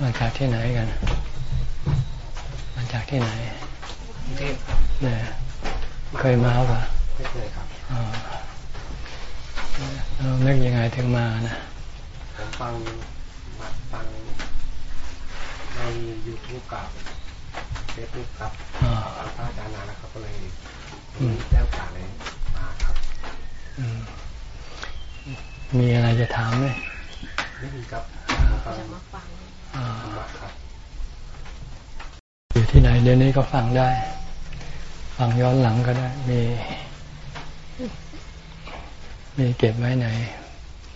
มาจากที่ไหนกัน มาจากที่ไหนกรุงเทพครับเนี่ยเคยมาป่ะไม่เคยครับอ๋อแล้วนึกยังไงถึงมานะผมฟังมาฟังใน YouTube กับ Facebook ครับอ๋อฟังพระอาจารย์นานแล้วครับก็เลยอืมได้โอกาสเลยมาครับอืมมีอะไรจะถามไหมไม่มีครับมาฟังจะมาฟัง อยู่ที่ไหนเดี๋ยวนี้ก็ฟังได้ ฟังย้อนหลังก็ได้ มี มีเก็บไว้ใน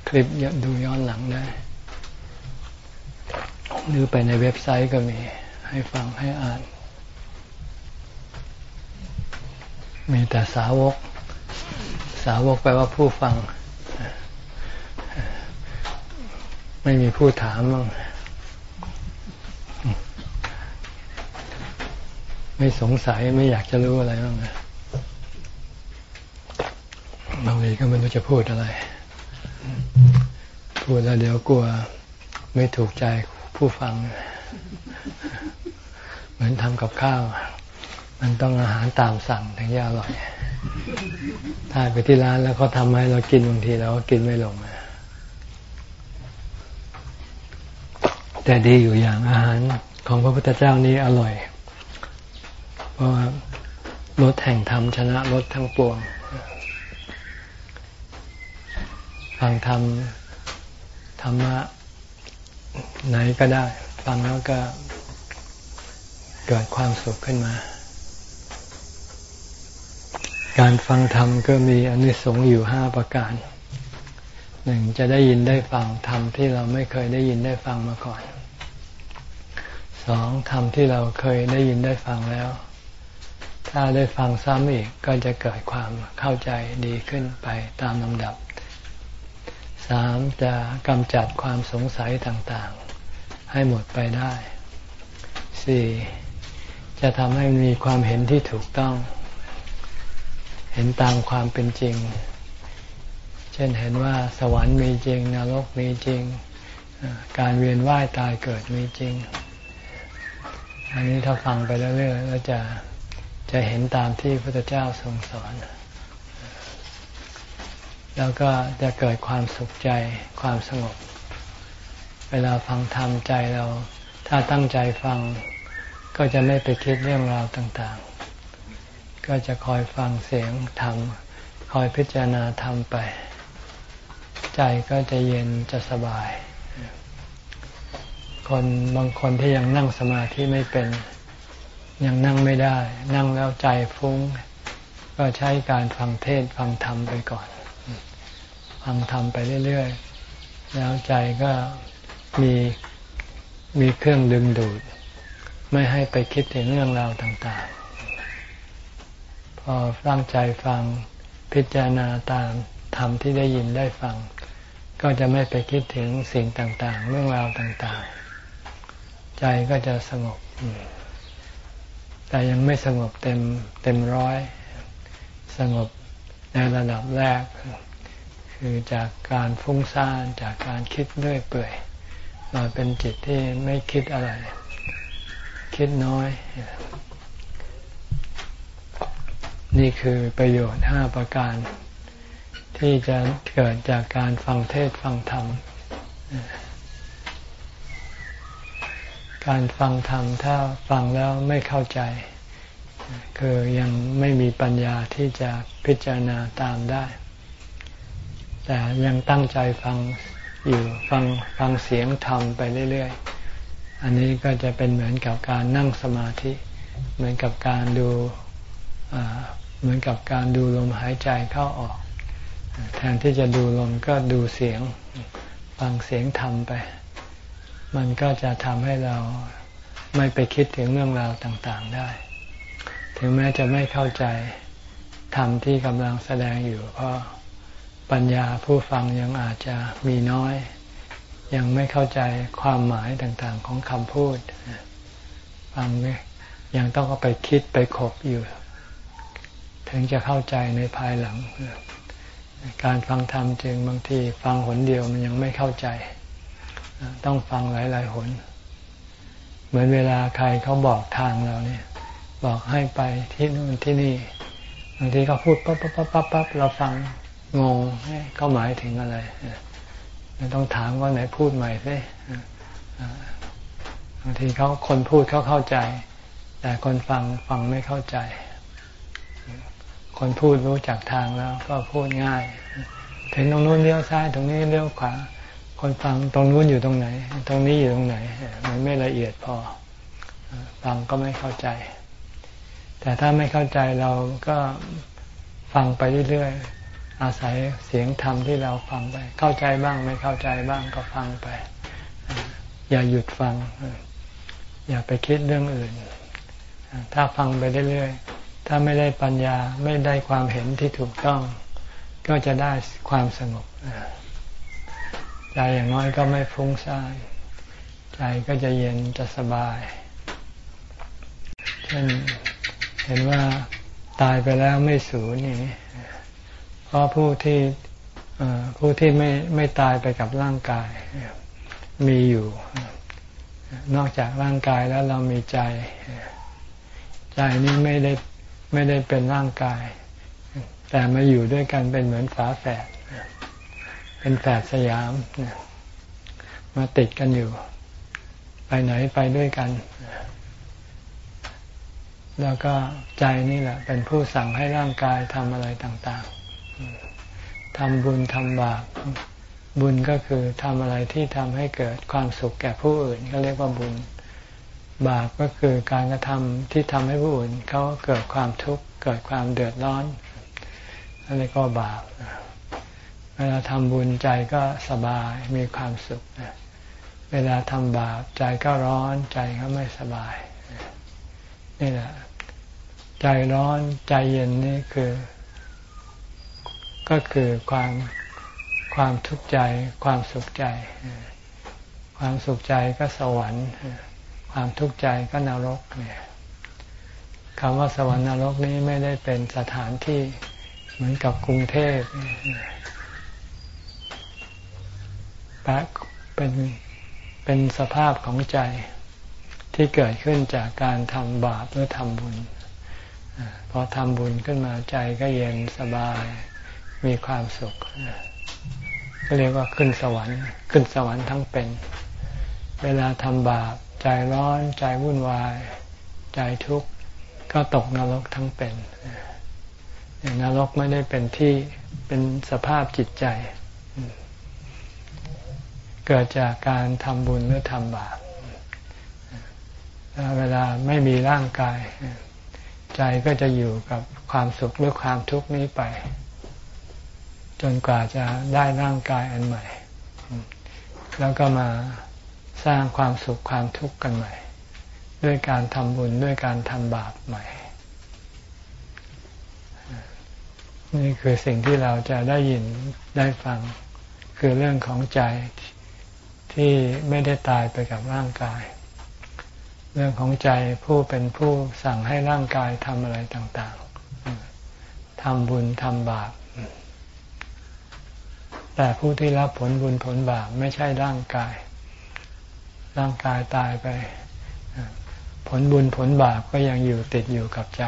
คลิปดูย้อนหลังได้ หรือไปในเว็บไซต์ก็มี ให้ฟังให้อ่าน มีแต่สาวก สาวกแปลว่าผู้ฟัง ไม่มีผู้ถามบ้าง ไม่สงสัยไม่อยากจะรู้อะไรบ้างบางทีก็ไม่รู้จะพูดอะไร พูดแล้วเดี๋ยวกลัวไม่ถูกใจผู้ฟัง เหมือนทำกับข้าว มันต้องอาหารตามสั่งถึงจะอร่อย ถ้าไปที่ร้านแล้วเขาทำให้เรากินบางทีเราก็กินไม่ลงแต่ดีอยู่อย่างอาหารของพระพุทธเจ้านี้อร่อย เพราะว่ารสแห่งธรรมชนะรสทั้งปวง ฟังธรรมธรรมะไหนก็ได้ ฟังแล้วก็เกิดความสุขขึ้นมา การฟังธรรมก็มีอนิสงส์อยู่ห้าประการหนึ่งจะได้ยินได้ฟังธรรมที่เราไม่เคยได้ยินได้ฟังมาก่อนสองธรรมที่เราเคยได้ยินได้ฟังแล้ว ถ้าได้ฟังซ้ำอีกก็จะเกิดความเข้าใจดีขึ้นไปตามลำดับสามจะกำจัดความสงสัยต่างๆ ให้หมดไปได้สี่จะทำให้มีความเห็นที่ถูกต้อง เห็นตามความเป็นจริง เช่นเห็นว่าสวรรค์มีจริง นรกมีจริง การเวียนว่ายตายเกิดมีจริง อันนี้ถ้าฟังไปเรื่อยๆแล้วจะ จะเห็นตามที่พระพุทธเจ้าทรงสอน แล้วก็จะเกิดความสุขใจความสงบ เวลาฟังธรรมใจเรา ถ้าตั้งใจฟัง ก็จะไม่ไปคิดเรื่องราวต่างๆ ก็จะคอยฟังเสียงธรรม คอยพิจารณาธรรมไป ใจก็จะเย็นจะสบาย คนบางคนที่ยังนั่งสมาธิไม่เป็น ยังนั่งไม่ได้ นั่งแล้วใจฟุ้ง ก็ใช้การฟังเทศฟังธรรมไปก่อน ฟังธรรมไปเรื่อยๆ แล้วใจก็มีมีเครื่องดึงดูด ไม่ให้ไปคิดถึงเรื่องราวต่างๆ พอตั้งใจฟังพิจารณาตามธรรมที่ได้ยินได้ฟัง ก็จะไม่ไปคิดถึงสิ่งต่างๆ เรื่องราวต่างๆ ใจก็จะสงบ แต่ยังไม่สงบเต็มเต็มร้อย สงบในระดับแรก คือจากการฟุ้งซ่านจากการคิดเรื่อยเปื่อยมาเป็นจิตที่ไม่คิดอะไร คิดน้อย นี่คือประโยชน์ห้าประการ ที่จะเกิดจากการฟังเทศฟังธรรม การฟังธรรมถ้าฟังแล้วไม่เข้าใจ คือยังไม่มีปัญญาที่จะพิจารณาตามได้ แต่ยังตั้งใจฟังอยู่ฟังฟังเสียงธรรมไปเรื่อยๆ อันนี้ก็จะเป็นเหมือนกับการนั่งสมาธิ เหมือนกับการดูเหมือนกับการดูลมหายใจเข้าออก แทนที่จะดูลมก็ดูเสียง ฟังเสียงธรรมไป มันก็จะทำให้เราไม่ไปคิดถึงเรื่องราวต่างๆได้ ถึงแม้จะไม่เข้าใจธรรมที่กำลังแสดงอยู่ เพราะปัญญาผู้ฟังยังอาจจะมีน้อย ยังไม่เข้าใจความหมายต่างๆของคำพูดฟังยังต้องเอาไปคิดไปขบอยู่ ถึงจะเข้าใจในภายหลัง การฟังธรรมจึงบางทีฟังหนเดียวมันยังไม่เข้าใจ ต้องฟังหลายๆหน เหมือนเวลาใครเขาบอกทางเราเนี่ย บอกให้ไปที่นู่นที่นี่บางทีเขาพูดปั๊บปั๊บปั๊บปั๊บปั๊บเราฟังงงเขาหมายถึงอะไรต้องถามว่าไหนพูดใหม่สิบางทีเขาคนพูดเขาเข้าใจ แต่คนฟังฟังไม่เข้าใจ คนพูดรู้จักทางแล้ว ก็พูดง่าย ถึงตรงนู้นเลี้ยวซ้ายตรงนี้เลี้ยวขวา คนฟังตรงนู้นอยู่ตรงไหน ตรงนี้อยู่ตรงไหน มันไม่ละเอียดพอ ฟังก็ไม่เข้าใจ แต่ถ้าไม่เข้าใจเราก็ฟังไปเรื่อยๆ อาศัยเสียงธรรมที่เราฟังไป เข้าใจบ้างไม่เข้าใจบ้างก็ฟังไป อย่าหยุดฟัง อย่าไปคิดเรื่องอื่น ถ้าฟังไปเรื่อยๆ ถ้าไม่ได้ปัญญาไม่ได้ความเห็นที่ถูกต้อง ก็จะได้ความสงบ ใจอย่างน้อยก็ไม่ฟุ้งซ่านใจก็จะเย็นจะสบาย เช่นเห็นว่าตายไปแล้วไม่สูญนี่เพราะผู้ที่ผู้ที่ไม่ไม่ตายไปกับร่างกาย มีอยู่ นอกจากร่างกายแล้วเรามีใจ ใจนี้ไม่ได้ไม่ได้เป็นร่างกาย แต่มาอยู่ด้วยกันเป็นเหมือนฝาแฝด เป็นแฝดสยามมาติดกันอยู่ ไปไหนไปด้วยกัน แล้วก็ใจนี่แหละ เป็นผู้สั่งให้ร่างกายทำอะไรต่าง ๆทำบุญทำบาปบุญก็คือทำอะไรที่ทำให้เกิดความสุขแก่ผู้อื่นก็เรียกว่าบุญ บาปก็คือการกระทำที่ทำให้ผู้อื่นเขาเกิดความทุกข์เกิดความเดือดร้อนอันนี้ก็บาป เวลาทำบุญใจก็สบายมีความสุข เวลาทำบาปใจก็ร้อนใจก็ไม่สบาย นี่แหละ ใจร้อนใจเย็นนี่คือ ก็คือความความทุกข์ใจ ความสุขใจ ความสุขใจก็สวรรค์ ความทุกข์ใจก็นรกเนี่ยคำว่าสวรรค์นรกนี้ไม่ได้เป็นสถานที่เหมือนกับกรุงเทพ แปะเป็นเป็นสภาพของใจที่เกิดขึ้นจากการทำบาปหรือทำบุญพอทำบุญขึ้นมาใจก็เย็นสบายมีความสุขก็เรียกว่าขึ้นสวรรค์ ขึ้นสวรรค์ทั้งเป็น เวลาทำบาป ใจร้อนใจวุ่นวาย ใจทุกข์ก็ตกนรกทั้งเป็นนรกไม่ได้เป็นที่เป็นสภาพจิตใจ เกิดจากการทำบุญหรือทำบาปเวลาไม่มีร่างกาย ใจก็จะอยู่กับความสุขหรือความทุกข์นี้ไป จนกว่าจะได้ร่างกายอันใหม่ แล้วก็มาสร้างความสุขความทุกข์กันใหม่ ด้วยการทำบุญด้วยการทำบาปใหม่ นี่คือสิ่งที่เราจะได้ยินได้ฟังคือเรื่องของใจ ที่ไม่ได้ตายไปกับร่างกาย เรื่องของใจผู้เป็นผู้สั่งให้ร่างกายทำอะไรต่างๆทำบุญทำบาปแต่ผู้ที่รับผลบุญผลบาปไม่ใช่ร่างกาย ร่างกายตายไป ผลบุญผลบาปก็ยังอยู่ติดอยู่กับใจ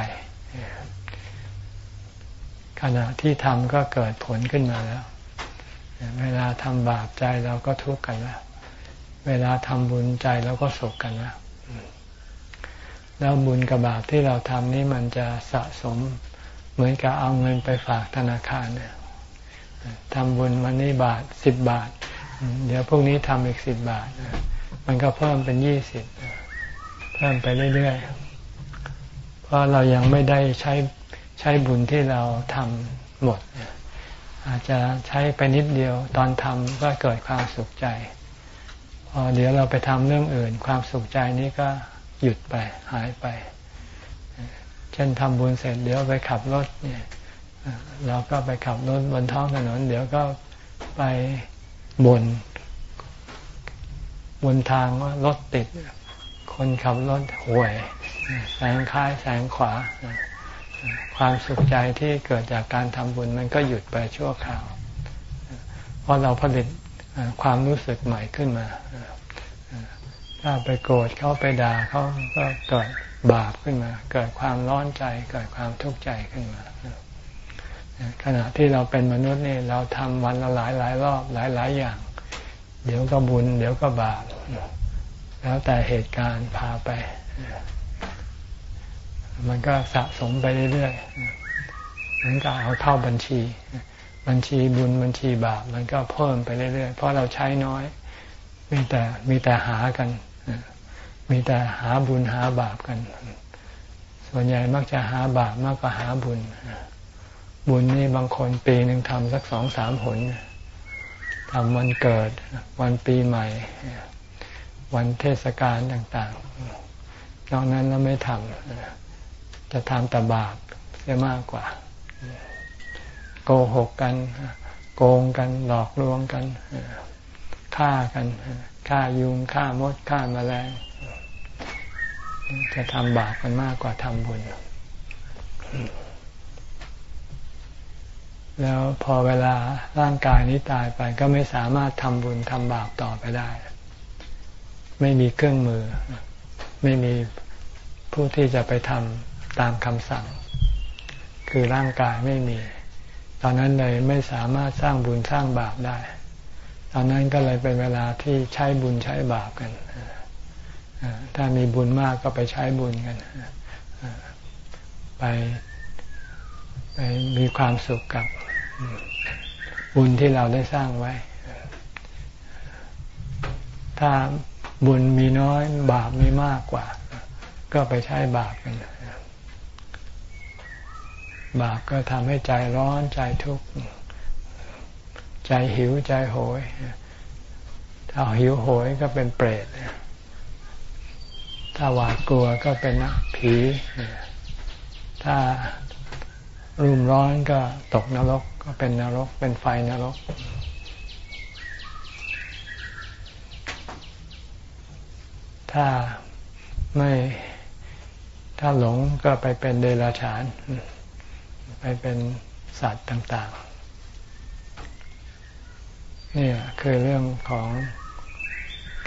ขณะที่ทำก็เกิดผลขึ้นมาแล้ว เวลาทำบาปใจเราก็ทุกข์กันแล้ว เวลาทำบุญใจเราก็สุขกันแล้วแล้วบุญกับบาปที่เราทำนี่มันจะสะสม เหมือนกับเอาเงินไปฝากธนาคารเนี่ยทำบุญวันนี้บาทสิบบาท เดี๋ยวพวกนี้ทำอีกสิบบาท มันก็เพิ่มเป็นยี่สิบเพิ่มไปเรื่อยๆ เพราะเรายังไม่ได้ใช้ใช้บุญที่เราทำหมด อาจจะใช้ไปนิดเดียวตอนทำก็เกิดความสุขใจ เดี๋ยวเราไปทำเรื่องอื่น ความสุขใจนี้ก็หยุดไปหายไป เช่นทำบุญเสร็จเดี๋ยวไปขับรถเนี่ยเราก็ไปขับรถบนท้องถนน เดี๋ยวก็ไปบนบนทางว่ารถติด คนขับรถห่วย แสงค้ายแสงขวา ความสุขใจที่เกิดจากการทำบุญมันก็หยุดไปชั่วคราว เพราะเราผลิต ความรู้สึกใหม่ขึ้นมา ถ้าไปโกรธเขาไปด่าเขาก็เกิดบาปขึ้นมา เกิดความร้อนใจ เกิดความทุกข์ใจขึ้นมา ขณะที่เราเป็นมนุษย์นี่เราทำวันละหลายหลายรอบหลายหลายอย่าง เดี๋ยวก็บุญ เดี๋ยวก็บาป แล้วแต่เหตุการณ์พาไป มันก็สะสมไปเรื่อยๆมันก็เอาเข้าบัญชี บัญชีบุญบัญชีบาปมันก็เพิ่มไปเรื่อยๆ เพราะเราใช้น้อย มีแต่มีแต่หากัน มีแต่หาบุญหาบาปกัน ส่วนใหญ่มักจะหาบาปมากกว่าหาบุญ บุญนี่บางคนปีหนึ่งทำสักสองสามหนทำวันเกิด วันปีใหม่ วันเทศกาลต่างๆนอกนั้นเราไม่ทำจะทำแต่บาปเสียมากกว่า โกหกกัน โกงกันหลอกลวงกันฆ่ากันฆ่ายุงฆ่ามดฆ่าแมลงจะทำบาปกันมากกว่าทำบุญ แล้วพอเวลาร่างกายนี้ตายไป ก็ไม่สามารถทำบุญทำบาปต่อไปได้ ไม่มีเครื่องมือ ไม่มีผู้ที่จะไปทำตามคำสั่ง คือร่างกายไม่มี อนนั้นเลยไม่สามารถสร้างบุญสร้างบาปได้ ตอนนั้นก็เลยเป็นเวลาที่ใช้บุญใช้บาปกัน ถ้ามีบุญมากก็ไปใช้บุญกัน ไปไปมีความสุขกับบุญที่เราได้สร้างไว้ ถ้าบุญมีน้อยบาปมีมากกว่า ก็ไปใช้บาปกัน บาปก็ทำให้ใจร้อนใจทุกข์ใจหิวใจโหย ถ้าหิวโหยก็เป็นเปรต ถ้าหวาดกลัวก็เป็นผี ถ้ารุ่มร้อนก็ตกนรกก็เป็นนรก เป็นไฟนรก ถ้าไม่ถ้าหลงก็ไปเป็นเดรัจฉาน ไปเป็นสัตว์ต่างๆ นี่คือเรื่องของ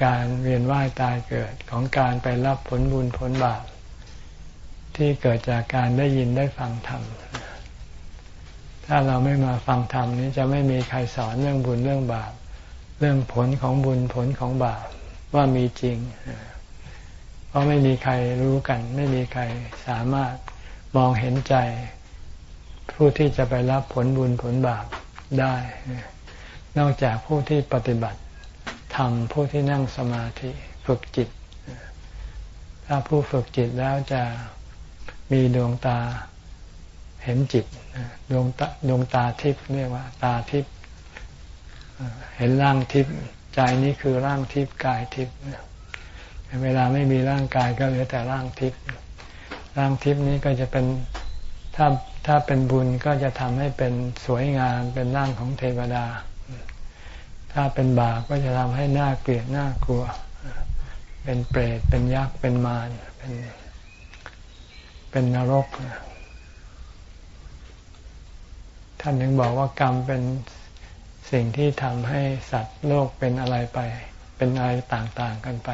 การเวียนว่ายตายเกิดของการไปรับผลบุญผลบาปที่เกิดจากการได้ยินได้ฟังธรรม ถ้าเราไม่มาฟังธรรมนี้จะไม่มีใครสอนเรื่องบุญเรื่องบาป เรื่องผลของบุญผลของบาปว่ามีจริง เพราะไม่มีใครรู้กัน ไม่มีใครสามารถมองเห็นใจ ผู้ที่จะไปรับผลบุญผลบาปได้ นอกจากผู้ที่ปฏิบัติทำผู้ที่นั่งสมาธิฝึกจิต ถ้าผู้ฝึกจิตแล้วจะมีดวงตาเห็นจิตดวงตาดวงตาทิพย์เรียกว่า ตาทิพย์เห็นร่างทิพย์ใจนี้คือร่างทิพย์กายทิพย์เวลาไม่มีร่างกายก็เหลือแต่ร่างทิพย์ร่างทิพย์นี้ก็จะเป็นถ้า ถ้าเป็นบุญก็จะทำให้เป็นสวยงามเป็นร่างของเทวดา ถ้าเป็นบาปก็จะทำให้หน้าเกลียดหน้ากลัว เป็นเปรตเป็นยักษ์เป็นมารเป็นเป็นนรก ท่านยังบอกว่ากรรมเป็นสิ่งที่ทำให้สัตว์โลกเป็นอะไรไป เป็นอะไรต่างๆกันไป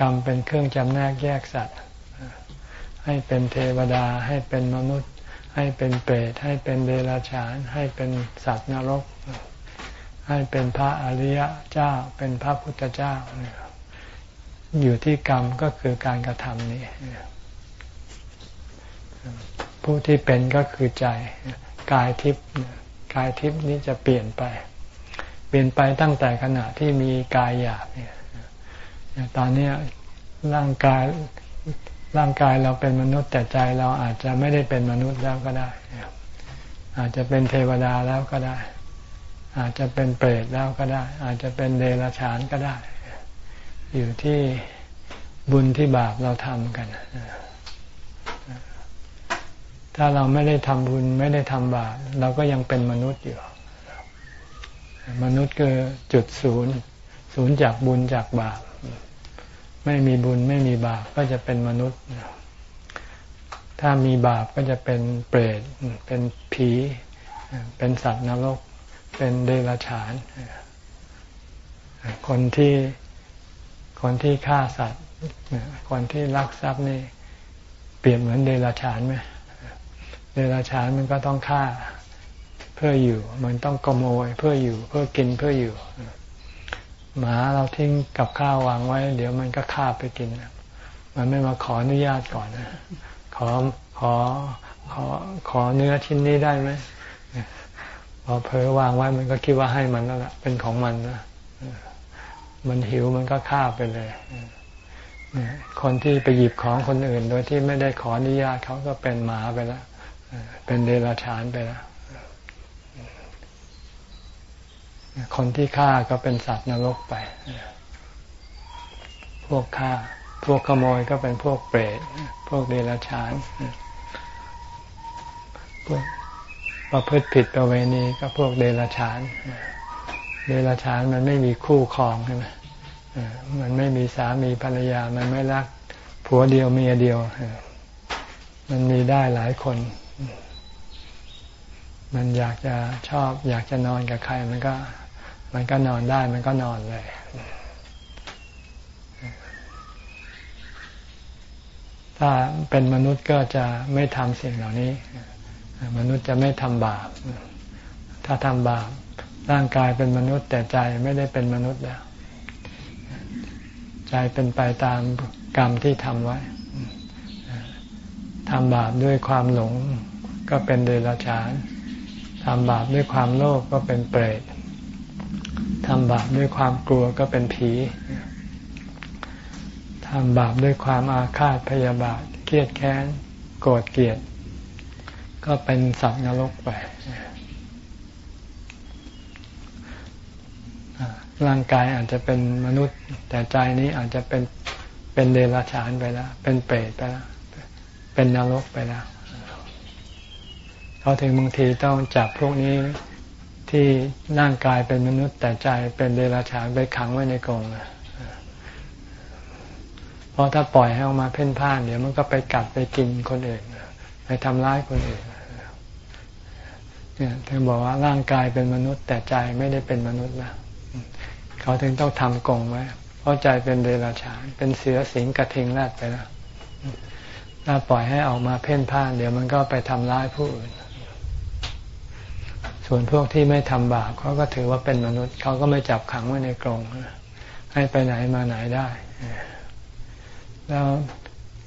กรรมเป็นเครื่องจำแนกแยกสัตว์ ให้เป็นเทวดาให้เป็นมนุษย์ ให้เป็นเปรตให้เป็นเดรัจฉาน ให้เป็นสัตว์นรก ให้เป็นพระอริยเจ้า เป็นพระพุทธเจ้า อยู่ที่กรรมก็คือการกระทำนี้ ผู้ที่เป็นก็คือใจกายทิพย์กายทิพย์นี้จะเปลี่ยนไป เปลี่ยนไปตั้งแต่ขณะที่มีกายหยาบเนี่ยตอนนี้ร่างกาย ร่างกายเราเป็นมนุษย์แต่ใจเราอาจจะไม่ได้เป็นมนุษย์แล้วก็ได้ อาจจะเป็นเทวดาแล้วก็ได้ อาจจะเป็นเปรตแล้วก็ได้ อาจจะเป็นเดรัจฉานก็ได้ อยู่ที่บุญที่บาปเราทำกัน ถ้าเราไม่ได้ทำบุญไม่ได้ทำบาปเราก็ยังเป็นมนุษย์อยู่ มนุษย์คือจุดศูนย์ ศูนย์จากบุญจากบาป ไม่มีบุญไม่มีบาปก็จะเป็นมนุษย์ ถ้ามีบาปก็จะเป็นเปรตเป็นผี เป็นสัตว์นรก เป็นเดรัจฉาน คนที่คนที่ฆ่าสัตว์ คนที่ลักทรัพย์นี่ เปรียบเหมือนเดรัจฉานไหมเดรัจฉานมันก็ต้องฆ่าเพื่ออยู่ มันต้องกโมยเพื่ออยู่ เพื่อกินเพื่ออยู่ หมาเราทิ้งกับข้าววางไว้ เดี๋ยวมันก็ฆ่าไปกินมันไม่มาขออนุญาตก่อนนะขอขอขอขอเนื้อชิ้นนี้ได้ไหมพอเพอวางไว้มันก็คิดว่าให้มันแล้วละเป็นของมันนะมันหิวมันก็ฆ่าไปเลยคนที่ไปหยิบของคนอื่น โดยที่ไม่ได้ขออนุญาตเขาก็เป็นหมาไปแล้วเป็นเดรัจฉานไปแล้ว คนที่ฆ่าก็เป็นสัตว์นรกไป พวกฆ่า พวกขโมยก็เป็นพวกเปรต พวกเดรัจฉาน พวกประพฤติผิดประเวณีก็พวกเดรัจฉาน เดรัจฉานมันไม่มีคู่ครองใช่ไหมมันไม่มีสามีภรรยา มันไม่รักผัวเดียวเมียเดียว มันมีได้หลายคน มันอยากจะชอบ อยากจะนอนกับใคร มันก็ มันก็นอนได้มันก็นอนเลย ถ้าเป็นมนุษย์ก็จะไม่ทำสิ่งเหล่านี้ มนุษย์จะไม่ทำบาป ถ้าทำบาปร่างกายเป็นมนุษย์ แต่ใจไม่ได้เป็นมนุษย์แล้วใจเป็นไปตามกรรมที่ทำไว้ทำบาปด้วยความหลงก็เป็นเดรัจฉานทำบาปด้วยความโลภกก็เป็นเปรต ทำบาปด้วยความกลัวก็เป็นผีทำบาปด้วยความอาฆาตพยาบาทเกลียดแค้นโกรธเกลียด ก็เป็นสัตว์นรกไปร่างกายอาจจะเป็นมนุษย์ แต่ใจนี้อาจจะเป็นเป็นเดรัจฉานไปแล้ว เป็นเปรตไปแล้ว เป็นนรกไปแล้ว เขาถึงบางทีต้องจับพวกนี้ ที่ร่างกายเป็นมนุษย์แต่ใจเป็นเดรัจฉานไปขังไว้ในกรงเพราะถ้าปล่อยให้ออกมาเพ่นพ่านเดี๋ยวมันก็ไปกัดไปกินคนอื่น ไปทำร้ายคนอื่นเนี่ยถึงบอกว่าร่างกายเป็นมนุษย์ แต่ใจไม่ได้เป็นมนุษย์นะเขาถึงต้องทำกรงไว้เพราะใจเป็นเดรัจฉาน เป็นเสือสิงกระทิงแรดไปแล้วถ้าปล่อยให้ออกมาเพ่นพ่าน เดี๋ยวมันก็ไปทำร้ายผู้อื่น ส่วนพวกที่ไม่ทำบาปเขาก็ถือว่าเป็นมนุษย์เขาก็ไม่จับขังไว้ในกรงให้ไปไหนมาไหนได้ แล้ว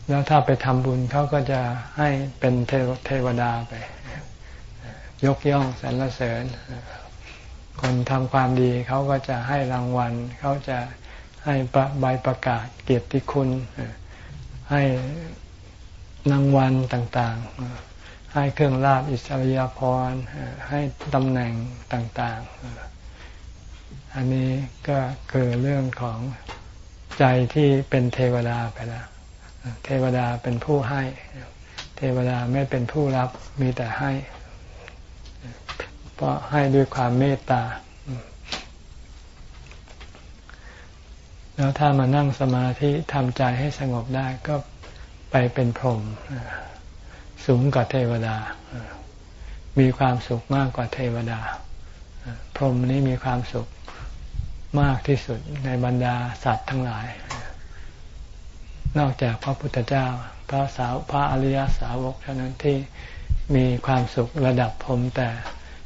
แล้วถ้าไปทำบุญเขาก็จะให้เป็นเทวเทวดาไป ยกย่องสรรเสริญ คนทำความดีเขาก็จะให้รางวัลเขาจะให้ใบประกาศเกียรติคุณให้รางวัลต่าง ๆ ให้เครื่องราบอิสริยพรให้ตำแหน่งต่าง ๆ อันนี้ก็คือเรื่องของใจที่เป็นเทวดาไปแล้ว เทวดาเป็นผู้ให้ เทวดาไม่เป็นผู้รับมีแต่ให้ เพราะให้ด้วยความเมตตา แล้วถ้ามานั่งสมาธิทำใจให้สงบได้ก็ไปเป็นพรหม สูงกว่าเทวดา มีความสุขมากกว่าเทวดา พรหมนี้มีความสุขมากที่สุดในบรรดาสัตว์ทั้งหลาย นอกจากพระพุทธเจ้า พระสาวพระอริยสาวกเท่านั้นที่มีความสุขระดับพรหมแต่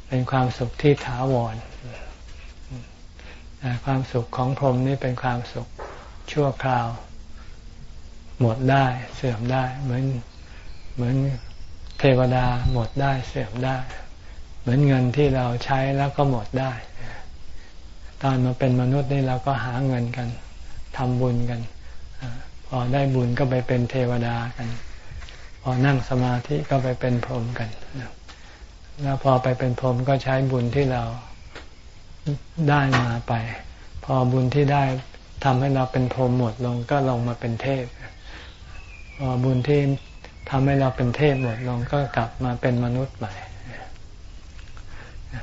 เป็นความสุขที่ถาวรแต่ความสุขของพรหมนี้เป็นความสุขชั่วคราว หมดได้เสื่อมได้เหมือน เหมือนเทวดาหมดได้เสื่อมได้ เหมือนเงินที่เราใช้แล้วก็หมดได้ ตอนมาเป็นมนุษย์นี่เราก็หาเงินกันทำบุญกันพอได้บุญก็ไปเป็นเทวดากัน พอนั่งสมาธิก็ไปเป็นพรหมกันแล้วพอไปเป็นพรหมก็ใช้บุญที่เราได้มาไป พอบุญที่ได้ทำให้เราเป็นพรหมหมดลงก็ลงมาเป็นเทพ พอบุญที่ ทำให้เราเป็นเทพหมดลงก็กลับมาเป็นมนุษย์ใหม่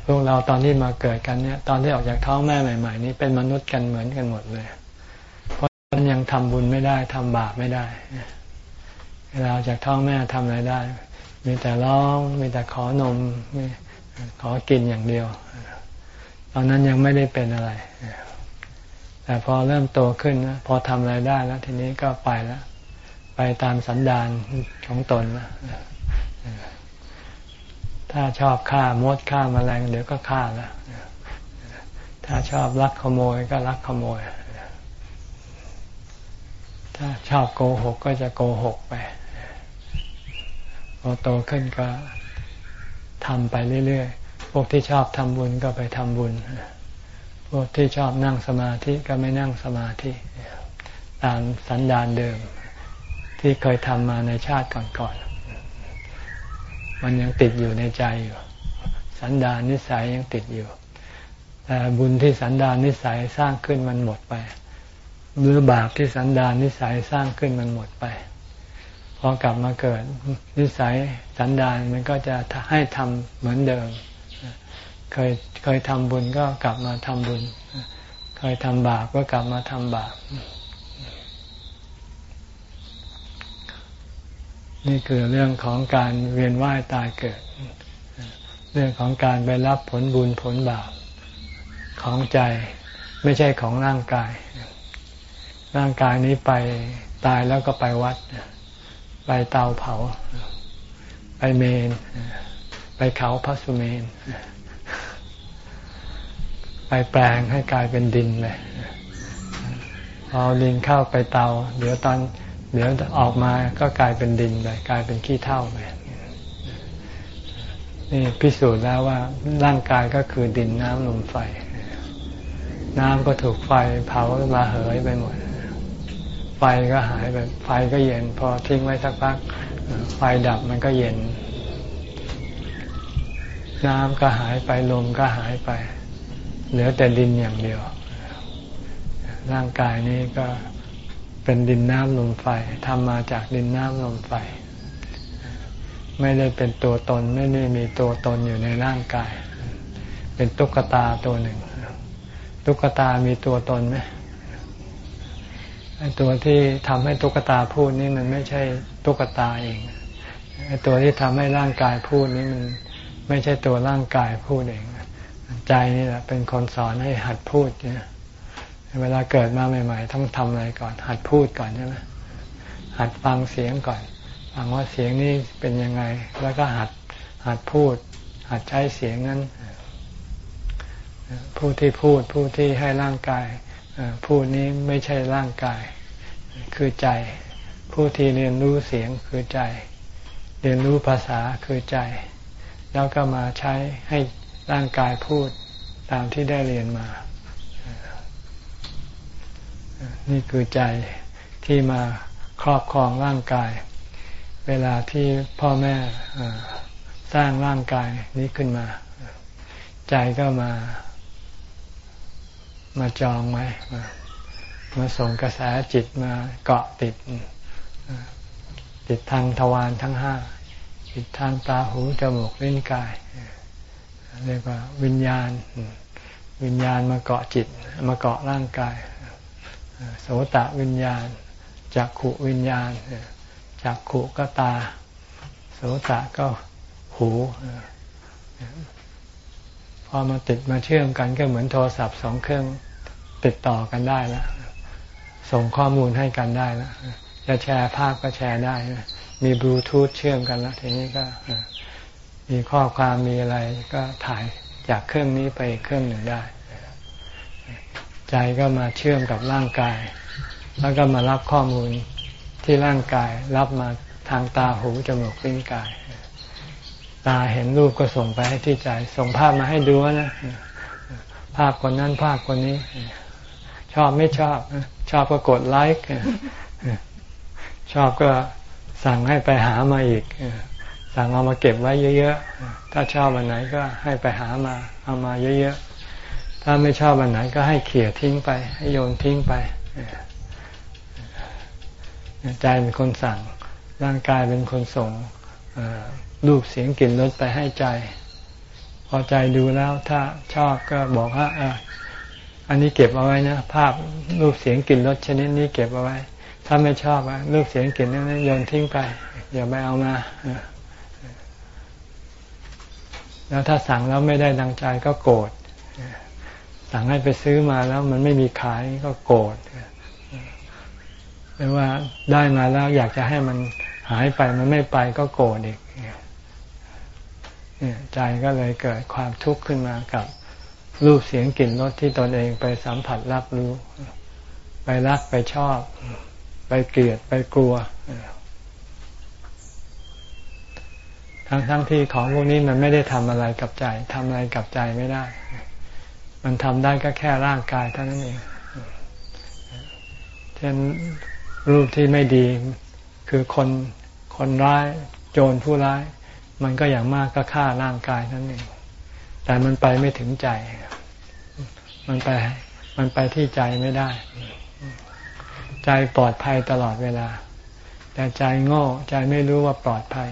พวกเราตอนที่มาเกิดกันเนี่ย ตอนที่ออกจากท้องแม่ใหม่ๆ นี้เป็นมนุษย์กันเหมือนกันหมดเลย เพราะมันยังทำบุญไม่ได้ทำบาปไม่ได้เวลาจากท้องแม่ทำอะไรได้ มีแต่ร้อง มีแต่ขอนมขอกินอย่างเดียว ตอนนั้นยังไม่ได้เป็นอะไรแต่พอเริ่มโตขึ้นนะพอทำอะไรได้แล้ว ทีนี้ก็ไปแล้ว ไปตามสันดานของตน ถ้าชอบฆ่ามดฆ่ามาแมลงเดี๋ยวก็ฆ่าล้วถ้าชอบลักขโมยก็ลักขโมย ถ้าชอบโกหกก็จะโกหกไปพอโตขึ้นก็ทำไปเรื่อยๆ พวกที่ชอบทำบุญก็ไปทำบุญ พวกที่ชอบนั่งสมาธิก็ไม่นั่งสมาธิ ตามสันดานเดิม ที่เคยทำมาในชาติก่อนๆมันยังติดอยู่ในใจอยู่ สันดานนิสัยยังติดอยู่แต่บุญที่สันดานนิสัยสร้างขึ้นมันหมดไป หรือบาปที่สันดานนิสัยสร้างขึ้นมันหมดไปพอกลับมาเกิดนิสัยสันดานมันก็จะให้ทำเหมือนเดิม เคยเคยทำบุญก็กลับมาทำบุญ เคยทำบาปก็กลับมาทำบาป นี่คือเรื่องของการเวียนว่ายตายเกิด เรื่องของการไปรับผลบุญผลบาปของใจไม่ใช่ของร่างกาย ร่างกายนี้ไปตายแล้วก็ไปวัด ไปเตาเผา ไปเมน ไปเขาพระสุเมน ไปแปลงให้กลายเป็นดินเลยเอาดินเข้าไปเตา เดี๋ยวตอน เดี๋ยวออกมาก็กลายเป็นดินไปกลายเป็นขี้เถ้าไปนี่พิสูจน์แล้วว่าร่างกายก็คือดินน้ำลมไฟ น้ำก็ถูกไฟเผามาเหยไปหมด ไฟก็หายไปไฟก็เย็น พอทิ้งไว้สักพัก ไฟดับมันก็เย็น น้ำก็หายไปลมก็หายไป เหลือแต่ดินอย่างเดียว ร่างกายนี้ก็ เป็นดินน้ำลมไฟทำมาจากดินน้ำลมไฟ ไม่ได้เป็นตัวตนไม่ได้มีตัวตนอยู่ในร่างกาย เป็นตุ๊กตาตัวหนึ่ง ตุ๊กตามีตัวตนไหมไอตัวที่ทำให้ตุ๊กตาพูดนี่มันไม่ใช่ตุ๊กตาเองไอตัวที่ทำให้ร่างกายพูดนี่มันไม่ใช่ตัวร่างกายพูดเอง ใจนี่แหละเป็นคนสอนให้หัดพูดเนี่ย เวลาเกิดมาใหม่ ๆ ต้องทำอะไรก่อน หัดพูดก่อนใช่ไหมหัดฟังเสียงก่อน ฟังว่าเสียงนี้เป็นยังไง แล้วก็หัดหัดพูด หัดใช้เสียงนั้น ผู้ที่พูดผู้ที่ให้ร่างกายพูดนี้ไม่ใช่ร่างกาย คือใจ ผู้ที่เรียนรู้เสียงคือใจ เรียนรู้ภาษาคือใจ แล้วก็มาใช้ให้ร่างกายพูดตามที่ได้เรียนมา นี่คือใจที่มาครอบครองร่างกาย เวลาที่พ่อแม่สร้างร่างกายนี้ขึ้นมา ใจก็มา มาจองไว้มาส่งกระแสจิตมาเกาะติด ติดทางทวารทั้งห้าติดทางตาหูจมูกลิ้นกาย เรียกว่าวิญญาณ วิญญาณมาเกาะจิต มาเกาะร่างกาย โสตะวิญญาณจักขุวิญญาณจักขุก็ตา โสตะก็หูพอมาติดมาเชื่อมกันก็เหมือนโทรศัพท์สองเครื่องติดต่อกันได้แล้วส่งข้อมูลให้กันได้แล้วจะแชร์ภาพก็แชร์ได้ มีบลูทูธเชื่อมกันแล้วทีนี้ก็มีข้อความมีอะไรก็ถ่ายจากเครื่องนี้ไปเครื่องหนึ่งได้ ใจก็มาเชื่อมกับร่างกาย แล้วก็มารับข้อมูลที่ร่างกายรับมาทางตาหูจมูกลิ้นกาย ตาเห็นรูปก็ส่งไปให้ที่ใจ ส่งภาพมาให้ดูนะ ภาพคนนั้นภาพคนนี้ ชอบไม่ชอบ ชอบก็กดไลค์ชอบก็สั่งให้ไปหามาอีก สั่งเอามาเก็บไว้เยอะๆ ถ้าชอบอันไหนก็ให้ไปหามา เอามาเยอะๆ ถ้าไม่ชอบอันไหนก็ให้เขี่ยทิ้งไป ให้โยนทิ้งไปใจเป็นคนสั่ง ร่างกายเป็นคนส่งรูปเสียงกลิ่นรสไปให้ใจ พอใจดูแล้วถ้าชอบก็บอกว่าอันนี้เก็บเอาไว้นะ ภาพรูปเสียงกลิ่นรสชนิดนี้เก็บเอาไว้ ถ้าไม่ชอบรูปเสียงกลิ่นนั้นโยนทิ้งไปอย่าไปเอามาแล้วถ้าสั่งแล้วไม่ได้ดังใจก็โกรธ สั่งให้ไปซื้อมาแล้วมันไม่มีขายก็โกรธหรือว่าได้มาแล้วอยากจะให้มันหายไปมันไม่ไปก็โกรธอีกใจก็เลยเกิดความทุกข์ขึ้นมากับรูปเสียงกลิ่นรสที่ตนเองไปสัมผัสรับรู้ ไปรักไปชอบ ไปเกลียดไปกลัว ทั้งทั้งที่ของพวกนี้มันไม่ได้ทำอะไรกับใจทำอะไรกับใจไม่ได้ มันทำได้ก็แค่ร่างกายเท่านั้นเองเช่นรูปที่ไม่ดีคือคนคนร้ายโจรผู้ร้าย มันก็อย่างมากก็ฆ่าร่างกายนั่นเองแต่มันไปไม่ถึงใจ มันไปมันไปที่ใจไม่ได้ ใจปลอดภัยตลอดเวลา แต่ใจโง่ใจไม่รู้ว่าปลอดภัย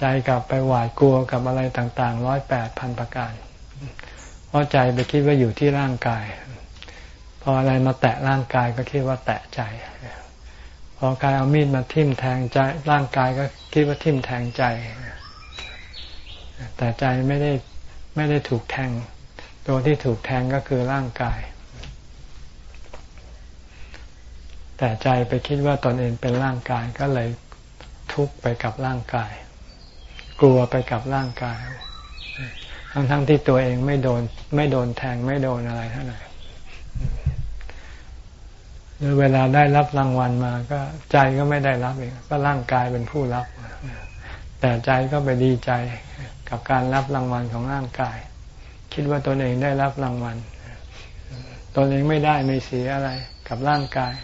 ใจกลับไปหวาดกลัวกับอะไรต่างๆร้อยแปดพันประการ ราะใจไปคิดว่าอยู่ที่ร่างกาย พออะไรมาแตะร่างกายก็คิดว่าแตะใจ พอกายเอามีดมาทิ่มแทงใจร่างกายก็คิดว่าทิ่มแทงใจ แต่ใจไม่ได้ไม่ได้ถูกแทง ตัวที่ถูกแทงก็คือร่างกาย แต่ใจไปคิดว่าตนเองเป็นร่างกายก็เลยทุกข์ไปกับร่างกาย กลัวไปกับร่างกาย ทั้งๆทที่ตัวเองไม่โดนไม่โดนแทงไม่โดนอะไรเท่าไหร่หรือเวลาได้รับรางวัลมา ก็ใจก็ไม่ได้รับเองก็ร่างกายเป็นผู้รับ แต่ใจก็ไปดีใจกับการรับรางวัลของร่างกาย คิดว่าตนเองได้รับรางวัลตนเองไม่ได้ไม่เสียอะไรกับร่างกาย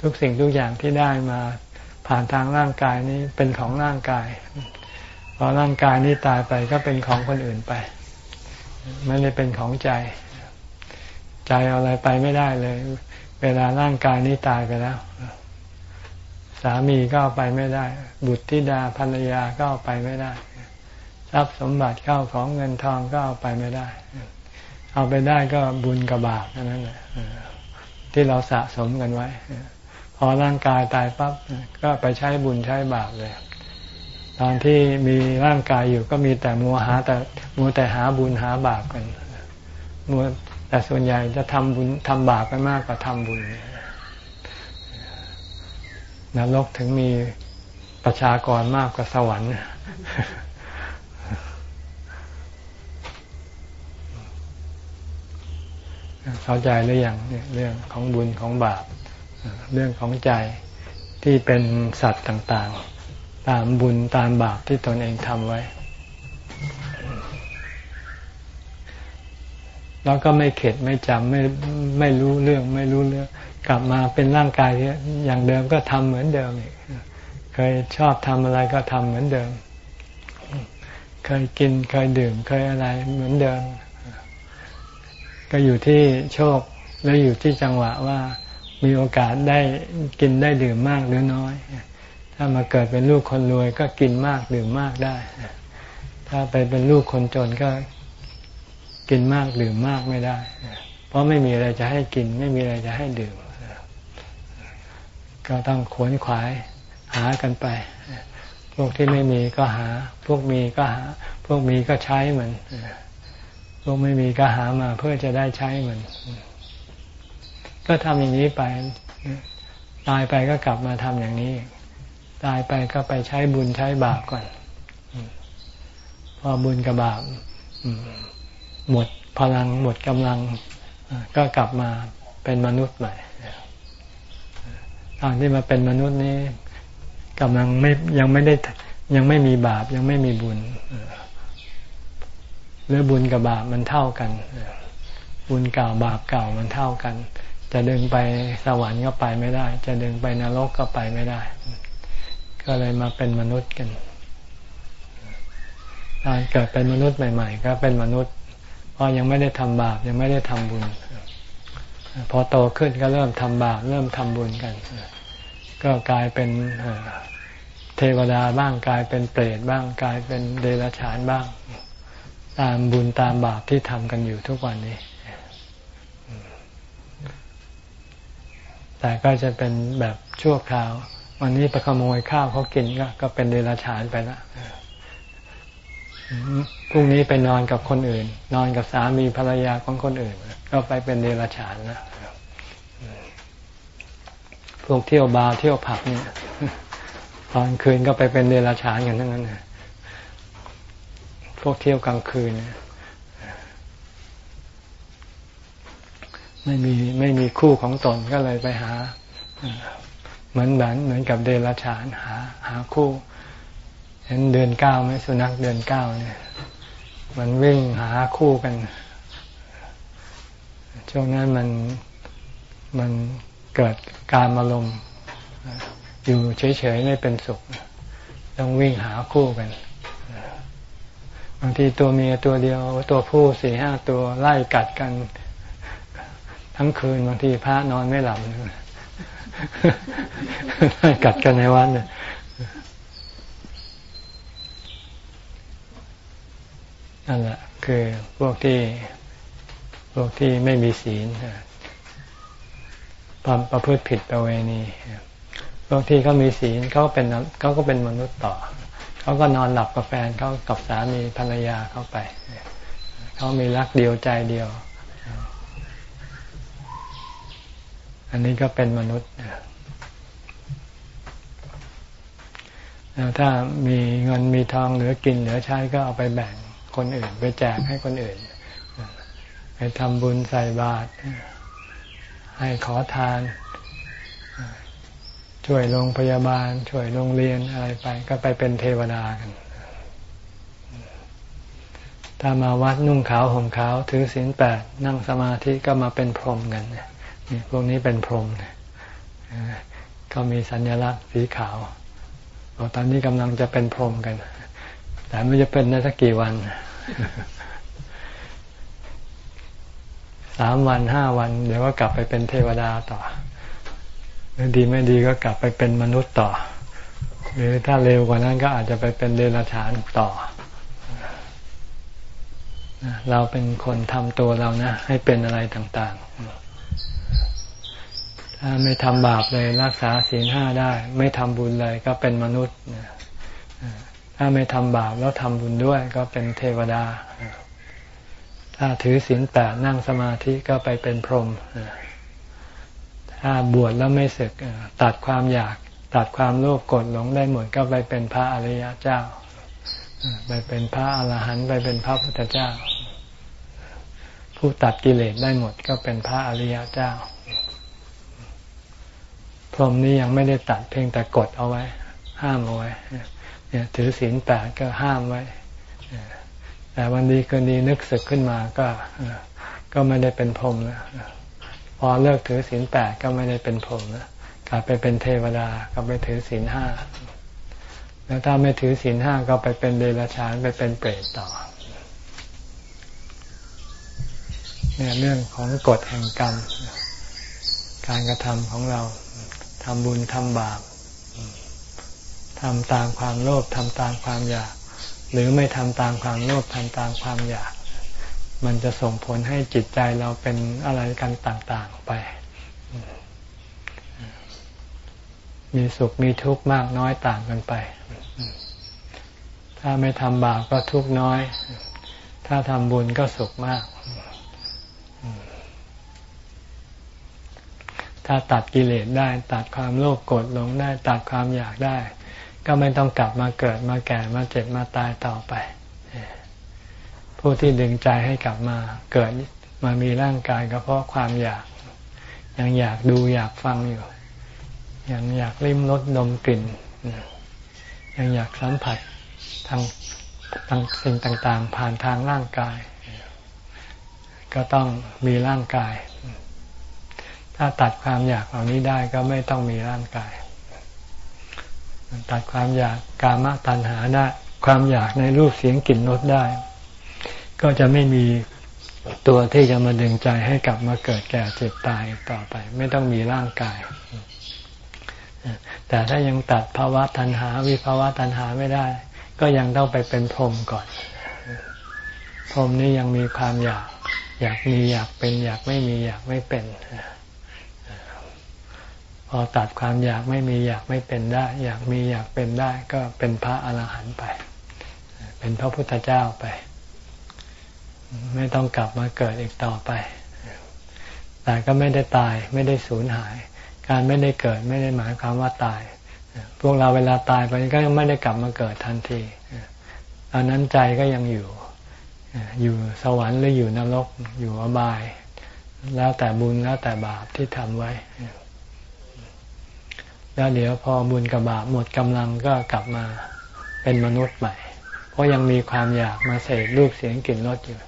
ทุกสิ่งทุกอย่างที่ได้มาผ่านทางร่างกายนี้เป็นของร่างกาย พอร่างกายนี้ตายไปก็เป็นของคนอื่นไป ไม่ได้เป็นของใจ ใจเอาอะไรไปไม่ได้เลย เวลาร่างกายนี้ตายไปแล้ว สามีก็เอาไปไม่ได้ บุตรธิดาภรรยาก็เอาไปไม่ได้ ทรัพย์สมบัติเข้าของเงินทองก็เอาไปไม่ได้ เอาไปได้ก็บุญกับบาปนั่นแหละที่เราสะสมกันไว้ พอร่างกายตายปั๊บก็ไปใช้บุญใช้บาปเลย ตอนที่มีร่างกายอยู่ก็มีแต่มัวหาแต่มัวแต่หาบุญหาบาปกันมัวแต่ส่วนใหญ่จะทำบุญทำบาปกันมากกว่าทำบุญนรกถึงมีประชากรมากกว่าสวรรค์เข้าใจหรือยังเนี่ยเรื่องของบุญของบาป เรื่องของใจที่เป็นสัตว์ต่าง ๆ ตามบุญตามบาปที่ตนเองทำไว้ แล้วก็ไม่เข็ดไม่จำไม่ไม่รู้เรื่องไม่รู้เรื่อง กลับมาเป็นร่างกายอย่างเดิมก็ทำเหมือนเดิมอีกเคยชอบทำอะไรก็ทำเหมือนเดิม เคยกินเคยดื่มเคยอะไรเหมือนเดิม ก็อยู่ที่โชคแล้วอยู่ที่จังหวะว่ามีโอกาสได้กินได้ดื่มมากหรือน้อย ถ้ามาเกิดเป็นลูกคนรวยก็กินมากดื่มมากได้ ถ้าไปเป็นลูกคนจนก็กินมากดื่มมากไม่ได้ เพราะไม่มีอะไรจะให้กิน ไม่มีอะไรจะให้ดื่ม ก็ต้องขวนขวายหากันไป พวกที่ไม่มีก็หา พวกมีก็หา พวกมีก็ใช้มันพวกไม่มีก็หามาเพื่อจะได้ใช้มัน ก็ทำอย่างนี้ไป ตายไปก็กลับมาทำอย่างนี้ ตายไปก็ไปใช้บุญใช้บาปก่อน พอบุญกับบาปหมดพลังหมดกำลังก็กลับมาเป็นมนุษย์ใหม่ตอนที่มาเป็นมนุษย์นี้กำลังไม่ยังไม่ได้ยังไม่มีบาปยังไม่มีบุญหรือบุญกับบาปมันเท่ากันบุญเก่าบาปเก่ามันเท่ากัน จะดึงไปสวรรค์ก็ไปไม่ได้ จะดึงไปนรกก็ไปไม่ได้ ก็เลยมาเป็นมนุษย์กันตอนเกิดเป็นมนุษย์ใหม่ ๆ ก็เป็นมนุษย์เพราะยังไม่ได้ทำบาปยังไม่ได้ทำบุญ พอโตขึ้นก็เริ่มทำบาปเริ่มทำบุญกัน ก็กลายเป็นเทวดาบ้างกลายเป็นเปรตบ้างกลายเป็นเดรัจฉานบ้าง ตามบุญตามบาปที่ทำกันอยู่ทุกวันนี้ แต่ก็จะเป็นแบบชั่วคราว วันนี้ไปขโมยข้าวเขากินก็ก็เป็นเดรัจฉานไปแล้วพรุ่งนี้ไปนอนกับคนอื่น นอนกับสามีภรรยาของคนอื่น ก็ไปเป็นเดรัจฉานนะพวกเที่ยวบาร์เที่ยวผับเนี่ยตอนคืนก็ไปเป็นเดรัจฉานกันทั้งนั้นนะพวกเที่ยวกลางคืนไม่มีไม่มีคู่ของตนก็เลยไปหา เหมือนเหมือนเหมือนกับเดรัจฉานหาหาคู่เห็นเดือนเก้าไหมสุนัขเดือนเก้าเนี่ย มันวิ่งหาคู่กัน ช่วงนั้นมันมันเกิดการอารมณ์อยู่เฉยๆไม่เป็นสุข ต้องวิ่งหาคู่กัน บางทีตัวเมียตัวเดียวตัวผู้สี่ห้าตัวไล่กัดกัน ทั้งคืนบางทีพระนอนไม่หลับไล่ กัดกันในวันเนี่ยนั่นแหละคือพวกที่พวกที่ไม่มีศีลประพฤติผิดประเวณีพวกที่เขามีศีลเขาเป็นเขาก็เป็นมนุษย์ต่อ เขาก็นอนหลับกับแฟนเขากับสามีภรรยาเข้าไป เขามีรักเดียวใจเดียว อันนี้ก็เป็นมนุษย์ถ้ามีเงินมีทองเหลือกินเหลือใช้ก็เอาไปแบ่งคนอื่น ไปแจกให้คนอื่น ไปทำบุญใส่บาตรให้ขอทาน ช่วยโรงพยาบาล ช่วยโรงเรียนอะไรไป ก็ไปเป็นเทวดากัน ถ้ามาวัดนุ่งขาวห่มขาว ถือศีลแปดนั่งสมาธิก็มาเป็นพรหมกันนี่ พวกนี้เป็นพรหมก็มีสัญลักษณ์สีขาวบอกตอนนี้กำลังจะเป็นพรหมกัน แต่ไม่จะเป็นได้สักกี่วันสามวันห้าวัน เดี๋ยวก็กลับไปเป็นเทวดาต่อหรือดีไม่ดีก็กลับไปเป็นมนุษย์ต่อ หรือถ้าเร็วกว่านั้นก็อาจจะไปเป็นเดรัจฉานต่อเราเป็นคนทำตัวเรานะ ให้เป็นอะไรต่าง ๆ ไม่ทำบาปเลยรักษาศีลห้าได้ ไม่ทำบุญเลยก็เป็นมนุษย์ถ้าไม่ทำบาปแล้วทำบุญด้วยก็เป็นเทวดา ถ้าถือศีลแปดนั่งสมาธิก็ไปเป็นพรหมถ้าบวชแล้วไม่ศึกตัดความอยากตัดความโลภโกรธหลงได้หมดก็ไปเป็นพระอริยเจ้า ไปเป็นพระอรหันต์ไปเป็นพระพุทธเจ้า ผู้ตัดกิเลสได้หมดก็เป็นพระอริยเจ้า รมนี้ยังไม่ได้ตัดเพียงแต่กดเอาไว้ ห้ามเอาไว้เนี่ยถือศีลแปดก็ห้ามไว้แต่วันดีคืนดีนึกสึกขึ้นมาก็ก็ไม่ได้เป็นพรหมแล้วพอเลิกถือศีลแปดก็ไม่ได้เป็นพรหมนะกลับไปเป็นเทวดาก็ไปถือศีลห้าแล้วถ้าไม่ถือศีลห้าก็ไปเป็นเดรัจฉานไปเป็นเปรตต่อเนี่ยเรื่องของกฎแห่งกรรม การกระทำของเรา ทำบุญทำบาปทำตามความโลภทำตามความอยาก หรือไม่ทำตามความโลภทำตามความอยาก มันจะส่งผลให้จิตใจเราเป็นอะไรกันต่าง ๆไป มีสุขมีทุกข์มากน้อยต่างกันไป ถ้าไม่ทำบาปก็ทุกข์น้อย ถ้าทำบุญก็สุขมาก ถ้าตัดกิเลสได้ ตัดความโลภโกรธหลงได้ ตัดความอยากได้ ก็ไม่ต้องกลับมาเกิดมาแก่มาเจ็บมาตายต่อไป ผู้ที่ดึงใจให้กลับมาเกิดมามีร่างกายก็เพราะความอยาก ยังอยากดูอยากฟังอยู่ ยังอยากลิ้มรสดมกลิ่น ยังอยากสัมผัสทางทางสิ่งต่างๆ ผ่านทางร่างกาย ก็ต้องมีร่างกาย ถ้าตัดความอยากเหล่านี้ได้ก็ไม่ต้องมีร่างกาย ตัดความอยากกามตัณหาได้ ความอยากในรูปเสียงกลิ่นรสได้ ก็จะไม่มีตัวที่จะมาดึงใจให้กลับมาเกิดแก่เจ็บตายต่อไป ไม่ต้องมีร่างกาย แต่ถ้ายังตัดภาวะตัณหา วิภาวะตัณหาไม่ได้ ก็ยังต้องไปเป็นพรหมก่อน พรหมนี่ยังมีความอยาก อยากมีอยากเป็น อยากไม่มีอยากไม่เป็น พอตัดความอยากไม่มีอยากไม่เป็นได้ อยากมีอยากเป็นได้ ก็เป็นพระอรหันต์ไป เป็นพระพุทธเจ้าไป ไม่ต้องกลับมาเกิดอีกต่อไป แต่ก็ไม่ได้ตายไม่ได้สูญหาย การไม่ได้เกิดไม่ได้หมายความว่าตาย พวกเราเวลาตายไปก็ยังไม่ได้กลับมาเกิดทันทีตอนนั้นใจก็ยังอยู่ อยู่สวรรค์หรืออยู่นรกอยู่อบาย แล้วแต่บุญแล้วแต่บาปที่ทำไว้ แล้วเดี๋ยวพอบุญกับบาปหมดกำลังก็กลับมาเป็นมนุษย์ใหม่ เพราะยังมีความอยากมาเสพรูปเสียงกลิ่นรสอยู่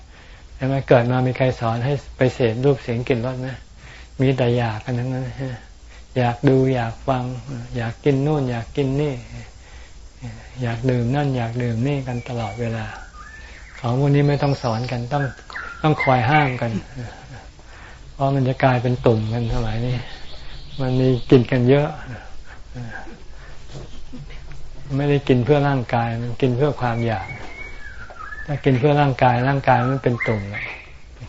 ใช่ไหมเกิดมามีใครสอนให้ไปเสพรูปเสียงกลิ่นรสไหมมีแต่อยากกันทั้งนั้นอยากดูอยากฟัง อยากกินนู่น อยากกินนี่ อยากดื่มนั่น อยากดื่มนี่กันตลอดเวลา ของพวกนี้ไม่ต้องสอนกันต้องต้องคอยห้ามกัน เพราะมันจะกลายเป็นตุ่มกันสมัยนี้มันมีกินกันเยอะ ไม่ได้กินเพื่อร่างกาย มันกินเพื่อความอยาก ถ้ากินเพื่อร่างกาย ร่างกายมันเป็นตุ่ม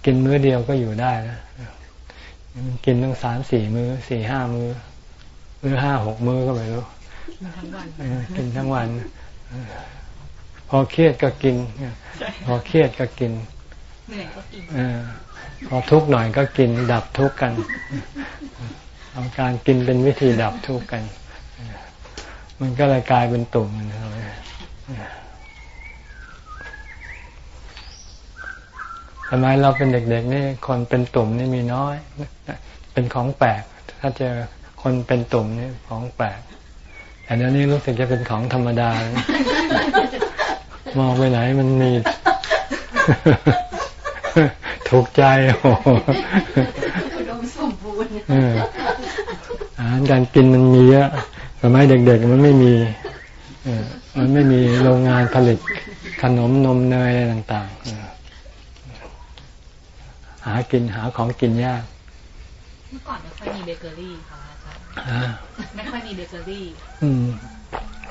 กินมื้อเดียวก็อยู่ได้นะกินตั้งสามสี่มือ้อสี่ห้ามือ้อหรือห้าหกมื้อก็ไม่รู้กินทั้งวัน พอเครียดก็กิน พอเครียดก็กินพอทุกข์หน่อยก็กิน ดับทุกข์กันเอาการกินเป็นวิธีดับทุกข์กัน มันก็เลยกลายเป็นตุ่มนะทำไมเราเป็นเด็กๆนี่คนเป็นตุ่มนี่มีน้อย เป็นของแปลก ถ้าเจอคนเป็นตุ่มนี่ของแปลก แต่เดี๋ยวนี้รู้สึกจะเป็นของธรรมดา มองไปไหนมันมี ถูกใจโอ้ดมสมบูรณ์อาหารการกินมันมีเยอะ สมัยเด็ก ๆ มันไม่มีมันไม่มีโรงงานผลิตขนมนมเนยอะไรต่างๆ หากินหาของกินยาก เมื่อก่อนไม่ค่อยมีเบเกอรี่ค่ะไม่ค่อยมีเบเกอรี่ อืม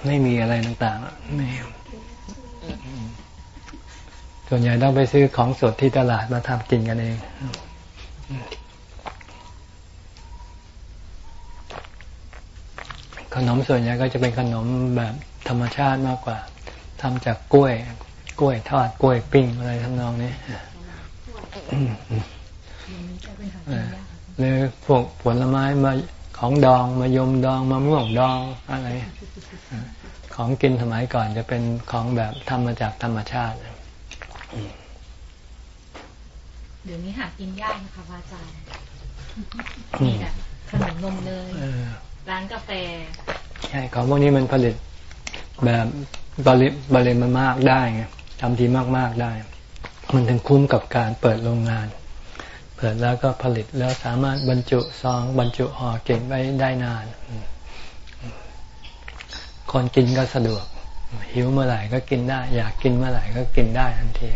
ไม่มีอะไรต่างๆไม่ส่วนใหญ่ต้องไปซื้อของสดที่ตลาดมาทำกินกันเอง ขนมส่วนใหญ่ก็จะเป็นขนมแบบธรรมชาติมากกว่าทำจากกล้วย กล้วยทอดกล้วยปิ้งอะไรทำนองนี้หรือพวกผลไม้มาของดองมายมดองมะม่วงดองอะไร ของกินสมัยก่อนจะเป็นของแบบทำมาจากธรรมชาติเดี๋ยวนี้หากินยากนะคะพระอาจารย์นี่แหละขนมนมเนย ร้านกาแฟ ใช่ของพวกนี้มันผลิตแบบบริบริมันมากได้ไงทำทีมากๆได้ มันถึงคุ้มกับการเปิดโรงงาน เปิดแล้วก็ผลิตแล้วสามารถบรรจุซองบรรจุห่อเก็บไว้ได้นาน คนกินก็สะดวก หิวเมื่อไหร่ก็กินได้ อยากกินเมื่อไหร่ก็กินได้ทันที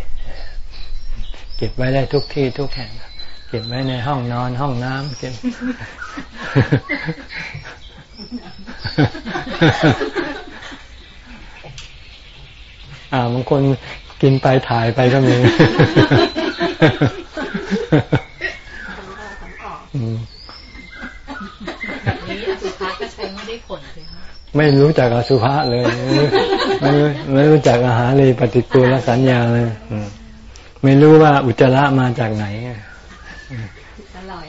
เก็บไว้ได้ทุกที่ทุกแห่ง เก็บไว้ในห้องนอนห้องน้ำเก็บ อ่าบางคนกินไปถ่ายไปก็มีนี้อสุภะก็ใช้ไม่ได้ผลเลยค่ะไม่รู้จักอสุภะเลย ไม่ไม่รู้จักอาหารเลยปฏิกูลสัญญาเลยไม่รู้ว่าอุจจาระมาจากไหนอร่อย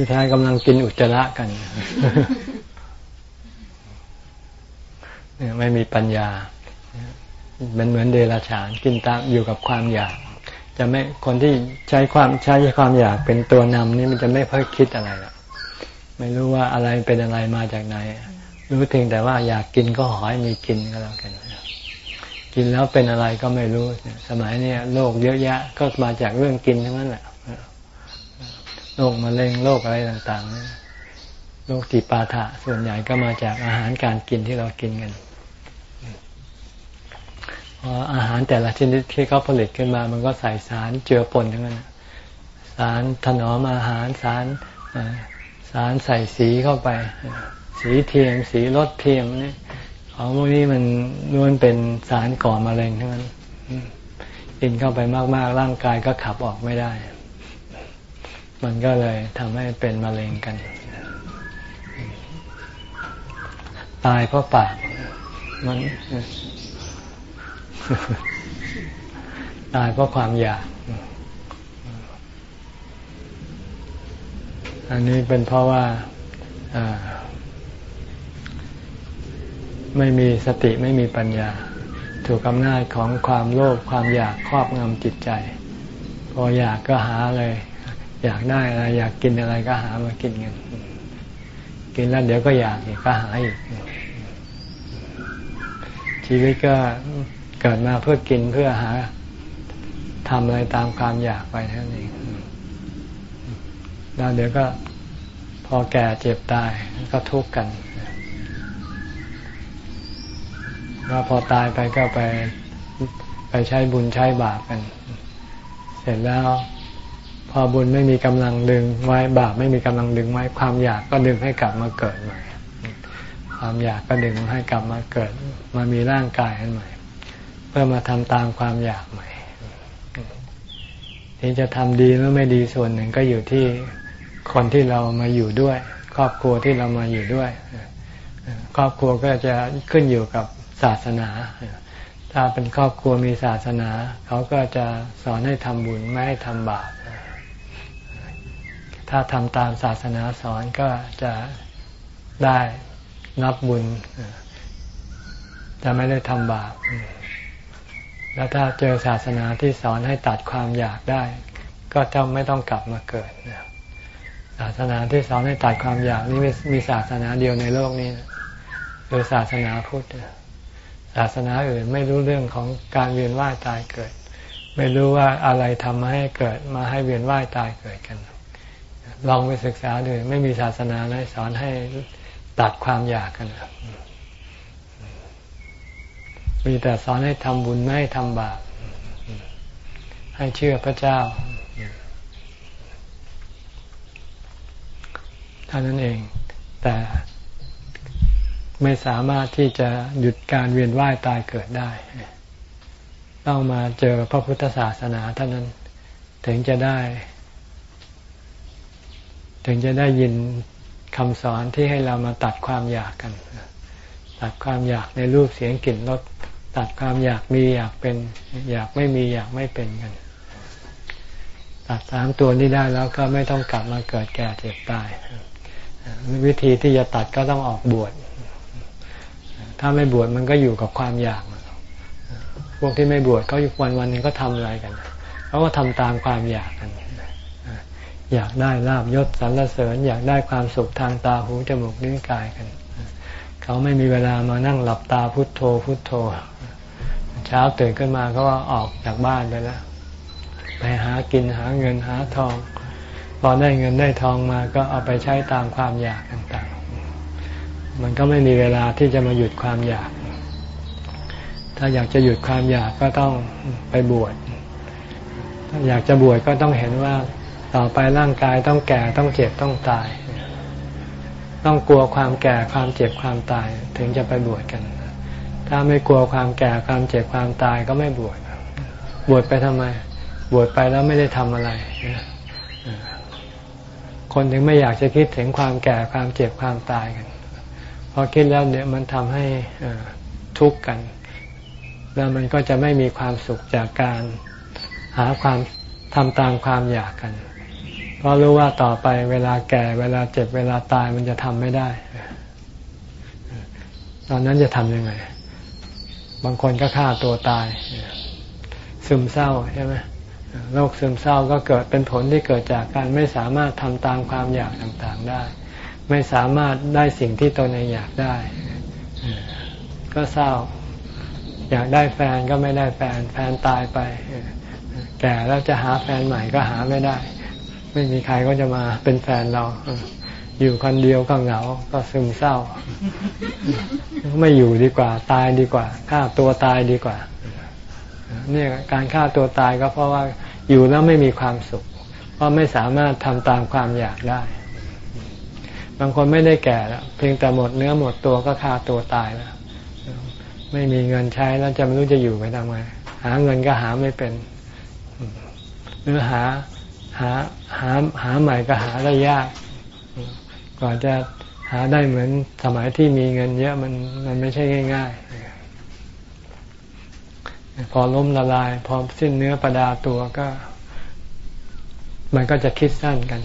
ที่แท้กำลังกินอุจจาระกันไม่มีปัญญาเป็นเหมือนเดรัจฉานกินตามอยู่กับความอยาก จะไม่คนที่ใช้ความใช้ความอยากเป็นตัวนำนี่มันจะไม่ค่อยคิดอะไรหรอกไม่รู้ว่าอะไรเป็นอะไรมาจากไหน รู้เพียงแต่ว่าอยากกินก็ขอให้มีกินก็แล้วกันกินแล้วเป็นอะไรก็ไม่รู้ สมัยนี้โรคเยอะแยะก็มาจากเรื่องกินทั้งนั้นแหละ โรคมะเร็งโรคอะไรต่างๆโรคติปาถะส่วนใหญ่ก็มาจากอาหารการกินที่เรากินกันพออาหารแต่ละชนิดที่เขาผลิตขึ้นมา มันก็ใส่สารเจือปนทั้งนั้น สารถนอมอาหารสารสารใส่สีเข้าไป สีเทียม สีรสเทียมนี่ของพวกนี้มันล้วนเป็นสารก่อมะเร็งทั้งนั้นกินเข้าไปมากๆ ร่างกายก็ขับออกไม่ได้ มันก็เลยทำให้เป็นมะเร็งกัน ตายเพราะปากมันตายเพราะความอยาก อันนี้เป็นเพราะว่าไม่มีสติไม่มีปัญญา ถูกอำนาจของความโลภความอยากครอบงำจิตใจ พออยากก็หาเลย อยากได้อะไรอยากกินอะไรก็หามากินกันกินแล้วเดี๋ยวก็อยากอีกก็หาอีกชีวิตก็เกิดมาเพื่อกินเพื่อหาทำอะไรตามความอยากไปเท่านั้นเองแล้วเดี๋ยวก็พอแก่เจ็บตายก็ทุกข์กันว่าพอตายไปก็ไปไปใช้บุญใช้บาปกัน เสร็จแล้ว พอบุญไม่มีกำลังดึงไว้บาปไม่มีกำลังดึงไว้ ความอยากก็ดึงให้กลับมาเกิดใหม่ ความอยากก็ดึงให้กลับมาเกิด มามีร่างกายอันใหม่ เพื่อมาทำตามความอยากใหม่ที่จะทำดีหรือไม่ดีส่วนหนึ่งก็อยู่ที่คนที่เรามาอยู่ด้วย ครอบครัวที่เรามาอยู่ด้วย ครอบครัวก็จะขึ้นอยู่กับศาสนาถ้าเป็นครอบครัวมีศาสนา เขาก็จะสอนให้ทำบุญไม่ให้ทำบาป ถ้าทำตามศาสนาสอนก็จะได้นับบุญ จะไม่ได้ทำบาป แล้วถ้าเจอศาสนาที่สอนให้ตัดความอยากได้ ก็จะไม่ต้องกลับมาเกิดศาสนาที่สอนให้ตัดความอยากนี่มีศาสนาเดียวในโลกนี้คือศาสนาพุทธศาสนาอื่นไม่รู้เรื่องของการเวียนว่ายตายเกิด ไม่รู้ว่าอะไรทำมาให้เกิดมาให้เวียนว่ายตายเกิดกัน ลองไปศึกษาดูไม่มีศาสนาไหนสอนให้ตัดความอยากกันมีแต่สอนให้ทำบุญไม่ให้ทำบาปให้เชื่อพระเจ้าเท่านั้นเอง แต่ไม่สามารถที่จะหยุดการเวียนว่ายตายเกิดได้ ต้องมาเจอพระพุทธศาสนาเท่านั้น ถึงจะได้ ถึงจะได้ยินคำสอนที่ให้เรามาตัดความอยากกัน ตัดความอยากในรูปเสียงกลิ่นรสตัดความอยากมีอยากเป็น อยากไม่มีอยากไม่เป็นกัน ตัดสามตัวนี้ได้แล้วก็ไม่ต้องกลับมาเกิดแก่เจ็บตาย วิธีที่จะตัดก็ต้องออกบวชถ้าไม่บวชมันก็อยู่กับความอยาก พวกที่ไม่บวชเขาอยู่วันวันนึงก็ทำอะไรกันเขาก็ทำตามความอยากกัน อยากได้ลาบยศสรรเสริญ อยากได้ความสุขทางตาหูจมูกลิ้นกายกัน เขาไม่มีเวลามานั่งหลับตาพุทโธพุทโธ เช้าตื่นขึ้นมาก็ว่าออกจากบ้านไปแล้วไปหากินหาเงินหาทองพอได้เงินได้ทองมาก็เอาไปใช้ตามความอยากต่างๆ มันก็ไม่มีเวลาที่จะมาหยุดความอยาก ถ้าอยากจะหยุดความอยากก็ต้องไปบวชถ้าอยากจะบวชก็ต้องเห็นว่า ต่อไปร่างกายต้องแก่ต้องเจ็บต้องตาย ต้องกลัวความแก่ความเจ็บความตายถึงจะไปบวชกัน ถ้าไม่กลัวความแก่ความเจ็บความตายก็ไม่บวชบวชไปทำไม บวชไปแล้วไม่ได้ทำอะไรคนถึงไม่อยากจะคิดถึงความแก่ความเจ็บความตายกันพอคิดแล้วเนี่ยมันทำให้ทุกข์กัน แล้วมันก็จะไม่มีความสุขจากการหาความทำตามความอยากกัน เพราะรู้ว่าต่อไปเวลาแก่ เวลาเจ็บเวลาตายมันจะทำไม่ได้ ตอนนั้นจะทำยังไง บางคนก็ฆ่าตัวตาย ซึมเศร้าใช่ไหมโรคซึมเศร้าก็เกิดเป็นผลที่เกิดจากการไม่สามารถทำตามความอยากต่างๆได้ ไม่สามารถได้สิ่งที่ตนเองอยากได้ ก็เศร้า อยากได้แฟนก็ไม่ได้แฟน แฟนตายไป แก่แล้วจะหาแฟนใหม่ก็หาไม่ได้ ไม่มีใครก็จะมาเป็นแฟนเรา อยู่คนเดียวก็เหงา ก็ซึมเศร้า ไม่อยู่ดีกว่า ตายดีกว่าฆ่าตัวตายดีกว่า เนี่ยการฆ่าตัวตายก็เพราะว่าอยู่แล้วไม่มีความสุข เพราะไม่สามารถทำตามความอยากได้ บางคนไม่ได้แก่แล้วเพียงแต่หมดเนื้อหมดตัวก็ฆ่าตัวตายแล้วไม่มีเงินใช้แล้วจะไม่รู้จะอยู่ไปทำไงหาเงินก็หาไม่เป็นหรือหา หาหาหาใหม่ก็หาได้ยาก กว่าจะหาได้เหมือนสมัยที่มีเงินเยอะมันมันไม่ใช่ง่าย ๆ พอล้มละลาย พอสิ้นเนื้อประดาตัวก็ มันก็จะคิดสั้นกัน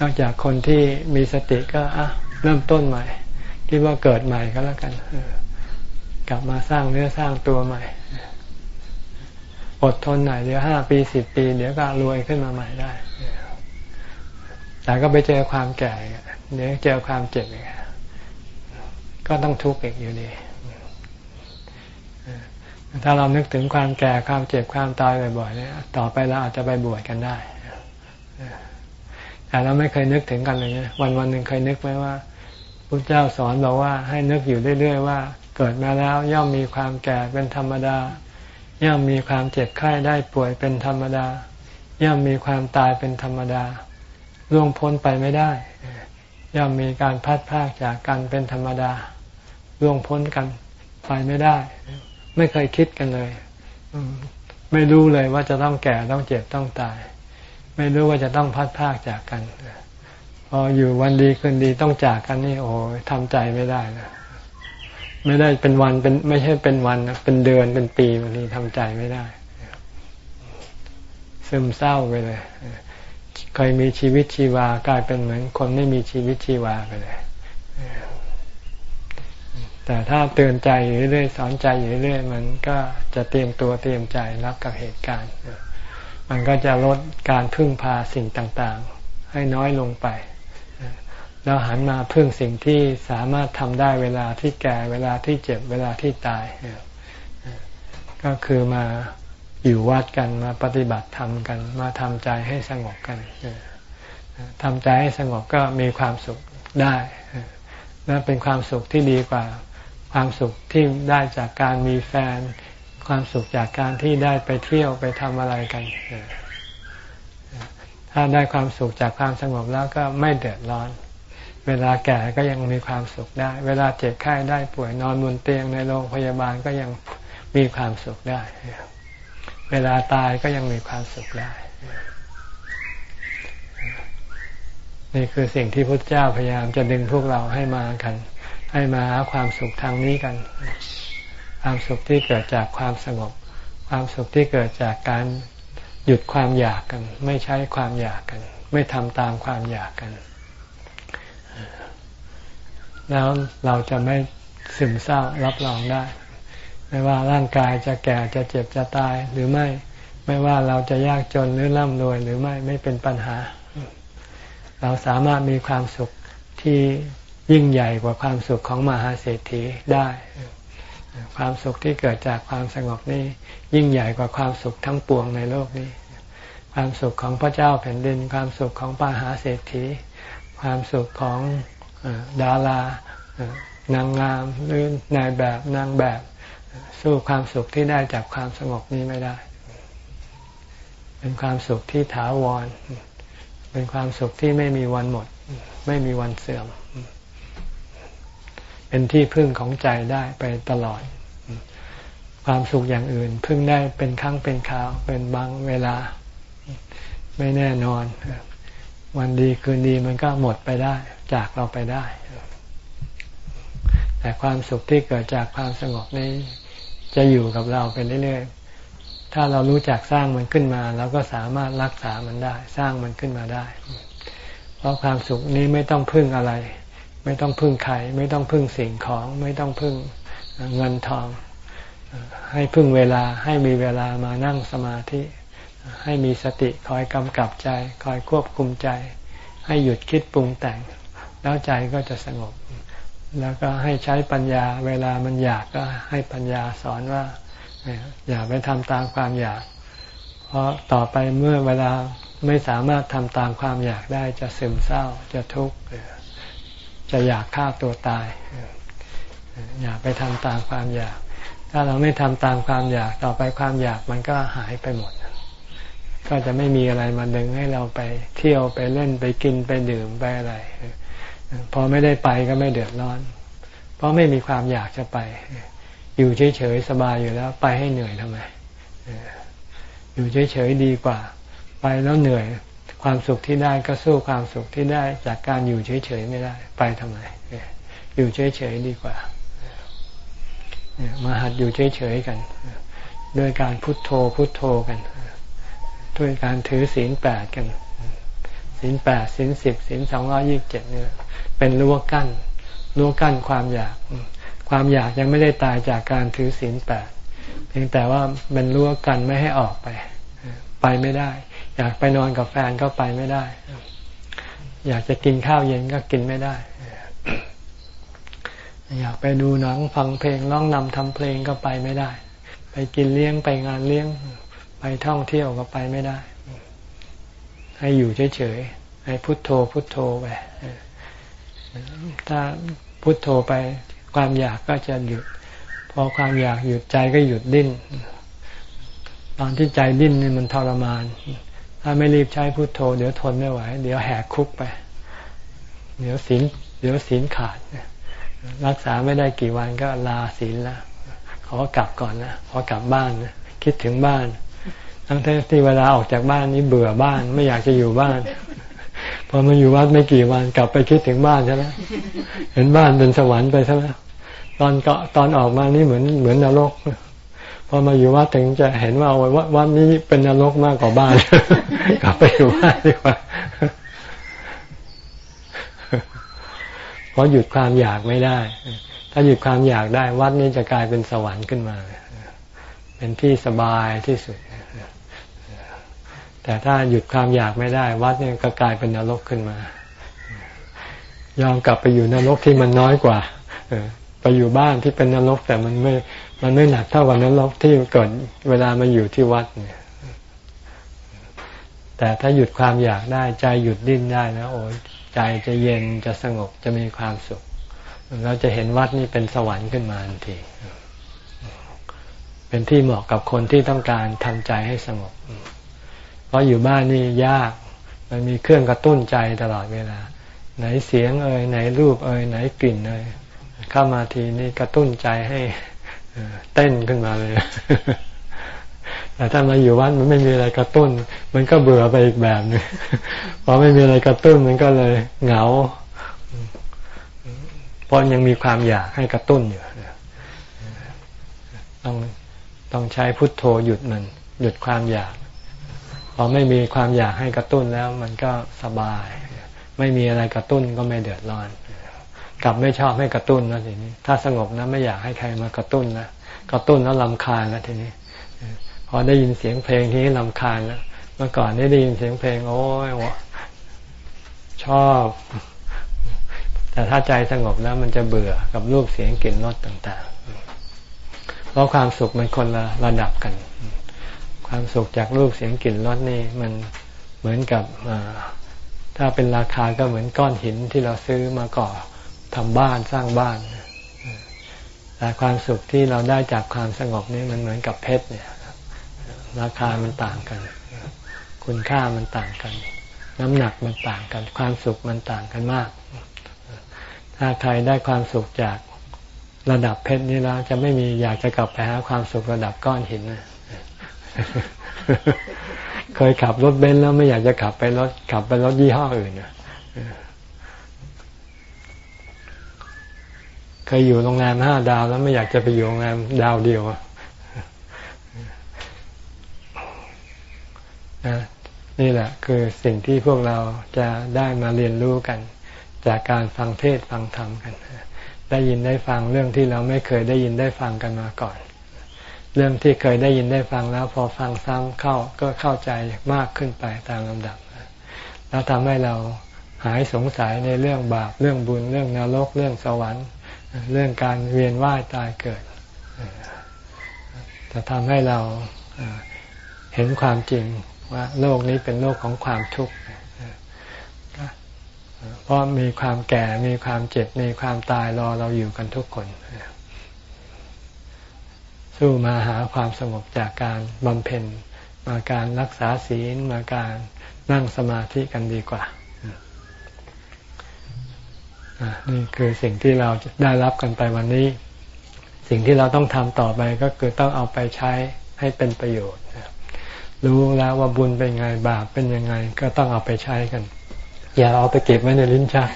นอกจากคนที่มีสติก็อะเริ่มต้นใหม่ คิดว่าเกิดใหม่ก็แล้วกันกลับมาสร้างเนื้อสร้างตัวใหม่ อดทนหน่อยเดี๋ยวห้าปีสิบปี เดี๋ยวก็รวยขึ้นมาใหม่ได้ แต่ก็ไปเจอความแก่เดี๋ยวเจอความเจ็บอีกก็ต้องทุกข์อีกอยู่ดีถ้าเรานึกถึงความแก่ความเจ็บความตายบ่อยๆเนี่ยต่อไปเราอาจจะไปบวชกันได้แต่เราไม่เคยนึกถึงกันเลยนะวันวันหนึ่งเคยนึกไหมว่าพระเจ้าสอนบอกว่าให้นึกอยู่เรื่อยๆว่า เกิดมาแล้วย่อมมีความแก่เป็นธรรมดา ย่อมมีความเจ็บไข้ได้ป่วยเป็นธรรมดา ย่อมมีความตายเป็นธรรมดาล่วงพ้นไปไม่ได้ ย่อมมีการพัดพากจากกันเป็นธรรมดาล่วงพ้นกันไปไม่ได้ ไม่เคยคิดกันเลยไม่รู้เลยว่าจะต้องแก่ต้องเจ็บต้องตาย ไม่รู้ว่าจะต้องพัดพากจากกันพออยู่วันดีคืนดีต้องจากกันนี่โอ้ทำใจไม่ได้นะ ไม่ได้เป็นวันเป็นไม่ใช่เป็นวันนะเป็นเดือนเป็นปีบางทีทำใจไม่ได้ ซึมเศร้าไปเลยเคยมีชีวิตชีวากลายเป็นเหมือน คนไม่มีชีวิตชีวาไปเลยแต่ถ้าเตือนใจอยู่เรื่อยสอนใจอยู่เรื่อยมันก็จะเตรียมตัวเตรียมใจรับกับเหตุการณ์ มันก็จะลดการพึ่งพาสิ่งต่างๆ ให้น้อยลงไป แล้วหันมาพึ่งสิ่งที่สามารถทำได้เวลาที่แก่เวลาที่เจ็บเวลาที่ตาย ก็คือมาอยู่วัดกันมาปฏิบัติธรรมกัน มาทำใจให้สงบกันทำใจให้สงบก็มีความสุขได้และเป็นความสุขที่ดีกว่า ความสุขที่ได้จากการมีแฟน ความสุขจากการที่ได้ไปเที่ยวไปทำอะไรกัน ถ้าได้ความสุขจากความสงบแล้วก็ไม่เดือดร้อน เวลาแก่ก็ยังมีความสุขได้ เวลาเจ็บไข้ได้ป่วยนอนบนเตียงในโรงพยาบาลก็ยังมีความสุขได้ เวลาตายก็ยังมีความสุขได้ นี่คือสิ่งที่พระเจ้าพยายามจะดึงพวกเราให้มากัน ให้มาหาความสุขทางนี้กัน ความสุขที่เกิดจากความสงบ ความสุขที่เกิดจากการหยุดความอยากกัน ไม่ใช้ความอยากกัน ไม่ทำตามความอยากกัน แล้วเราจะไม่ซึมเศร้ารับรองได้ ไม่ว่าร่างกายจะแก่จะเจ็บจะตายหรือไม่ ไม่ว่าเราจะยากจนหรือร่ำรวยหรือไม่ไม่เป็นปัญหา เราสามารถมีความสุขที่ยิ่งใหญ่กว่าความสุขของมหาเศรษฐีได้ ความสุขที่เกิดจากความสงบนี้ ยิ่งใหญ่กว่าความสุขทั้งปวงในโลกนี้ ความสุขของพระเจ้าแผ่นดิน ความสุขของปาหาเศรษฐี ความสุขของ ดารานางงามหรือนายแบบนางแบบ สู้ความสุขที่ได้จากความสงบนี้ไม่ได้ เป็นความสุขที่ถาวร เป็นความสุขที่ไม่มีวันหมด ไม่มีวันเสื่อม เป็นที่พึ่งของใจได้ไปตลอด ความสุขอย่างอื่น พึ่งได้เป็นครั้งเป็นคราว เป็นบางเวลา ไม่แน่นอน วันดีคืนดีมันก็หมดไปได้ จากเราไปได้ แต่ความสุขที่เกิดจากความสงบนี้ จะอยู่กับเราไปเรื่อยๆ ถ้าเรารู้จักสร้างมันขึ้นมาเราก็สามารถรักษามันได้ สร้างมันขึ้นมาได้ เพราะความสุขนี้ไม่ต้องพึ่งอะไร ไม่ต้องพึ่งใครไม่ต้องพึ่งสิ่งของ ไม่ต้องพึ่งเงินทอง ให้พึ่งเวลาให้มีเวลามานั่งสมาธิ ให้มีสติคอยกำกับใจ คอยควบคุมใจ ให้หยุดคิดปรุงแต่ง แล้วใจก็จะสงบ แล้วก็ให้ใช้ปัญญา เวลามันอยากก็ให้ปัญญาสอนว่า อย่าไปทำตามความอยาก เพราะต่อไปเมื่อเวลาไม่สามารถทำตามความอยากได้จะซึมเศร้าจะทุกข์จะอยากฆ่าตัวตาย อย่าไปทำตามความอยาก ถ้าเราไม่ทำตามความอยากต่อไปความอยากมันก็หายไปหมด ก็จะไม่มีอะไรมาดึงให้เราไปเที่ยวไปเล่นไปกินไปดื่มไปอะไร พอไม่ได้ไปก็ไม่เดือดร้อน เพราะไม่มีความอยากจะไป อยู่เฉยๆสบายอยู่แล้ว ไปให้เหนื่อยทำไมอยู่เฉยๆดีกว่า ไปแล้วเหนื่อย ความสุขที่ได้ก็สู้ความสุขที่ได้ จากการอยู่เฉยๆไม่ได้ ไปทำไมอยู่เฉยๆดีกว่ามาหัดอยู่เฉยๆกันด้วยการพุทโธพุทโธกันด้วยการถือศีลแปดกันศีลแปดศีลสิบศีลสองร้อยี่สิบเจ็ดเนี่ย เป็นรั้วกั้นรั้วกั้นความอยาก ความอยากยังไม่ได้ตายจากการถือศีลแปดเพียงแต่ว่าเป็นรั้วกันไม่ให้ออกไป ไปไม่ได้ อยากไปนอนกับแฟนก็ไปไม่ได้ อยากจะกินข้าวเย็นก็กินไม่ได้ อยากไปดูหนังฟังเพลงร้องนำทำเพลงก็ไปไม่ได้ ไปกินเลี้ยงไปงานเลี้ยง ไปท่องเที่ยวก็ไปไม่ได้ ให้อยู่เฉยๆให้พุทโธพุทโธไป ถ้าพุทโธไปความอยากก็จะหยุด พอความอยากหยุดใจก็หยุดดิ้น ตอนที่ใจดิ้นนี่มันทรมาน ถ้าไม่รีบใช้พุทโธ เดี๋ยวทนไม่ไหว เดี๋ยวแหกคุกไป เดี๋ยวศีลเดี๋ยวศีลขาด รักษาไม่ได้กี่วันก็ลาศีลละขอกลับก่อนนะขอกลับบ้านนะคิดถึงบ้าน ทั้งที่เวลาออกจากบ้านนี้เบื่อบ้านไม่อยากจะอยู่บ้าน อมาอยู่วัดไม่กี่วันกลับไปคิดถึงบ้านใช่ไหมเห็นบ้านเป็นสวรรค์ไปใช่ไหมตอนก็ตอนออกมานี่เหมือนเหมือนนรกพอมาอยู่วัดถึงจะเห็นว่าวัดวัดนี้เป็นนรกมากกว่าบ้าน กลับไปอยู่บ้านดีกว่าเพราะหยุดความอยากไม่ได้ ถ้าหยุดความอยากได้ วัดนี้จะกลายเป็นสวรรค์ขึ้นมา เป็นที่สบายที่สุด แต่ถ้าหยุดความอยากไม่ได้ วัดเนี่ยก็กลายเป็นนรกขึ้นมา ยอมกลับไปอยู่นรกที่มันน้อยกว่าไปอยู่บ้านที่เป็นนรกแต่มันไม่ มันไม่หนักเท่ากับนรกที่เกิดเวลามาอยู่ที่วัดเนี่ยแต่ถ้าหยุดความอยากได้ใจหยุดดิ้นได้นะโอ้ใจจะเย็นจะสงบจะมีความสุข เราจะเห็นวัดนี่เป็นสวรรค์ขึ้นมาทันที เป็นที่เหมาะกับคนที่ต้องการทำใจให้สงบ ราะอยู่บ้านนี่ยาก มันมีเครื่องกระตุ้นใจตลอดเวลา ไหนเสียงเอ่ยไหนรูปเอ่ยไหนกลิ่นเอ่ยเข้ามาทีนี่กระตุ้นใจให้เต้นขึ้นมาเลยแต่ถ้ามาอยู่วัดมันไม่มีอะไรกระตุ้น มันก็เบื่อไปอีกแบบนึงพอไม่มีอะไรกระตุ้นมันก็เลยเหงาเพราะยังมีความอยากให้กระตุ้นอยู่ต้องต้องใช้พุทโธหยุดมัน หยุดความอยาก พอไม่มีความอยากให้กระตุ้นแล้ว มันก็สบาย ไม่มีอะไรกระตุ้นก็ไม่เดือดร้อน กลับไม่ชอบให้กระตุ้นนะทีนี้ ถ้าสงบนะไม่อยากให้ใครมากระตุ้นนะกระตุ้นแล้วลำคาญแล้วทีนี้ พอได้ยินเสียงเพลงที่ลำคาญแล้วเมื่อก่อนได้ยินเสียงเพลง โอ้ยชอบ แต่ถ้าใจสงบแล้วมันจะเบื่อกับรูปเสียงกลิ่นรสต่างๆ เพราะความสุขมันคนละระดับกัน ความสุขจากรูปเสียงกลิ่นรสนี่มันเหมือนกับถ้าเป็นราคาก็เหมือนก้อนหินที่เราซื้อมาก่อทำบ้านสร้างบ้านแต่ความสุขที่เราได้จากความสงบนี่มันเหมือนกับเพชรเนี่ย ราคามันต่างกัน คุณค่ามันต่างกัน น้ำหนักมันต่างกัน ความสุขมันต่างกันมาก ถ้าใครได้ความสุขจากระดับเพชรนี่แล้วจะไม่มีอยากจะกลับไปหาความสุขระดับก้อนหินนะ เคยขับรถเบนซ์แล้วไม่อยากจะขับไปรถขับไปรถยี่ห้ออื่นนะเคยอยู่โรงแรมห้าดาวแล้วไม่อยากจะไปอยู่โรงแรมดาวเดียวนะนี่แหละ คือสิ่งที่พวกเราจะได้มาเรียนรู้กัน จากการฟังเทศฟังธรรมกัน ได้ยินได้ฟังเรื่องที่เราไม่เคยได้ยินได้ฟังกันมาก่อน เรื่องที่เคยได้ยินได้ฟังแล้ว พอฟังซ้ำเข้าก็เข้าใจมากขึ้นไปตามลำดับ แล้วทำให้เราหายสงสัยในเรื่องบาปเรื่องบุญเรื่องนรกเรื่องสวรรค์ เรื่องการเวียนว่ายตายเกิด จะทำให้เราเห็นความจริงว่าโลกนี้เป็นโลกของความทุกข์เพราะมีความแก่มีความเจ็บมีความตายรอเราอยู่กันทุกคน สู้มาหาความสงบจากการบำเพ็ญมาการรักษาศีลมาการนั่งสมาธิกันดีกว่านี่คือสิ่งที่เราได้รับกันไปวันนี้ สิ่งที่เราต้องทำต่อไปก็คือต้องเอาไปใช้ให้เป็นประโยชน์ รู้แล้วว่าบุญเป็นไงบาปเป็นยังไง ก็ต้องเอาไปใช้กัน อย่าเอาไปเก็บไว้ในลิ้นชัก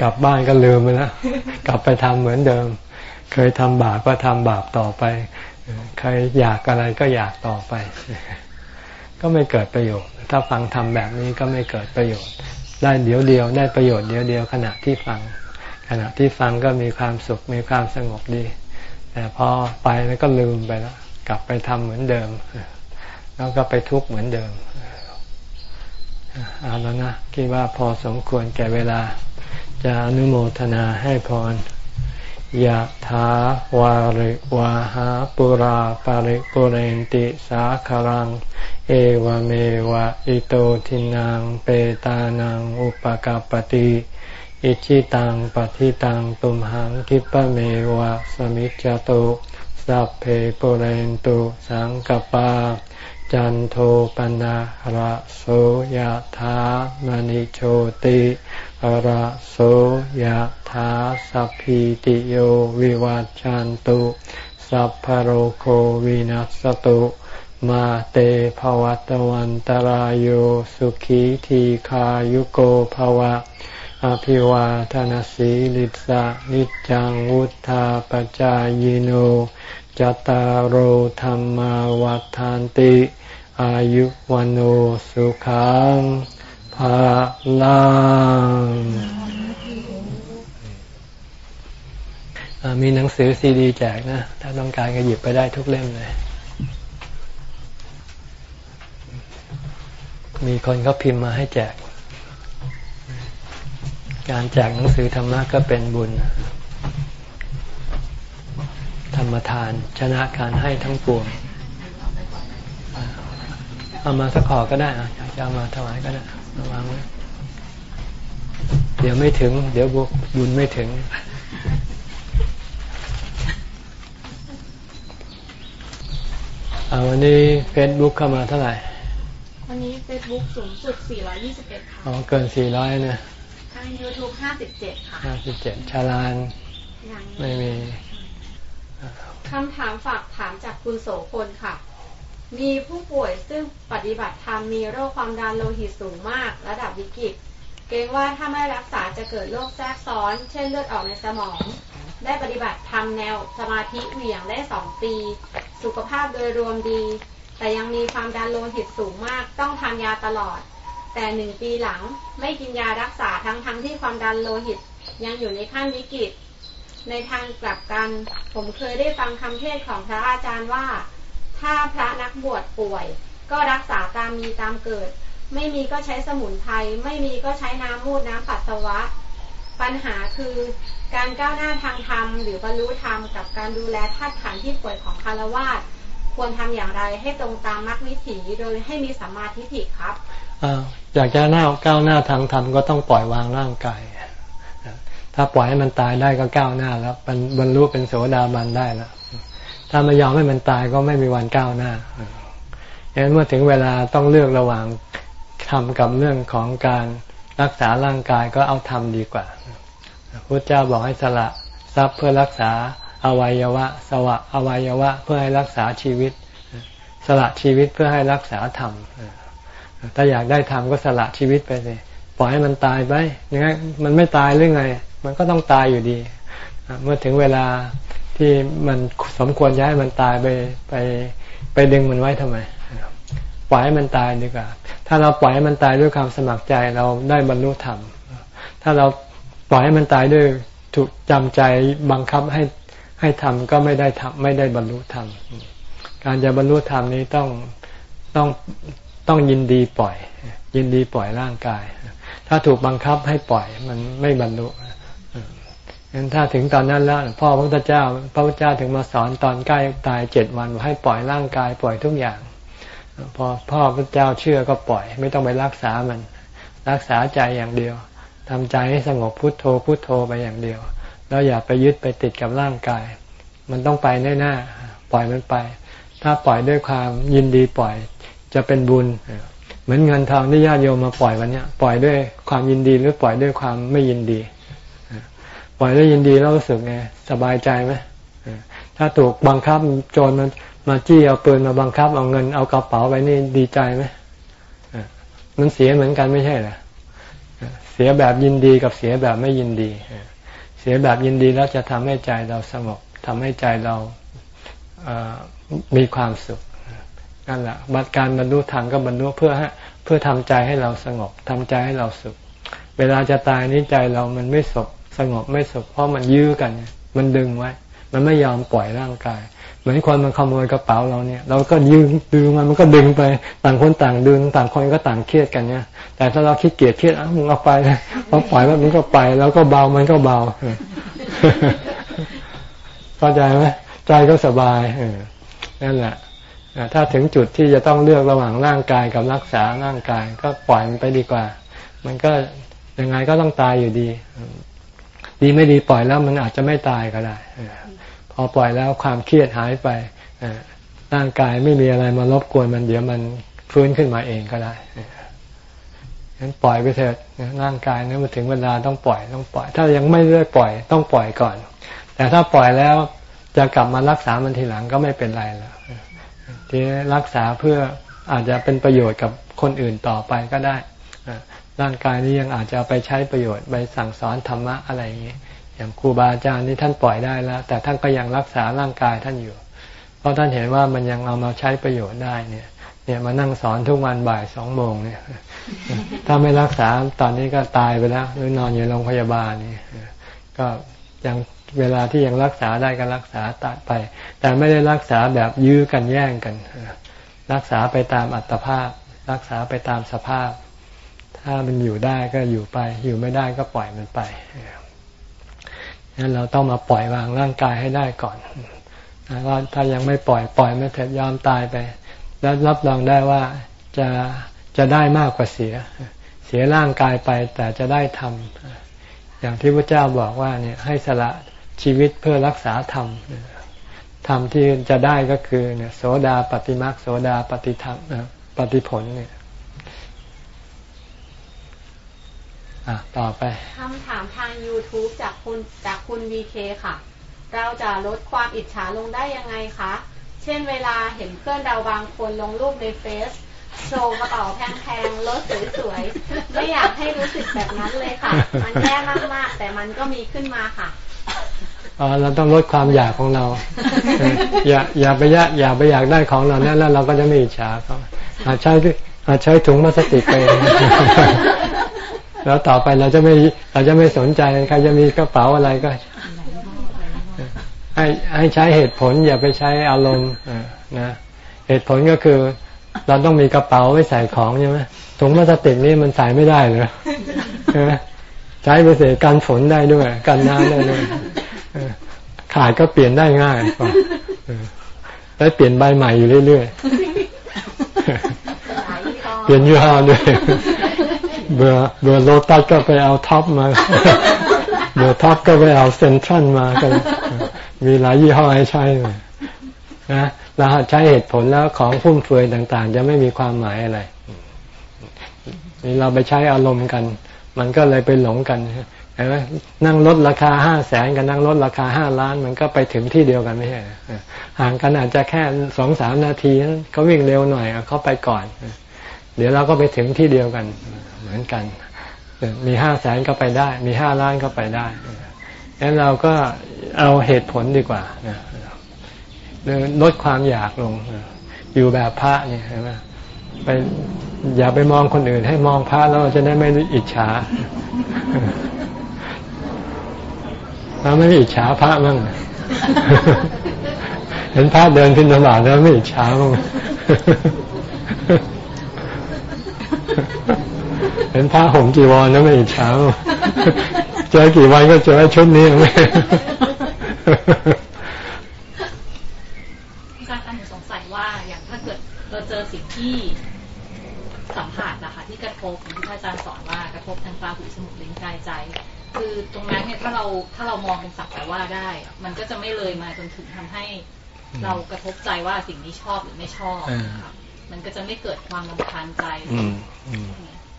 กลับบ้านก็ลืมไปแล้วกลับไปทำเหมือนเดิม เคยทำบาปก็ทำบาปต่อไป ใครอยากอะไรก็อยากต่อไป ก็ไม่เกิดประโยชน์ ถ้าฟังทำแบบนี้ก็ไม่เกิดประโยชน์ ได้เดี๋ยวเดียว ได้ประโยชน์เดียวเดียวขณะที่ฟัง ขณะที่ฟังก็มีความสุขมีความสงบดี แต่พอไปแล้วก็ลืมไปแล้ว กลับไปทำเหมือนเดิม แล้วก็ไปทุกข์เหมือนเดิมเอาแล้วนะคิดว่าพอสมควรแก่เวลา จะอนุโมทนาให้พร ยะถาวาริวาหาปุราปาริปุเรนติสาคารัง เอวเมวะอิโตทินังเปตานังอุปกาปติอิชิตังปฏิตังตุมหังคิปะเมวะสมิจจตุสัพเพปุเรนตุสังกปา จันโทปนะระโสยธามณิโชติระโสยธาสัพพิติโยวิวัจจันตุ สัพพโรโควินัสตุมาเตภวัตวันตารโยสุขีทีขายุโกภวะ อภิวาทานสีลิสะนิจังวุธาปจายโน จตารโหธรรมวาทานติ อายุวันโอสุขังภาลังมีหนังสือซีดีแจกนะ ถ้าต้องการก็หยิบไปได้ทุกเล่มเลย มีคนเขาพิมพ์มาให้แจก การแจกหนังสือธรรมะก็เป็นบุญ ธรรมทาน ชนะการให้ทั้งปวงเอามาสักขอก็ได้อะอยากจะเอามาถวายก็ได้ระวังไว้เดี๋ยวไม่ถึง เดี๋ยวบุญไม่ถึงเอาวันนี้เฟซบุ๊กเข้ามาเท่าไหร่ วันนี้เฟซบุ๊กสูงสุด 421 ค่ะ อ๋อ เกิน 400 นะทางยูทูบ57 ค่ะ 57 ชาลาน ไม่มี คำถามฝากถามจากคุณโสพลค่ะ มีผู้ป่วยซึ่งปฏิบัติธรรมมีโรคความดันโลหิตสูงมาก ระดับวิกฤตเกรงว่าถ้าไม่รักษาจะเกิดโรคแทรกซ้อน เช่นเลือดออกในสมอง ได้ปฏิบัติธรรมแนวสมาธิเหวี่ยงได้สองปี สุขภาพโดยรวมดี แต่ยังมีความดันโลหิตสูงมาก ต้องทานยาตลอด แต่หนึ่งปีหลังไม่กินยารักษาทั้งทั้งที่ความดันโลหิต ยังอยู่ในขั้นวิกฤต ในทางกลับกัน ผมเคยได้ฟังคำเทศของพระอาจารย์ว่า ถ้าพระนักบวชป่วย ก็รักษาตามมีตามเกิด ไม่มีก็ใช้สมุนไพรไม่มีก็ใช้น้ำมูดน้ำปัสสาวะ ปัญหาคือการก้าวหน้าทางธรรมหรือบรรลุธรรมกับการดูแลธาตุขันที่ป่วยของคารวาสควรทำอย่างไรให้ตรงตามมรรควิถีโดยให้มีสัมมาทิฏฐิครับอยากจะหน้าก้าวหน้าทางธรรมก็ต้องปล่อยวางร่างกาย ถ้าปล่อยให้มันตายได้ก็ก้าวหน้าแล้วบรรลุเป็นโสดาบันได้แล้วถ้าไม่ยอมให้มันตายก็ไม่มีวันก้าวหน้าดังนั้นเมื่อถึงเวลาต้องเลือกระหว่างทำกับเรื่องของการรักษาร่างกายก็เอาทำดีกว่าพระเจ้าบอกให้สละทรัพย์เพื่อรักษาอวัยวะ สวะอวัยวะ เพื่อให้รักษาชีวิต สละชีวิตเพื่อให้รักษาธรรมถ้าอยากได้ธรรมก็สละชีวิตไปเลยปล่อยให้มันตายไปยังไงมันไม่ตายหรือไง มันก็ต้องตายอยู่ดี เมื่อถึงเวลาที่มันสมควรย้ายมันตายไปไปไปดึงมันไว้ทำไม ปล่อยให้มันตายดีกว่า ถ้าเราปล่อยให้มันตายด้วยความสมัครใจเราได้บรรลุธรรม ถ้าเราปล่อยให้มันตายด้วยถูกจำใจบังคับให้ให้ทำก็ไม่ได้ทำไม่ได้บรรลุธรรม การจะบรรลุธรรมนี้ต้องต้องต้องยินดีปล่อย ยินดีปล่อยร่างกาย ถ้าถูกบังคับให้ปล่อยมันไม่บรรลุ งั้นถ้าถึงตอนนั้นแล้วพ่อพระพุทธเจ้า พระพุทธเจ้าถึงมาสอนตอนใกล้ตายเจ็ดวันให้ปล่อยร่างกายปล่อยทุกอย่าง พอพ่อพระเจ้าเชื่อก็ปล่อย ไม่ต้องไปรักษามัน รักษาใจอย่างเดียวทำใจให้สงบพุโทโธพุโทโธไปอย่างเดียว แล้วอย่าไปยึดไปติดกับร่างกาย มันต้องไปแน่ๆปล่อยมันไป ถ้าปล่อยด้วยความยินดีปล่อยจะเป็นบุญเหมือนเงินทองที่ญาติโยมมาปล่อยวันนี้ปล่อยด้วยความยินดีหรือปล่อยด้วยความไม่ยินดี ล่อยได้ยินดีแล้วรู้สึกไงสบายใจไหมถ้าถูกบังคับโจรมันมาจี้เอาปืนมาบังคับเอาเงินเอากระเป๋าไปนี่ดีใจไหมมันเสียเหมือนกันไม่ใช่เหรอเสียแบบยินดีกับเสียแบบไม่ยินดี เสียแบบยินดีแล้วจะทำให้ใจเราสงบทำให้ใจเรามีความสุขนั่นแหละบัตรการบรรลุธรรมก็บรรลุเพื่อเพื่อทำใจให้เราสงบทำใจให้เราสุข เวลาจะตายนี้ใจเรามันไม่สบ สงบไม่สุขเพราะมันยื้อกัน มันดึงไว้ มันไม่ยอมปล่อยร่างกาย เหมือนคนมันขโมยกระเป๋าเราเนี่ย เราก็ยื้อดึงมันมันก็ดึงไป ต่างคนต่างดึง ต่างคนก็ต่างเครียดกันเนี่ย แต่ถ้าเราคิดเกียดเครียดอะมึงเอาไปพอปล่อยแล้วมันก็ไป แล้วก็เบามันก็เบาเข้าใจไหมใจก็สบายเออนั่นแหละถ้าถึงจุดที่จะต้องเลือกระหว่างร่างกายกับรักษาร่างกาย ก็ปล่อยมันไปดีกว่า มันก็ยังไงก็ต้องตายอยู่ดี ดีไม่ดีปล่อยแล้วมันอาจจะไม่ตายก็ได้พอปล่อยแล้วความเครียดหายไปร่างกายไม่มีอะไรมารบกวนมันเดี๋ยวมันฟื้นขึ้นมาเองก็ได้งั้นปล่อยไปเถิดร่างกายนั้นมาถึงเวลาต้องปล่อยต้องปล่อย ถ้ายังไม่ได้ปล่อยต้องปล่อยก่อน แต่ถ้าปล่อยแล้วจะกลับมารักษามันทีหลังก็ไม่เป็นไรแล้วที่รักษาเพื่ออาจจะเป็นประโยชน์กับคนอื่นต่อไปก็ได้ ร่างกายนี้ยังอาจจะไปใช้ประโยชน์ไปสั่งสอนธรรมะอะไรอย่างนี้อย่างครูบาอาจารย์นี่ท่านปล่อยได้แล้ว แต่ท่านก็ยังรักษาร่างกายท่านอยู่ เพราะท่านเห็นว่ามันยังเอามาใช้ประโยชน์ได้เนี่ยเนี่ยมานั่งสอนทุกวันบ่ายสองโมงเนี่ย ถ้าไม่รักษาตอนนี้ก็ตายไปแล้วหรือนอนอยู่โรงพยาบาลนี่ก็ยังเวลาที่ยังรักษาได้ก็รักษาตัดไป แต่ไม่ได้รักษาแบบยื้อกันแย่งกัน รักษาไปตามอัตภาพ รักษาไปตามสภาพ ถ้ามันอยู่ได้ก็อยู่ไป อยู่ไม่ได้ก็ปล่อยมันไปงั้นเราต้องมาปล่อยวางร่างกายให้ได้ก่อนว่าถ้ายังไม่ปล่อยปล่อยไม่เถิดยอมตายไป แล้วรับรองได้ว่าจะจะได้มากกว่าเสีย เสียร่างกายไปแต่จะได้ทำอย่างที่พระเจ้าบอกว่าเนี่ยให้สละชีวิตเพื่อรักษาธรรมธรรมที่จะได้ก็คือเนี่ยโสดาปฏิมาโสดาปฏิธรรมปฏิผลเนี่ย อะต่อไปคำถามทาง YouTube จากคุณจากคุณ VK ค่ะ เราจะลดความอิจฉาลงได้ยังไงคะ เช่นเวลาเห็นเพื่อนเราบางคนลงรูปในเฟซโชว์กระเป๋าแพงๆรถสวยๆ ไม่อยากให้รู้สึกแบบนั้นเลยค่ะ มันแย่มากๆ แต่มันก็มีขึ้นมาค่ะอ๋อเราต้องลดความอยากของเรา อย่าอย่าไปยากอย่าไปอยากได้ของเราเนี่ยแล้วเราก็จะไม่อิจฉาเขาอาจใช้อาจใช้ถุงพลาสติกไป แล้วต่อไปเราจะไม่เราจะไม่สนใจใครจะมีกระเป๋าอะไรก็ ให้ให้ใช้เหตุผลอย่าไปใช้อารมณ์นะเหตุผลก็คือ เราต้องมีกระเป๋าไว้ใส่ของใช่ไหมถุงพลาสติกนี่มันใส่ไม่ได้เลยใช้ไปเสียกันฝนได้ด้วยกันน้ำได้ด้วยขาดก็เปลี่ยนได้ง่ายแล้วเปลี่ยนใบใหม่อยู่เรื่อยๆเปลี่ยนยี่ห้อด้วย เบื่อเบื่อโลตัสก็ไปเอาท็อปมาเบื่อท็อปก็ไปเอาเซนทรัลมากัน มีหลายยี่ห้อให้ใช้เลยนะเราใช้เหตุผลแล้วของฟุ่มเฟือยต่างๆ จะไม่มีความหมายอะไรนี่เราไปใช้อารมณ์กัน มันก็เลยไปหลงกันเห็นไหมนั่งรถราคาห้าแสนกับนั่งรถราคาห้าล้าน มันก็ไปถึงที่เดียวกันไม่ใช่ห่างกันอาจจะแค่สองสามนาทีเขาวิ่งเร็วหน่อยเขาไปก่อน เดี๋ยวเราก็ไปถึงที่เดียวกันเห มือนกัน มีห้าแสนก็ไปได้ มีห้าล้านก็ไปได้งั้นเราก็เอาเหตุผลดีกว่าลดความอยากลง อยู่แบบพระเนี่ยเห็นไหมไปอย่าไปมองคนอื่น ให้มองพระแล้วจะได้ไม่อิจฉาเราไม่อิจฉาพระบ้างเห็นพระเดินขึ้นตลาดแล้วไม่อิจฉาบ้าง เห็นพระห่มจีวรแล้วไม่อิจฉาเจอกี่วันก็เจอชุดนี้ไม่อาจารย์หนูสงสัยว่าอย่างถ้าเกิดเราเจอสิ่งที่สัมผัสนะคะที่กระทบที่อาจารย์สอนว่ากระทบทางตาหูจมูกลิ้นกายใจ คือตรงนั้นเนี่ยถ้าเราถ้าเรามองเป็นสักแต่ว่าได้ มันก็จะไม่เลยมาจนถึงทำให้ เรากระทบใจว่าสิ่งนี้ชอบหรือไม่ชอบมันก็จะไม่เกิดความรำคาญใจ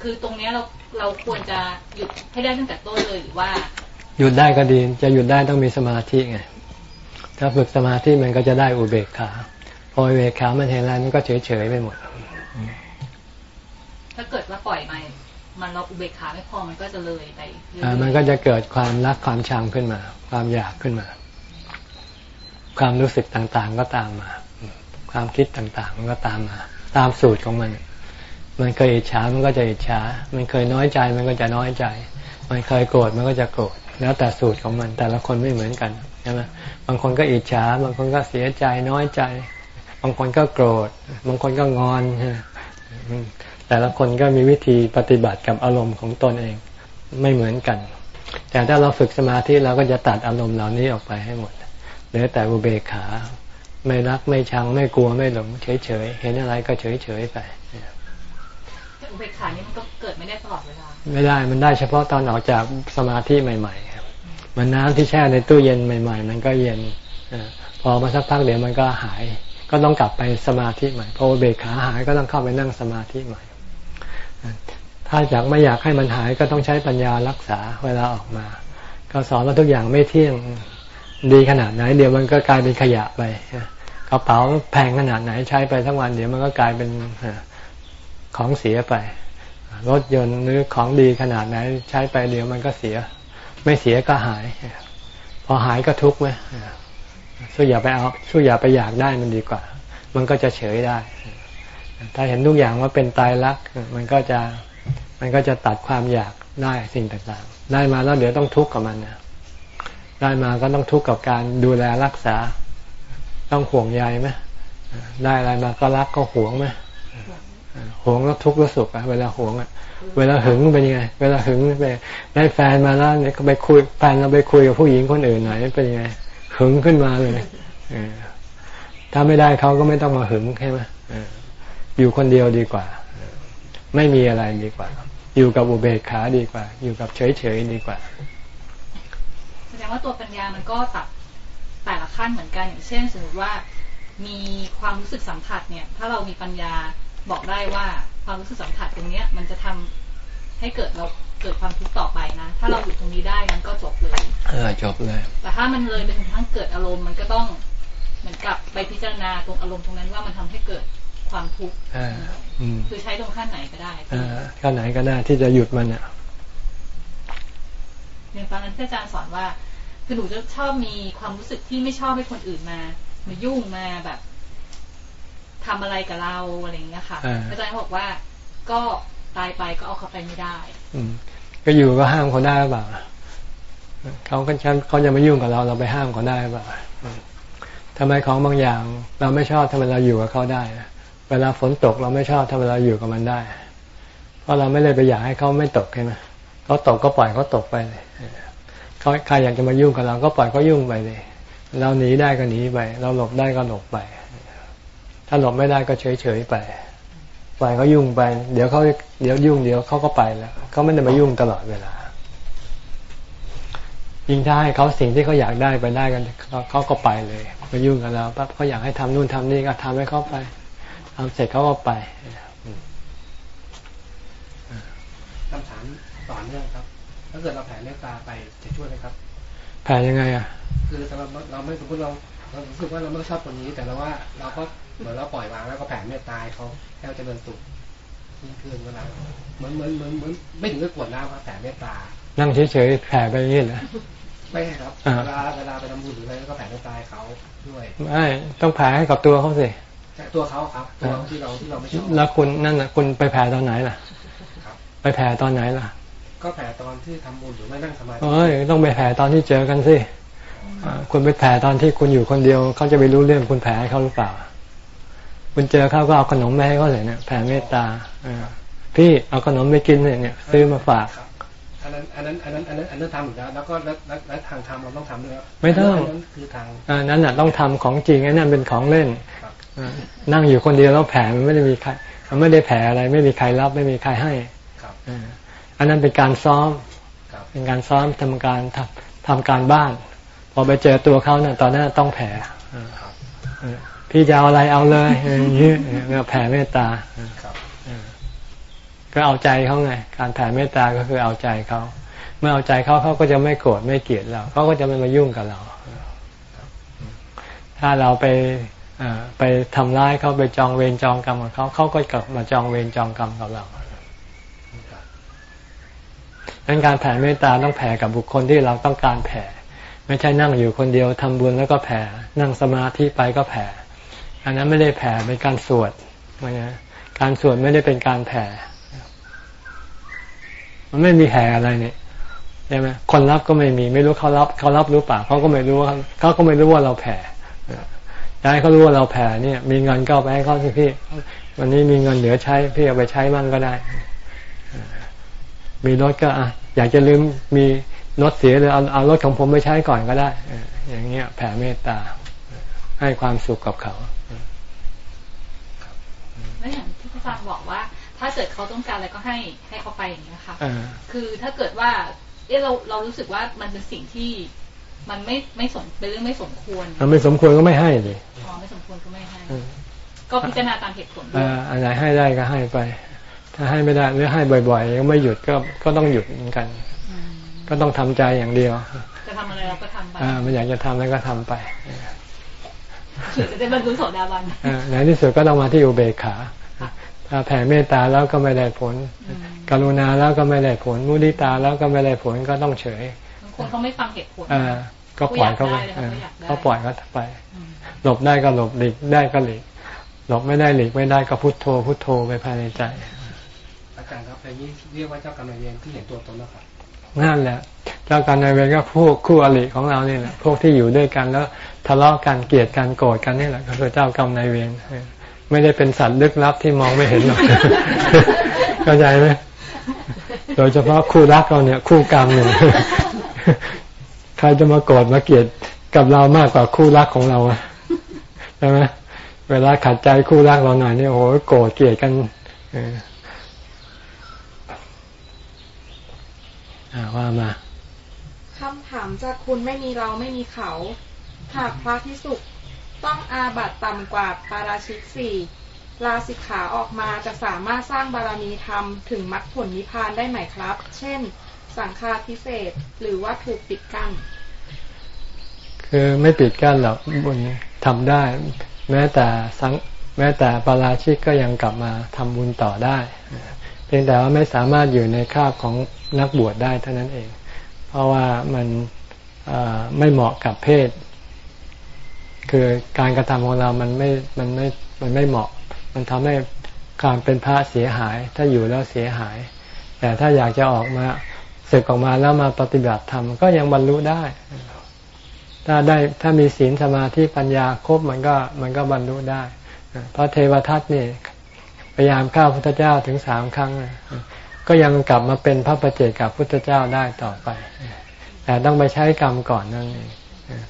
คือตรงนี้เราเราควรจะหยุดให้ได้ตั้งแต่ต้นเลยหรือว่า หยุดได้ก็ดี จะหยุดได้ต้องมีสมาธิไง ถ้าฝึกสมาธิมันก็จะได้อุเบกขาพพออุเบกขามันเห็นอะไรมันก็เฉยเฉยไปหมด ถ้าเกิดว่าปล่อยมามันเราอุเบกขาไม่พอมันก็จะเลยไปเรื่อยอ่าๆมันก็จะเกิดความรักความชังขึ้นมา ความอยากขึ้นมา ความรู้สึกต่างๆก็ตามมา ความคิดต่างๆมันก็ตามมา ตามสูตรของมัน มันเคยอิจฉามันก็จะอิจฉา มันเคยน้อยใจมันก็จะน้อยใจ มันเคยโกรธมันก็จะโกรธ แล้วแต่สูตรของมันแต่ละคนไม่เหมือนกันใช่ไหมบางคนก็อิจฉา บางคนก็เสียใจน้อยใจ บางคนก็โกรธ บางคนก็งอน แต่ละคนก็มีวิธีปฏิบัติกับอารมณ์ของตนเองไม่เหมือนกัน แต่ถ้าเราฝึกสมาธิเราก็จะตัดอารมณ์เหล่านี้ออกไปให้หมด เหลือแต่อุเบกขา ไม่รักไม่ชังไม่กลัวไม่หลงเฉยๆ เห็นอะไรก็เฉยๆไป อุเบกขานี่มันก็เกิดไม่ได้ตลอดเวลา ไม่ได้ มันได้เฉพาะตอนออกจากสมาธิใหม่ๆครับเหมันน้ำที่แช่ในตู้เย็นใหม่ ๆ มันก็เย็นอพอมาสักพักเดี๋ยวมันก็หาย ก็ต้องกลับไปสมาธิใหม่ พออุเบกขาหายก็ต้องเข้าไปนั่งสมาธิใหม่ ถ้าอยากไม่อยากให้มันหายก็ต้องใช้ปัญญารักษาเวลาออกมา ก็สอนว่าทุกอย่างไม่เที่ยงดีขนาดไหน เดี๋ยวมันก็กลายเป็นขยะไปกระเป๋าแพงขนาดไหนใช้ไปทั้งวัน เดี๋ยวมันก็กลายเป็น ของเสียไป รถยนต์หรือของดีขนาดไหน ใช้ไปเดี๋ยวมันก็เสีย ไม่เสียก็หาย พอหายก็ทุกข์ไหมสู้อย่าไปเอาสู้อย่าไปอยากได้มันดีกว่า มันก็จะเฉยได้ ถ้าเห็นทุกอย่างว่าเป็นตายรักมันก็จะมันก็จะตัดความอยากได้สิ่งต่างๆ ได้มาแล้วเดี๋ยวต้องทุกข์กับมันนะได้มาก็ต้องทุกข์กับการดูแลรักษา ต้องห่วงใยไหมได้อะไรมาก็รักก็ห่วงไหม หวงแล้วทุกข์แล้วสุขอะเวลาหวงอะเวลาหึงเป็นยังไง เวลาหึงไปได้แฟนมาแล้วเนี่ยก็ไปคุยแฟนเราไปคุยกับผู้หญิงคนอื่นหน่อยเป็นยังไงหึงขึ้นมาเลยถ้าไม่ได้เขาก็ไม่ต้องมาหึงใช่ไหมอออยู่คนเดียวดีกว่า ไม่มีอะไรดีกว่า อยู่กับอุเบกขาดีกว่า อยู่กับเฉยๆดีกว่าแสดงว่าตัวปัญญามันก็ตัดแต่ละขั้นเหมือนกันอย่างเช่น สมมติว่ามีความรู้สึกสัมผัสเนี่ย ถ้าเรามีปัญญา บอกได้ว่าความรู้สึกสัมผัสตรงเนี้ย มันจะทำให้เกิดเราเกิดความทุกข์ต่อไปนะ ถ้าเราหยุดตรงนี้ได้มันก็จบเลยเออจบเลย แต่ถ้ามันเลยไปถึงทั้งเกิดอารมณ์มันก็ต้องเหมือนกับไปพิจารณาตรงอารมณ์ตรงนั้นว่ามันทำให้เกิดความทุกข์อ่าอืมคือใช้ตรงขั้นไหนก็ได้อ่าขั้นไหนก็ได้ที่จะหยุดมันอะอย่างตอนนั้นที่อาจารย์สอนว่า คือหนูจะชอบมีความรู้สึกที่ไม่ชอบให้คนอื่นมามายุ่งมาแบบ ทำอะไรกับเราอะไรอย่างเงี้ยค่ะอ่าอาจารย์บอกว่าก็ตายไปก็เอาเขาไปไม่ได้ อืมก็อยู่ก็ห้ามเขาได้หรือเปล่าเขาก็ฉันเขาจะมายุ่งกับเราเราไปห้ามเขาได้หรือเปล่าอืมทำไมของบางอย่าง เราไม่ชอบทำไมเราอยู่กับเขาได้อะเวลาฝนตกเราไม่ชอบทำไมเราอยู่กับมันได้ เพราะเราไม่เลยไปอยากให้เขาไม่ตกใช่ไหมเขาตกก็ปล่อยเขาตกไปเลยเขาใครอยากจะมายุ่งกับเราก็ปล่อยเขายุ่งไปเลย เราหนีได้ก็หนีไป เราหลบได้ก็หลบไป ถ้าหลบไม่ได้ก็เฉยเฉยๆไปปล่อยเขายุ่งไป เดี๋ยวเขาเดี๋ยวยุ่งเดี๋ยวเขาก็ไปแล้วเขาไม่ได้มายุ่งตลอดเวลา ยิ่งถ้าให้เขาสิ่งที่เขาอยากได้ไปได้กันเขาเขาก็ไปเลยมายุ่งกับเราปั๊บเขาอยากให้ทำนู่นทำนี่ก็ทำให้เขาไปทำเสร็จเขาก็ไปคำถามต่อเนื่องครับ ถ้าเกิดเราแผ่เมตตาไปจะช่วยไหมครับ แผ่ยังไงอะ คือสำหรับเราไม่สมมติเราเรารู้สึกว่าเราไม่ชอบคนนี้ แต่เราว่าเราก็ เหมือนเราปล่อยวางแล้วก็แผ่เมตตาให้เขาให้เขาเจริญสุขนี่คือเวลาเหมือนเหมือนเหมือนเหมือนไม่ถึงกับกวดน้ำครับแผ่เมตตา นั่งเฉยๆแผ่ไปอย่างนี้เหรอไม่ใช่ครับอ่าเวลาเวลาไปทำบุญหรืออะไรก็แผ่เมตตาให้เขาด้วยไม่ต้องแผ่ให้กับตัวเขาสิแต่ตัวเขาครับตัวที่เราที่เราไม่ชอบแล้วคุณนั่นน่ะคุณไปแผ่ตอนไหนล่ะครับไปแผ่ตอนไหนล่ะ ก็แผ่ตอนที่ทำบุญหรือไม่นั่งสมาธิเอ้ยต้องไปแผ่ตอนที่เจอกันสิอ่าคุณไปแผ่ตอนที่คุณอยู่คนเดียวเขาจะไปรู้เรื่องคุณแผ่ให้เขาหรือเปล่า คุณเจอเขาก็เอาขนมมาให้เขาเลยเนี่ยแผ่เมตตาอ่าพี่เอาขนมไปกินเนี่ยเนี่ย ซื้อมาฝากครับอันนั้นอันนั้นอันนั้นอันนั้นอันนั้นทำอยู่แล้วแล้วก็แล้วแล้วแล้วทางธรรมเราต้องทำด้วยครับไม่ต้องนนั้นคือทางอ่านั้นน่ะต้องทำของจริงไอ้นั่นเป็นของเล่นครับอ่านั่งอยู่คนเดียวแล้วแผ่มันไม่ได้มีใครมันไม่ได้แผ่อะไร ไม่มีใครรับไม่มีใครให้ครับอ่าอันนั้นเป็นการซ้อมครับเป็นการซ้อมทำการทำทำการบ้าน พอไปเจอตัวเขาเนี่ยตอนนั้นต้องแผ่อ่าครับอ่า พี่จะเอาอะไรเอาเลยอย่างนี้แผ่เมตตาครับก็เอาใจเขาไง การแผ่เมตตาก็คือเอาใจเขาเมื่อเอาใจเขาเขาก็จะไม่โกรธไม่เกลียดเราเขาก็จะไม่มายุ่งกับเรา ถ้าเราไปไปทำร้ายเขาไปจองเวรจองกรรมกับเขาเขาก็กลับมาจองเวรจองกรรมกับเราดังนั้นการแผ่เมตตาต้องแผ่กับบุคคลที่เราต้องการแผ่ ไม่ใช่นั่งอยู่คนเดียวทำบุญแล้วก็แผ่ นั่งสมาธิไปก็แผ่ อันนั้นไม่ได้แผ่เป็นการสวดนะการสวดไม่ได้เป็นการแผ่ มันไม่มีแผ่อะไรเนี่ยใช่ไหมคนรับก็ไม่มีไม่รู้เขารับเขารับรู้ป่าเขาก็ไม่รู้เขาก็ไม่รู้ว่าเราแผ่ย้ายเขารู้ว่าเราแผ่เนี่ย มีเงินก็ไปให้เขาสิพี่ วันนี้มีเงินเหลือใช้พี่เอาไปใช้มั่งก็ได้ มีรถก็อะอยากจะลืมมีรถเสียเลยเอาเอารถของผมไปใช้ก่อนก็ได้อย่างเงี้ยแผ่เมตตาให้ความสุขกับเขา แล้วอย่างที่พระอาจารย์บอกว่า ถ้าเกิดเขาต้องการอะไรก็ให้ให้เขาไปอย่างนี้ค่ะคือถ้าเกิดว่า เออเราเรารู้สึกว่ามันเป็นสิ่งที่มันไม่ไม่สมเป็นเรื่องไม่สมควรมันไม่สมควรก็ไม่ให้เลยอ๋อไม่สมควรก็ไม่ให้ ก็พิจารณาตามเหตุผลอ่าอะไรให้ได้ก็ให้ไป ถ้าให้ไม่ได้หรือให้บ่อยๆก็ไม่หยุดก็ก็ต้องหยุดเหมือนกัน ก็ต้องทำใจอย่างเดียว จะทำอะไรเราก็ทำไปอ่ามันอยากจะทำแล้วก็ทำไป จะได้บรรลุโสดาบันในที่สุดก็ต้องมาที่อุเบกขาถ้าแผ่เมตตาแล้วก็ไม่ได้ผล กรุณาแล้วก็ไม่ได้ผล มุนิตาแล้วก็ไม่ได้ผลก็ต้องเฉยคนเขาไม่ฟังเหตุผลก็ปล่อยเขาไปเขาปล่อยเขาไป หลบได้ก็หลบหลีกได้ก็หลีกหลบไม่ได้หลีกไม่ได้ก็พุทโธพุทโธไปภายในใจอาจารย์ครับแต่นี้เรียกว่าเจ้ากรรมนายเวรที่เห็นตัวตนแล้วครับ นั่นแหละเจ้ากรรมนายเวรก็พวกคู่อริของเราเนี่ยแหละพวกที่อยู่ด้วยกันแล้วทะเลาะกันเกลียดกันโกรธกันนี่แหละก็คือเจ้ากรรมนายเวรไม่ได้เป็นสัตว์ลึกลับที่มองไม่เห็นหรอกเข้าใจไหมโดยเฉพาะคู่รักเราเนี่ย คู่กรรมเนี่ยใครจะมาโกรธมาเกลียดกับเรามากกว่าคู่รักของเราใช่ไหมเวลาขัดใจคู่รักเราหน่อยเนี่ยโอ้โหโกรธเกลียดกัน ว่ามาคำถามจากคุณไม่มีเราไม่มีเขาหากพระพิสุต้องอาบัตต่ำกว่าปาราชิกสี่ลาสิกขาออกมาจะสามารถสร้างบารมีธรรมถึงมรรคผลนิพพานได้ไหมครับ เช่น สังฆาพิเศษหรือว่าถูกปิดกั้น คือไม่ปิดกั้นหรอกบุญทำได้ แม้แต่สังแม้แต่ปาราชิกก็ยังกลับมาทำบุญต่อได้ เพียงแต่ว่าไม่สามารถอยู่ในคาบของนักบวชได้เท่านั้นเอง เพราะว่ามันไม่เหมาะกับเพศ คือการกระทำของเรามันไม่มันไม่มันไม่เหมาะ มันทำให้การเป็นพระเสียหาย ถ้าอยู่แล้วเสียหาย แต่ถ้าอยากจะออกมาศึกออกมาแล้วมาปฏิบัติธรรมก็ยังบรรลุได้ ถ้าได้ถ้ามีศีลสมาธิปัญญาครบมันก็มันก็บรรลุได้พระเทวทัตนี่ พยายามฆ่าพุทธเจ้าถึงสามครั้งก็ยังกลับมาเป็นพระประเจกับพุทธเจ้าได้ต่อไป แต่ต้องไปใช้กรรมก่อนนั่นเอง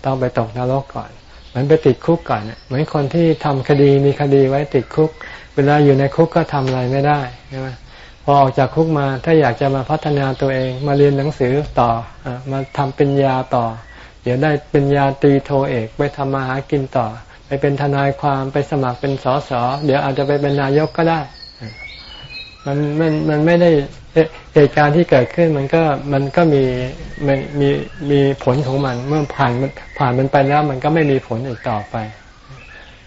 ต้องไปตกนรกก่อน เหมันไปติดคุกก่อนเหมือนคนที่ทำคดีมีคดีไว้ติดคุก เวลาอยู่ในคุกก็ทำอะไรไม่ได้ใช่ไหมพอออกจากคุกมาถ้าอยากจะมาพัฒนาตัวเองมาเรียนหนังสือต่ออมาทำเป็นยาต่อ เดี๋ยวได้เป็นยาตีโทเอกไปทำมาหากินต่อ ไปเป็นทนายความไปสมัครเป็นสสเดี๋ยวอาจจะไปเป็นนายกก็ได้ มันมันมันไม่ได้เหตุการณ์ที่เกิดขึ้นมันก็มันก็มีมันมีมีผลของมันเมื่อผ่านผ่านมันไปแล้ว มันก็ไม่มีผลอีกต่อไป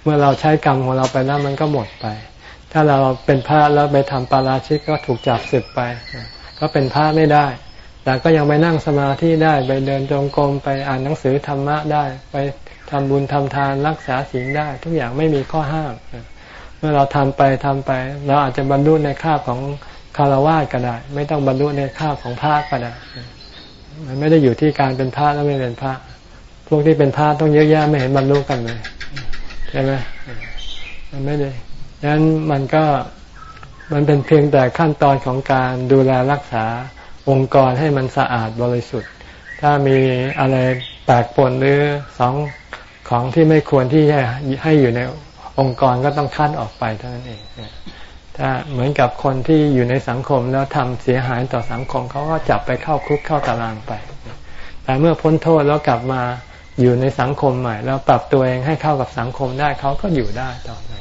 เมื่อเราใช้กรรมของเราไปแล้วมันก็หมดไป ถ้าเราเป็นพระแล้วไปทำปาราชิกก็ถูกจับศึกไป ก็เป็นพระไม่ได้ แต่ก็ยังไปนั่งสมาธิได้ไปเดินจงกรมไปอ่านหนังสือธรรมะได้ ไป ทำบุญทำทานรักษาศีลได้ ทุกอย่างไม่มีข้อห้าม เมื่อเราทำไปทำไป เราอาจจะบรรลุในคาบของคารวะก็ได้ ไม่ต้องบรรลุในข้าของพระก็ได้มันไม่ได้อยู่ที่การเป็นพระแล้วไม่เป็นพระ พวกที่เป็นพระต้องเยอะแยะไม่เห็นบรรลุกันเลยใช่ไหมมันไม่ได้ดังนั้นมันก็มันเป็นเพียงแต่ขั้นตอนของการดูแลรักษาองค์กรให้มันสะอาดบริสุทธิ์ ถ้ามีอะไรแปลกปนหรือสอง ของที่ไม่ควรที่จะให้อยู่ในองค์กรก็ต้องคัดออกไปเท่านั้นเองถ้าเหมือนกับคนที่อยู่ในสังคมแล้วทำเสียหายต่อสังคมเขาก็จับไปเข้าคุกเข้าตารางไป แต่เมื่อพ้นโทษแล้วกลับมาอยู่ในสังคมใหม่ แล้วปรับตัวเองให้เข้ากับสังคมได้เขาก็อยู่ได้ต่อไป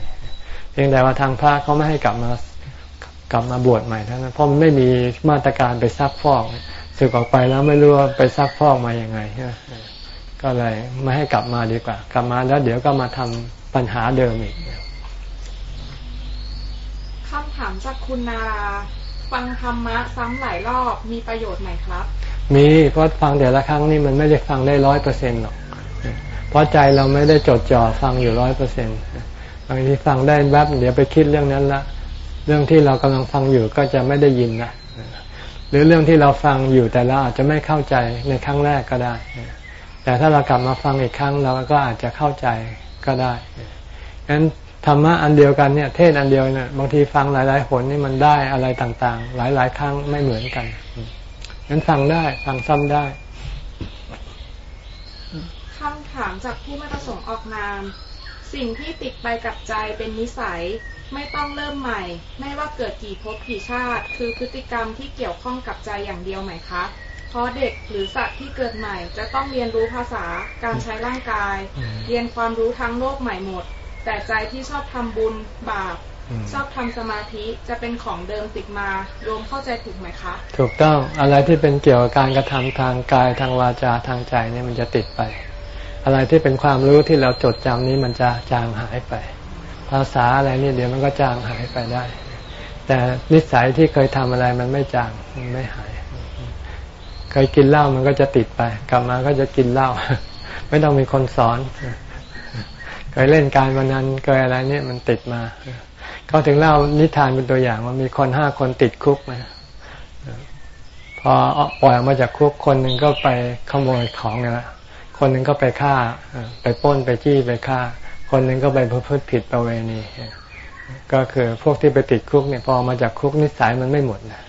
เพียงแต่ว่าทางพระเขาไม่ให้กลับมากลับมาบวชใหม่เท่านั้นเพราะมันไม่มีมาตรการไปซักฟอก สึกออกไปแล้วไม่รู้ว่าไปซักฟอกมาอย่างไง ก็เลยไม่ให้กลับมาดีกว่า กลับมาแล้วเดี๋ยวก็มาทำปัญหาเดิมอีกคำถามจากคุณนาราฟังธรรมะซ้ำหลายรอบมีประโยชน์ไหมครับ มีเพราะฟังแต่ละครั้งนี่มันไม่ได้ฟังได้ร้อยเปอร์เซ็นต์หรอกเพราะใจเราไม่ได้จดจ่อฟังอยู่ร้อยเปอร์เซ็นต์บางทีฟังได้แวบเดี๋ยวไปคิดเรื่องนั้นละเรื่องที่เรากำลังฟังอยู่ก็จะไม่ได้ยินนะหรือเรื่องที่เราฟังอยู่แต่เราอาจจะไม่เข้าใจในครั้งแรกก็ได้ แต่ถ้าเรากลับมาฟังอีกครั้งเราก็อาจจะเข้าใจก็ได้ฉะนั้นธรรมะอันเดียวกันเนี่ย เทศอันเดียวเนี่ยบางทีฟังหลายๆหนนี่มันได้อะไรต่างๆ หลายๆครั้งไม่เหมือนกันงั้นฟังได้ฟังซ้ำได้คำถามจากผู้ไม่ประสงค์ออกนาม สิ่งที่ติดไปกับใจเป็นนิสัย ไม่ต้องเริ่มใหม่ ไม่ว่าเกิดกี่ภพกี่ชาติ คือพฤติกรรมที่เกี่ยวข้องกับใจอย่างเดียวไหมคะ เพราะเด็กหรือสัตว์ที่เกิดใหม่ จะต้องเรียนรู้ภาษาการใช้ร่างกาย เรียนความรู้ทั้งโลกใหม่หมด แต่ใจที่ชอบทำบุญบาปชอบทำสมาธิจะเป็นของเดิมติดมาโยมเข้าใจถูกไหมคะ ถูกต้องอะไรที่เป็นเกี่ยวกับการกระทำทางกายทางวาจาทางใจนี่มันจะติดไป อะไรที่เป็นความรู้ที่เราจดจำนี้มันจะจางหายไป ภาษาอะไรนี่เดี๋ยวมันก็จางหายไปได้ แต่นิสัยที่เคยทำอะไรมันไม่จางมันไม่หายเค ยกินเหล้ามันก็จะติดไป กลับมาก็จะกินเหล้าไม่ต้องมีคนสอน เคยเล่นการวันนั้นเคยอะไรเนี่ยมันติดมา เขาถึงเล่านิทานเป็นตัวอย่างว่ามีคนห้าคนติดคุกมาพอปล่อยออกมาจากคุกคนหนึ่งก็ไปขโมยของไงละคนหนึ่งก็ไปฆ่า ไปป้นไปจี้ไปฆ่า คนหนึ่งก็ไปพฤติผิดประเวณี ก็คือพวกที่ไปติดคุกเนี่ยพอมาจากคุกนิสัยมันไม่หมดนะ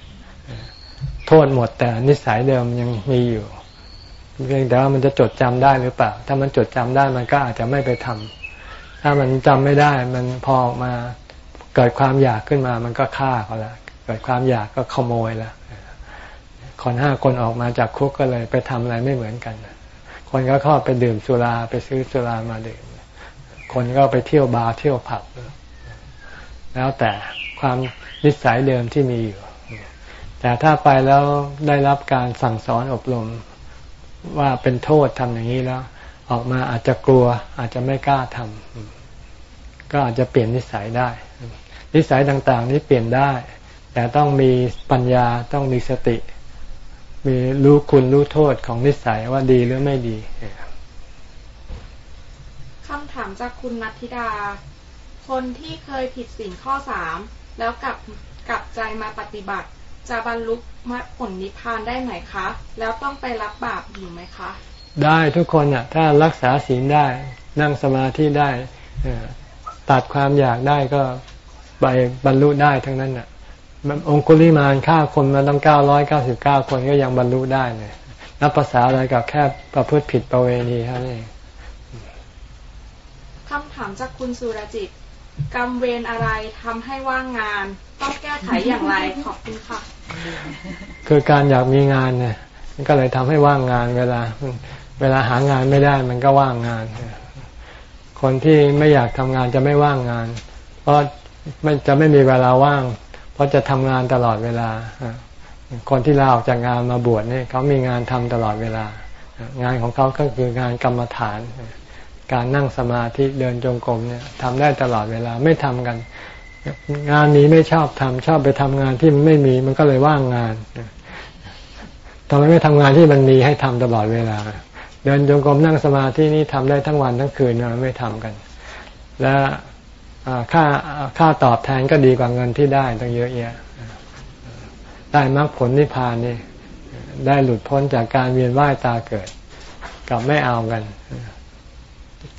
โทษหมดแต่นิสัยเดิมยังมีอยู่เพียงแต่ว่ามันจะจดจำได้หรือเปล่า ถ้ามันจดจำได้มันก็อาจจะไม่ไปทำถ้ามันจำไม่ได้มันพอออกมาเกิดความอยากขึ้นมา มันก็ฆ่าเขาละเกิดความอยากก็ขโมยละคนห้าคนออกมาจากคุกก็เลยไปทำอะไรไม่เหมือนกัน คนก็เข้าไปดื่มสุราไปซื้อสุรามาดื่ม คนก็ไปเที่ยวบาร์เที่ยวผับ แล้วแต่ความนิสัยเดิมที่มีอยู่ แต่ถ้าไปแล้วได้รับการสั่งสอนอบรมว่าเป็นโทษทำอย่างนี้แล้ว ออกมาอาจจะกลัวอาจจะไม่กล้าทำก็อาจจะเปลี่ยนนิสัยได้ นิสัยต่างๆ นี้เปลี่ยนได้ แต่ต้องมีปัญญาต้องมีสติ มีรู้คุณรู้โทษของนิสัยว่าดีหรือไม่ดีคำถามจากคุณนัทธิดา คนที่เคยผิดสิ่งข้อสามแล้วกลับกลับใจมาปฏิบัติ จะบรรลุมรรคผลนิพพานได้ไหมคะ แล้วต้องไปรับบาปอยู่ไหมคะ ได้ทุกคนอะ ถ้ารักษาศีลได้ นั่งสมาธิได้ตัดความอยากได้ก็ไปบรรลุได้ทั้งนั้นอะองคุลิมานฆ่าคนมาตั้งเก้าร้อยเก้าสิบเก้าคนก็ยังบรรลุได้เลยนับภาษาอะไรกับแค่ประพฤติผิดประเวณีเท่านั้นเองคำถามจากคุณสุรจิต กรรมเวรอะไรทำให้ว่างงาน ต้องแก้ไขอย่างไรขอบคุณค่ะ คือการอยากมีงานเนี่ยมันก็เลยทำให้ว่างงานเวลา เวลาหางานไม่ได้มันก็ว่างงาน คนที่ไม่อยากทำงานจะไม่ว่างงาน เพราะมันจะไม่มีเวลาว่าง เพราะจะทำงานตลอดเวลา คนที่ลาออกจากงานมาบวชเนี่ยเขามีงานทำตลอดเวลา งานของเขาก็คืองานกรรมฐาน การนั่งสมาธิเดินจงกรมเนี่ยทำได้ตลอดเวลาไม่ทำกัน งานนี้ไม่ชอบทำชอบไปทำงานที่มันไม่มีมันก็เลยว่างงานทำไมไม่ทำงานที่มันมีให้ทำตลอดเวลา เดินจงกรมนั่งสมาธินี่ทำได้ทั้งวันทั้งคืนเราไม่ทำกัน และค่าค่าตอบแทนก็ดีกว่าเงินที่ได้ตั้งเยอะแยะได้มรรคผลนิพพานนี่ได้หลุดพ้นจากการเวียนว่ายตาเกิด กับไม่เอากัน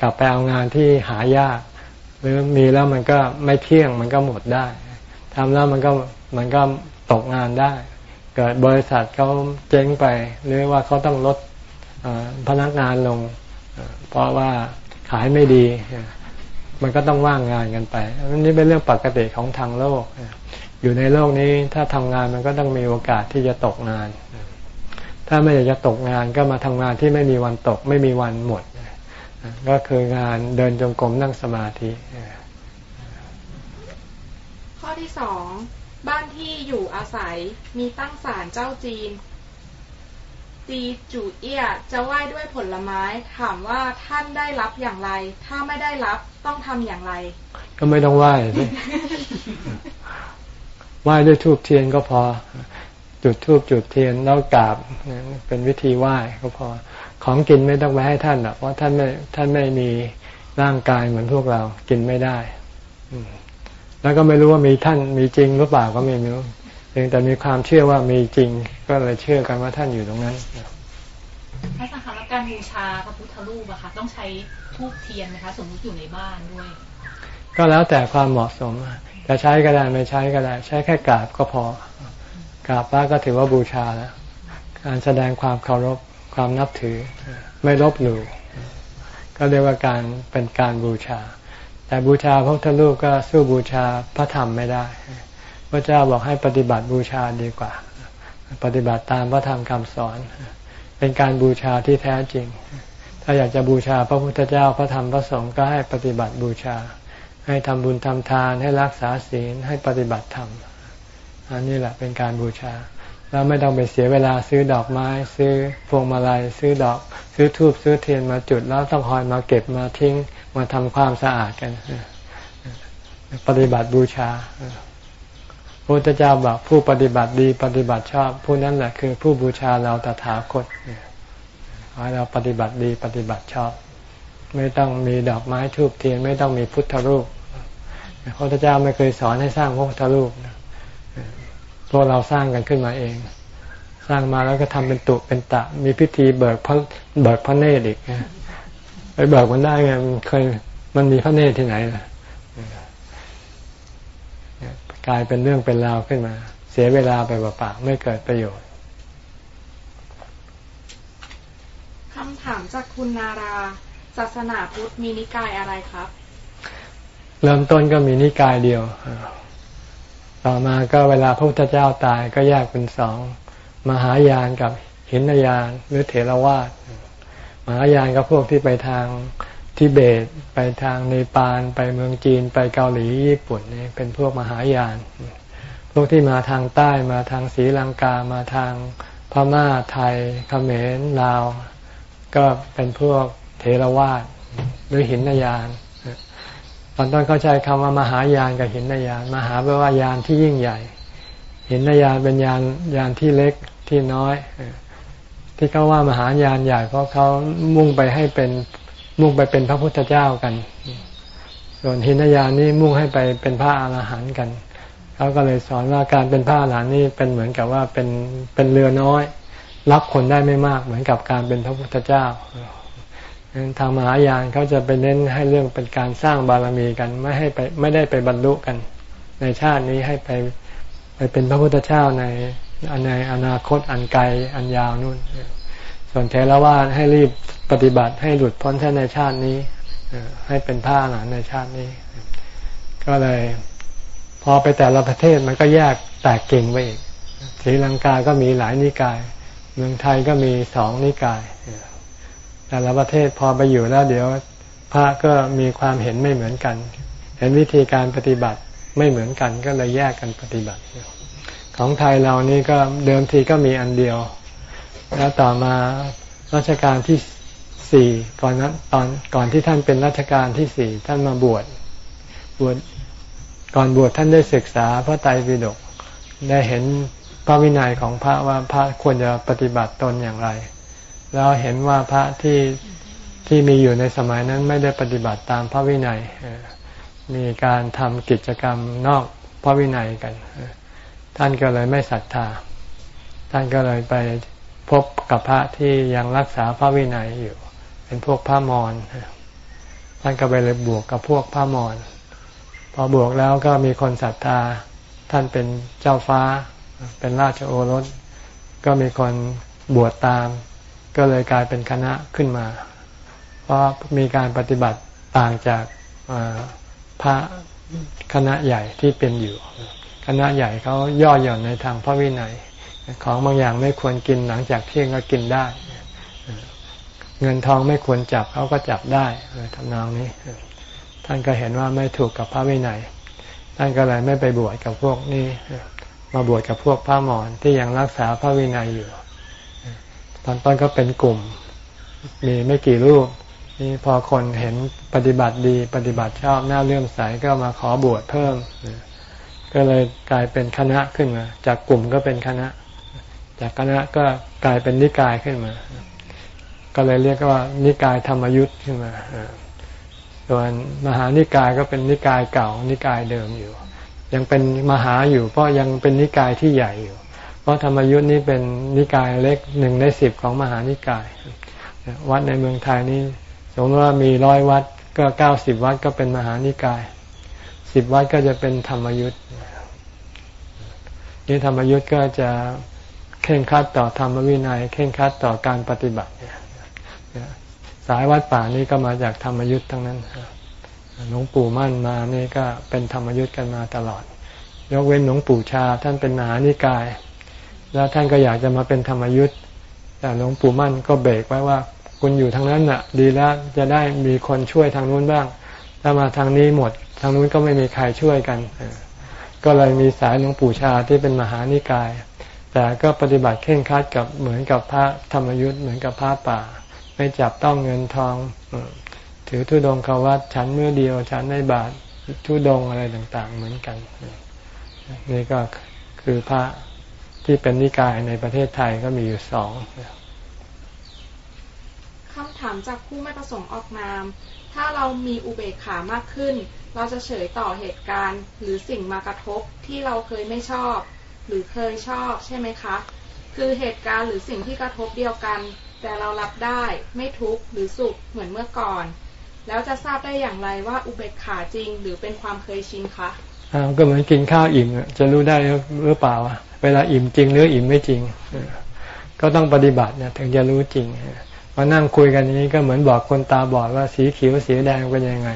กลับไปเอางานที่หายาก หรือมีแล้วมันก็ไม่เที่ยงมันก็หมดได้ทำแล้วมันก็มันก็ตกงานได้ เกิดบริษัทเขาเจ๊งไป หรือว่าเขาต้องลดพนักงานลง เพราะว่าขายไม่ดี มันก็ต้องว่างงานกันไปอันนี้เป็นเรื่องปกติของทางโลก อยู่ในโลกนี้ถ้าทำงานมันก็ต้องมีโอกาสที่จะตกงาน ถ้าไม่อยากจะตกงานก็มาทำงานที่ไม่มีวันตก ไม่มีวันหมด ก็คืองานเดินจงกรมนั่งสมาธิข้อที่สองบ้านที่อยู่อาศัยมีตั้งศาลเจ้าจีนซีจูเอียจะไหว้ด้วยผลไม้ ถามว่าท่านได้รับอย่างไร ถ้าไม่ได้รับต้องทำอย่างไร ก็ไม่ต้องไหว้สิไหว้ด้วยทูบเทียนก็พอ จุดทูบจุดเทียนแล้วกราบเป็นวิธีไหว้ก็พอ ของกินไม่ต้องไปให้ท่านหรอกเพราะท่านไม่ท่านไม่มีร่างกายเหมือนพวกเรากินไม่ได้แล้วก็ไม่รู้ว่ามีท่านมีจริงหรือเปล่าก็ไม่รู้เพียงแต่มีความเชื่อว่ามีจริง ก็เลยเชื่อกันว่าท่านอยู่ตรงนั้นพระอาจารย์คะแล้วการบูชาพระพุทธรูปอะคะต้องใช้ทูบเทียนไหมคะสมมติอยู่ในบ้านด้วย ก็แล้วแต่ความเหมาะสมจะใช้ก็ได้ไม่ใช้ก็ได้ ใช้แค่กราบก็พอกราบพระก็ถือว่าบูชาแล้ว การแสดงความเคารพ ความนับถือ ไม่ลบหลู่ก็เรียกว่าการเป็นการบูชา แต่บูชาพระพุทธรูปก็สู้บูชาพระธรรมไม่ได้พระเจ้าบอกให้ปฏิบัติบูชาดีกว่า ปฏิบัติตามพระธรรมคำสอน เป็นการบูชาที่แท้จริง ถ้าอยากจะบูชาพระพุทธเจ้าพระธรรมพระสงฆ์ก็ให้ปฏิบัติบูชา ให้ทำบุญทำทานให้รักษาศีลให้ปฏิบัติธรรมอันนี้แหละเป็นการบูชา แล้วไม่ต้องไปเสียเวลาซื้อดอกไม้ ซื้อพวงมาลัย ซื้อดอก ซื้อทูบซื้อเทียนมาจุดแล้วต้องคอยมาเก็บมาทิ้งมาทำความสะอาดกันปฏิบัติบูชาพระพุทธเจ้าบอกผู้ปฏิบัติดีปฏิบัติชอบ ผู้นั้นแหละคือผู้บูชาเราตถาคตขอให้เราปฏิบัติดีปฏิบัติชอบ ไม่ต้องมีดอกไม้ทูบเทียน ไม่ต้องมีพุทธรูปพระพุทธเจ้าไม่เคยสอนให้สร้างพระพุทธรูป พวกเราสร้างกันขึ้นมาเอง สร้างมาแล้วก็ทำเป็นตุเป็นตะ มีพิธีเบิกพระเบิกพระเนตรอีกไปเบิกมันได้ไงมันเคยมันมีพระเนตรที่ไหนล่ะกลายเป็นเรื่องเป็นราวขึ้นมา เสียเวลาไปเปล่าๆไม่เกิดประโยชน์คำถามจากคุณนาราศาสนาพุทธมีนิกายอะไรครับ เริ่มต้นก็มีนิกายเดียว ต่อมาก็เวลาพระพุทธเจ้าตายก็แยกเป็นสอง มหายานกับหินยานหรือเถรวาทมหายานก็พวกที่ไปทางทิเบต ไปทางเนปาลไปเมืองจีนไปเกาหลีญี่ปุ่นนี่เป็นพวกมหายาน พวกที่มาทางใต้มาทางศรีลังกามาทางพม่าไทยเขมรลาว ก็เป็นพวกเทรวาสหรือหินยาน ตอนต้นเข้าใจคำว่ามหายานกับหินยาน มหาแปลว่ายานที่ยิ่งใหญ่ หินยานเป็นยานยานที่เล็กที่น้อย ที่เขาว่ามหายานใหญ่เพราะเขามุ่งไปให้เป็นมุ่งไปเป็นพระพุทธเจ้ากัน ส่วนหินยานนี่มุ่งให้ไปเป็นพระอรหันต์กัน เขาก็เลยสอนว่าการเป็นพระอรหันต์นี่เป็นเหมือนกับว่าเป็นเป็นเรือน้อย รับคนได้ไม่มากเหมือนกับการเป็นพระพุทธเจ้า ทางมหายานเขาจะไปเน้นให้เรื่องเป็นการสร้างบารมีกัน ไม่ให้ไปไม่ได้ไปบรรลุกัน ในชาตินี้ให้ไปไปเป็นพระพุทธเจ้าในในอนาคตอันไกลอันยาวนู่น ส่วนเทรวาสให้รีบปฏิบัติให้หลุดพ้นแค่ในชาตินี้ให้เป็นผ้าหนาในชาตินี้ ก็เลย พอไปแต่ละประเทศมันก็แยกแตกเก่งไปอีกศรีลังกาก็มีหลายนิกาย เมืองไทยก็มีสองนิกาย แต่ละประเทศพอไปอยู่แล้วเดี๋ยวพระก็มีความเห็นไม่เหมือนกัน เห็นวิธีการปฏิบัติไม่เหมือนกันก็เลยแยกกันปฏิบัติ ของไทยเรานี่ก็เดิมทีก็มีอันเดียว แล้วต่อมารัชกาลที่สี่ก่อนนั้นตอนก่อนที่ท่านเป็นรัชกาลที่สี่ท่านมาบวชบวชก่อนบวชท่านได้ศึกษาพระไตรปิฎกได้เห็นพระวินัยของพระว่าพระควรจะปฏิบัติตนอย่างไร แล้วเห็นว่าพระที่ที่มีอยู่ในสมัยนั้นไม่ได้ปฏิบัติตามพระวินัย มีการทำกิจกรรมนอกพระวินัยกัน ท่านก็เลยไม่ศรัทธา ท่านก็เลยไปพบกับพระที่ยังรักษาพระวินัยอยู่ เป็นพวกพระมอญท่านก็ไปเลยบวกกับพวกพระมอญพอบวกแล้วก็มีคนศรัทธา ท่านเป็นเจ้าฟ้า เป็นราชโอรส ก็มีคนบวชตาม ก็เลยกลายเป็นคณะขึ้นมา เพราะมีการปฏิบัติต่างจากพระคณะใหญ่ที่เป็นอยู่ คณะใหญ่เขาย่อหย่อนในทางพระวินัย ของบางอย่างไม่ควรกินหลังจากเที่ยงก็กินได้ เงินทองไม่ควรจับเขาก็จับได้ทำนองนี้ ท่านก็เห็นว่าไม่ถูกกับพระวินัย ท่านก็เลยไม่ไปบวชกับพวกนี้ มาบวชกับพวกพระมอญที่ยังรักษาพระวินัยอยู่ ตอนต้นก็เป็นกลุ่ม มีไม่กี่รูปนี่พอคนเห็นปฏิบัติดี ปฏิบัติชอบหน้าเลื่อมใสก็มาขอบวชเพิ่ม ก็เลยกลายเป็นคณะขึ้นมา จากกลุ่มก็เป็นคณะ จากคณะก็กลายเป็นนิกายขึ้นมา ก็เลยเรียกว่านิกายธรรมยุทธ์ขึ้นมาส่วนมหานิกายก็เป็นนิกายเก่านิกายเดิมอยู่ ยังเป็นมหาอยู่เพราะยังเป็นนิกายที่ใหญ่อยู่ เพราะธรรมยุทธ์นี้เป็นนิกายเล็กหนึ่งในสิบของมหานิกาย วัดในเมืองไทยนี้สมมติว่ามีร้อยวัดก็เก้าสิบวัดก็เป็นมหานิกายสิบวัดก็จะเป็นธรรมยุทธ์นี่ธรรมยุทธ์ก็จะเข่งคัดต่อธรรมวินัยเข่งคัดต่อการปฏิบัติสายวัดป่านี้ก็มาจากธรรมยุทธ์ทั้งนั้นหลวงปู่มั่นมานี่ก็เป็นธรรมยุทธ์กันมาตลอด ยกเว้นหลวงปู่ชาท่านเป็นมหานิกาย แล้วท่านก็อยากจะมาเป็นธรรมยุทธ์แต่หลวงปู่มั่นก็เบรกไว้ว่า คุณอยู่ทางนั้นน่ะ ดีแล้วจะได้มีคนช่วยทางนู้นบ้าง ถ้ามาทางนี้หมด ทางนู้นก็ไม่มีใครช่วยกันก็เลยมีสายหลวงปู่ชาที่เป็นมหานิกาย แต่ก็ปฏิบัติเข่งคัดกับเหมือนกับพระธรรมยุทธ์เหมือนกับพระป่า ไม่จับต้องเงินทองถือทุดงควัดฉันเมื่อเดียวฉันในบาททุดงอะไรต่างๆ เหมือนกันนี่ก็คือพระ ที่เป็นนิกายในประเทศไทยก็มีอยู่สองคำถามจากผู้ไม่ประสงค์ออกนาม ถ้าเรามีอุเบกขามากขึ้น เราจะเฉยต่อเหตุการณ์ หรือสิ่งมากระทบที่เราเคยไม่ชอบ หรือเคยชอบใช่ไหมคะ คือเหตุการณ์หรือสิ่งที่กระทบเดียวกัน แต่เรารับได้ไม่ทุกข์หรือสุขเหมือนเมื่อก่อน แล้วจะทราบได้อย่างไรว่าอุเบกขาจริง หรือเป็นความเคยชินคะ ก็เหมือนกินข้าวอิ่มจะรู้ได้หรือเปล่า เวลาอิ่มจริงหรืออิ่มไม่จริง ก็ต้องปฏิบัติเนี่ยถึงจะรู้จริงมานั่งคุยกันนี้ก็เหมือนบอกคนตาบอดว่าสีเขียวสีแดงเป็นยังไง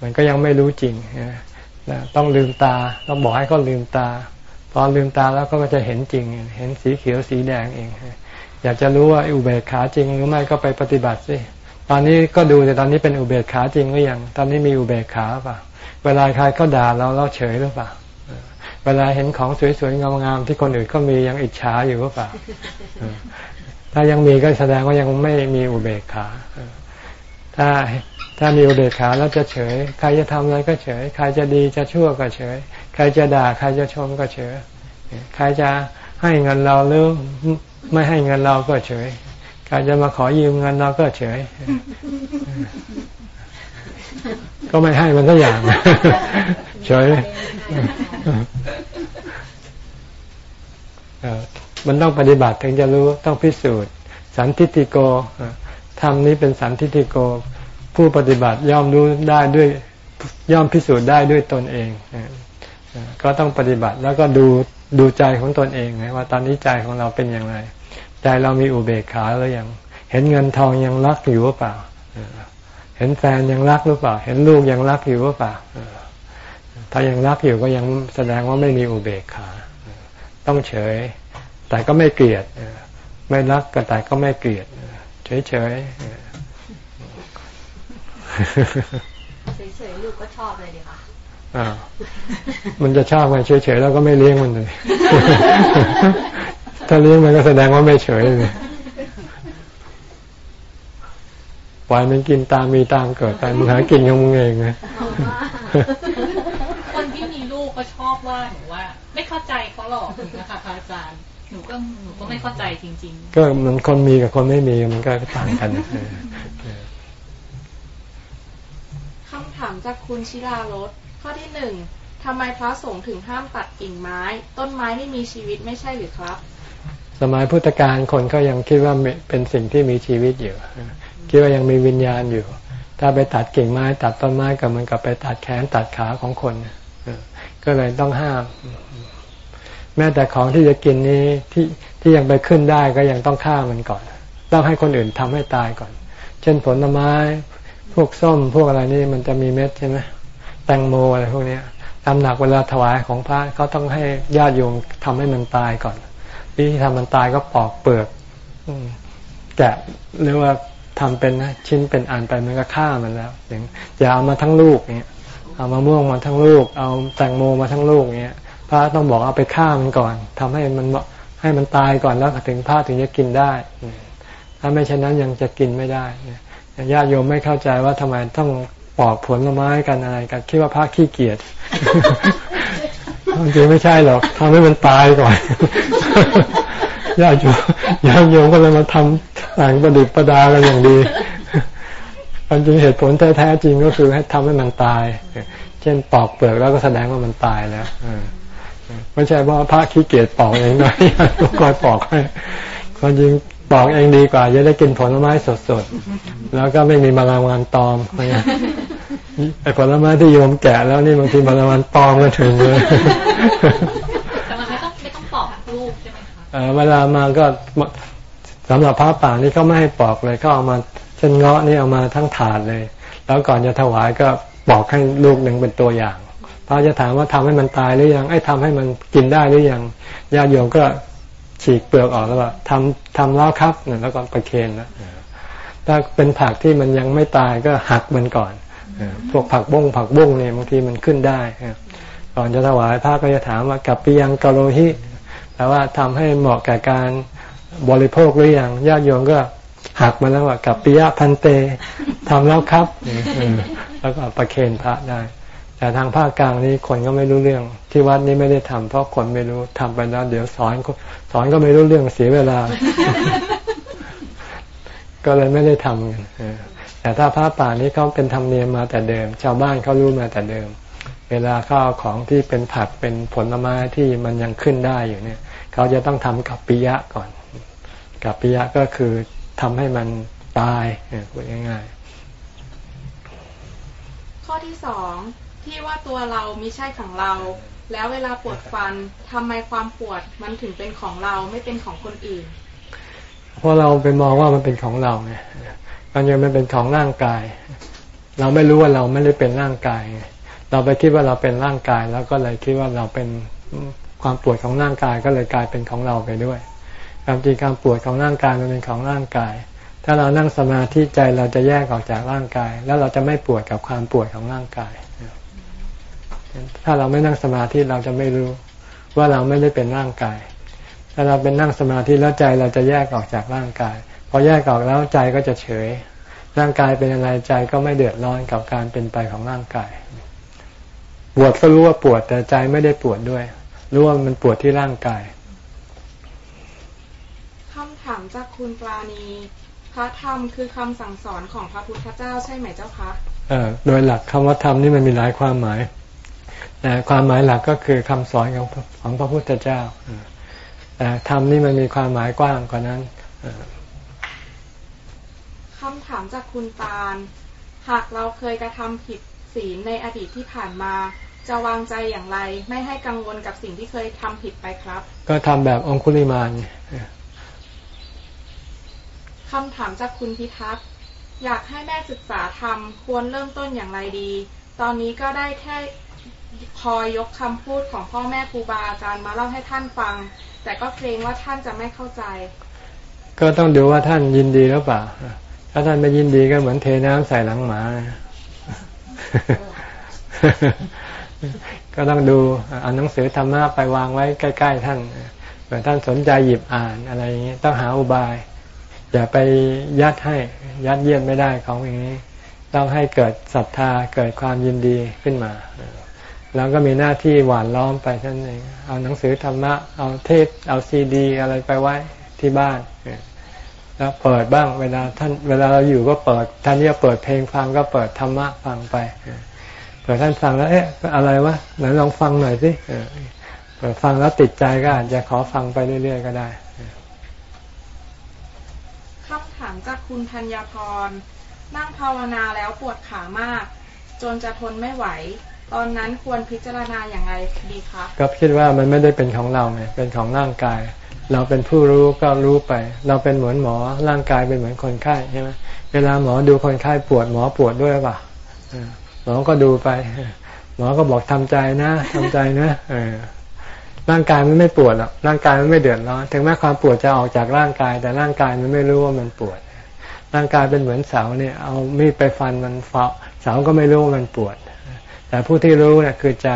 มันก็ยังไม่รู้จริงต้องลืมตาต้องบอกให้เขาลืมตา พอลืมตาแล้วก็จะเห็นจริง เห็นสีเขียวสีแดงเอง อยากจะรู้ว่าอุเบกขาจริงหรือไม่ก็ไปปฏิบัติสิตอนนี้ก็ดูแต่ตอนนี้เป็นอุเบกขาจริงหรือยัง ตอนนี้มีอุเบกขาเปล่า เวลาใครเขาด่าเราเราเฉยหรือเปล่า เวลาเห็นของสวยๆงามๆที่คนอื่นเขามียังอิจฉาอยู่หรือเปล่า ถ้ายังมีก็แสดงว่ายังไม่มีอุเบกขา ถ้าถ้ามีอุเบกขาแล้วจะเฉย ใครจะทำอะไรก็เฉย ใครจะดีจะชั่วก็เฉย ใครจะด่า ใครจะชมก็เฉย ใครจะให้เงินเราหรือไม่ให้เงินเราก็เฉย ใครจะมาขอยืมเงินเราก็เฉย ก็ไม่ให้มันสักอย่างเฉยมันต้องปฏิบัติถึงจะรู้ต้องพิสูจน์ สันทิติโกธรรมนี้เป็นสันทิติโก ผู้ปฏิบัติย่อมรู้ได้ด้วยย่อมพิสูจน์ได้ด้วยตนเองก็ต้องปฏิบัติแล้วก็ดูดูใจของตนเองนะว่าตอนนี้ใจของเราเป็นอย่างไร ใจเรามีอุเบกขาแล้วยังเห็นเงินทองยังรักอยู่หรือเปล่า เห็นแฟนยังรักหรือเปล่า เห็นลูกยังรักอยู่หรือเปล่าถ้ายังรักอยู่ก็ยังแสดงว่าไม่มีอุเบกขา ต้องเฉย แต่ก็ไม่เกลียด ไม่รักก็แต่ก็ไม่เกลียด เฉยเฉยเฉยๆลูกก็ชอบเลยดีค่ะอ่ามันจะชอบมันเฉยๆแล้วก็ไม่เลี้ยงมันเลย ถ้าเลี้ยงมันก็แสดงว่าไม่เฉยเลย ปล่อยมันกินตามมีตามเกิดไปมึงหากินของมึงเองนะคนที่มีลูกก็ชอบว่าหนูว่า ไม่เข้าใจเขาหรอกนะคะพระอาจารย์หนูก็หนูก็ไม่เข้าใจจริง ๆ ก็มันคนมีกับคนไม่มีมันก็ต่างกันคำถามจากคุณชิรารสข้อที่หนึ่งทำไมพระสงฆ์ถึงห้ามตัดกิ่งไม้ ต้นไม้ไม่มีชีวิตไม่ใช่หรือครับ สมัยพุทธกาลคนก็ยังคิดว่าเป็นสิ่งที่มีชีวิตอยู่ คิดว่ายังมีวิญญาณอยู่ ถ้าไปตัดกิ่งไม้ ตัดต้นไม้ก็มันกับไปตัดแขนตัดขาของคนก็เลยต้องห้าม แม้แต่ของที่จะกินนี้ที่ที่ยังไปขึ้นได้ก็ยังต้องฆ่ามันก่อน ต้องให้คนอื่นทำให้ตายก่อน เช่นผลไม้ พวกส้มพวกอะไรนี่มันจะมีเม็ดใช่ไหมแตงโมอะไรพวกนี้ตามหนักเวลาถวายของพระเขาต้องให้ญาติโยมทำให้มันตายก่อนวิธีทำมันตายก็ปอกเปลือกแกะหรือว่า ทำเป็นชิ้นเป็นอันไปมันก็ฆ่ามันแล้วอย่างอย่าเอามาทั้งลูกเนี้ยเอามาม่วงมาทั้งลูก เอาแตงโมมาทั้งลูกเนี้ยพระต้องบอกเอาไปฆ่ามันก่อนทำให้มันให้มันตายก่อนแล้วถึงผ้าถึงจะกินได้ ถ้าไม่เช่นนั้นยังจะกินไม่ได้ญาติโยมไม่เข้าใจว่าทำไมต้องปอกผลไม้กันอะไรกันคิดว่าพระขี้เกียจจริงไม่ใช่หรอกทำให้มันตายก่อน ญาติโยมญาติโยมก็เลยมาทำแต่งประดิษฐ์ประดากันอย่างดีความจริงเหตุผลแท้ๆจริงก็คือให้ทำให้มันตาย เช่นปอกเปลือกแล้วก็แสดงว่ามันตายแล้วไม่ใช่ว่าพระขี้เกียจปอกเองนะทุกคนปอกให้ความจริงปอกเองดีกว่าจะได้กินผลไม้สดๆ แล้วก็ไม่มีมะลาวันตอมไอ้ผลไม้ที่โยมแกะแล้วนี่บางทีมะลาวันตอมก็ถึงเลย เวลามาก็สำหรับพระป่านี่เขาไม่ให้ปอกเลยเขาเอามาเช่นเงาะนี่เอามาทั้งถาดเลย แล้วก่อนจะถวายก็ปอกให้ลูกหนึ่งเป็นตัวอย่างพระจะถามว่าทำให้มันตายหรือยังไอ้ทำให้มันกินได้หรือยังญาติโยมก็ฉีกเปลือกออกแล้วว่าทำทำแล้วครับแล้วก็ประเคนนะถ้าเป็นผักที่มันยังไม่ตายก็หักมันก่อนพวกผักบุ้งผักบุ้งเนี่ยบางทีมันขึ้นได้ก่อนจะถวายพระก็จะถามว่ากับปียังกะโลหิ แปลว่าทำให้เหมาะแก่การบริโภคหรือยังญาติโยมก็หักมาแล้วว่ากับปิยะพันเตทำแล้วครับแล้วก็ประเคนพระได้ แต่ทางภาคกลางนี้คนก็ไม่รู้เรื่อง ที่วัดนี้ไม่ได้ทำเพราะคนไม่รู้ทำไปแล้ว เดี๋ยวสอนสอนก็ไม่รู้เรื่องเสียเวลา ก็เลยไม่ได้ทำกันแต่ถ้าพระป่านี้เขาเป็นธรรมเนียมมาแต่เดิม ชาวบ้านเขารู้มาแต่เดิม เวลาเขาเอาของที่เป็นผักเป็นผลไม้ที่มันยังขึ้นได้อยู่เนี่ย เขาจะต้องทำกับปิยะก่อน กับปิยะก็คือทำให้มันตายพูดง่ายๆ ข้อที่สองที่ว่าตัวเราไม่ใช่ของเรา แล้วเวลาปวดฟันทำไมความปวดมันถึงเป็นของเราไม่เป็นของคนอื่น เพราะเราไปมองว่ามันเป็นของเราไงมันยังมันเป็นของร่างกาย เราไม่รู้ว่าเราไม่ได้เป็นร่างกาย เราไปคิดว่าเราเป็นร่างกาย แล้วก็เลยคิดว่าเราเป็น ความปวดของร่างกายก็เลยกลายเป็นของเราไปด้วยความจริงการปวดของร่างกายมันเป็นของร่างกาย ถ้าเรานั่งสมาธิใจเราจะแยกออกจากร่างกาย แล้วเราจะไม่ปวดกับความปวดของร่างกาย ถ้าเราไม่นั่งสมาธิเราจะไม่รู้ว่าเราไม่ได้เป็นร่างกาย ถ้าเราเป็นนั่งสมาธิแล้วใจเราจะแยกออกจากร่างกาย พอแยกออกแล้วใจก็จะเฉย ร่างกายเป็นอะไรใจก็ไม่เดือดร้อนกับการเป็นไปของร่างกาย ปวดก็รู้ว่าปวดแต่ใจไม่ได้ปวดด้วย รู้ว่ามันปวดที่ร่างกายคำถามจากคุณปราณีพระธรรมคือคำสั่งสอนของพระพุทธเจ้าใช่ไหมเจ้าคะเออโดยหลักคำว่าธรรมนี่มันมีหลายความหมายแต่ความหมายหลักก็คือคำสอนของของพระพุทธเจ้าแต่ธรรมนี่มันมีความหมายกว้างกว่านั้นคำถามจากคุณตาล หากเราเคยกระทำผิดศีลในอดีตที่ผ่านมา จะวางใจอย่างไร ไม่ให้กังวลกับสิ่งที่เคยทำผิดไปครับ ก็ทำแบบองคุลิมานคำถามจากคุณพิทักษ์อยากให้แม่ศึกษาธรรมควรเริ่มต้นอย่างไรดี ตอนนี้ก็ได้แค่คอยยกคำพูดของพ่อแม่ครูบาอาจารย์มาเล่าให้ท่านฟัง แต่ก็เกรงว่าท่านจะไม่เข้าใจ ก็ต้องดูว่าท่านยินดีหรือเปล่า ถ้าท่านไม่ยินดีก็เหมือนเทน้ำใส่หลังหมา ก็ต้องดูเอาหนังสือธรรมะไปวางไว้ใกล้ ๆ ท่านเผื่อท่านสนใจหยิบอ่านอะไรอย่างนี้ต้องหาอุบาย อย่าไปยัดให้ยัดเยียดไม่ได้ของอย่างนี้ ต้องให้เกิดศรัทธาเกิดความยินดีขึ้นมาเราก็มีหน้าที่หวานล้อมไปท่านเองเอาหนังสือธรรมะเอาเทปเอาซีดี อะไรไปไว้ที่บ้านแล้วเปิดบ้างเวลาท่านเวลาเราอยู่ก็เปิดท่านจะเปิดเพลงฟังก็เปิดธรรมะฟังไป เปิดท่านฟังแล้วเอ๊ะอะไรวะไหนลองฟังหน่อยสิเปิดฟังแล้วติดใจก็อาจจะขอฟังไปเรื่อยๆก็ได้คำถามจากคุณธัญพรนั่งภาวนาแล้วปวดขามาก จนจะทนไม่ไหว ตอนนั้นควรพิจารณาอย่างไรดีคะก็คิดว่ามันไม่ได้เป็นของเราไงเป็นของร่างกาย เราเป็นผู้รู้ก็รู้ไป เราเป็นเหมือนหมอร่างกายเป็นเหมือนคนไข้ใช่ไหมเวลาหมอดูคนไข้ปวดหมอปวดด้วยป่ะ หมอก็ดูไป หมอก็บอกทำใจนะทำใจนะร่างกายมันไม่ปวดหรอกร่างกายมันไม่เดือดร้อนถึงแม้ความปวดจะออกจากร่างกาย แต่ร่างกายมันไม่รู้ว่ามันปวด ร่างกายเป็นเหมือนเสาเนี่ย เอามีดไปฟันมันเาเสาก็ไม่รู้ว่ามันปวด แต่ผู้ที่รู้เนี่ยคือใจ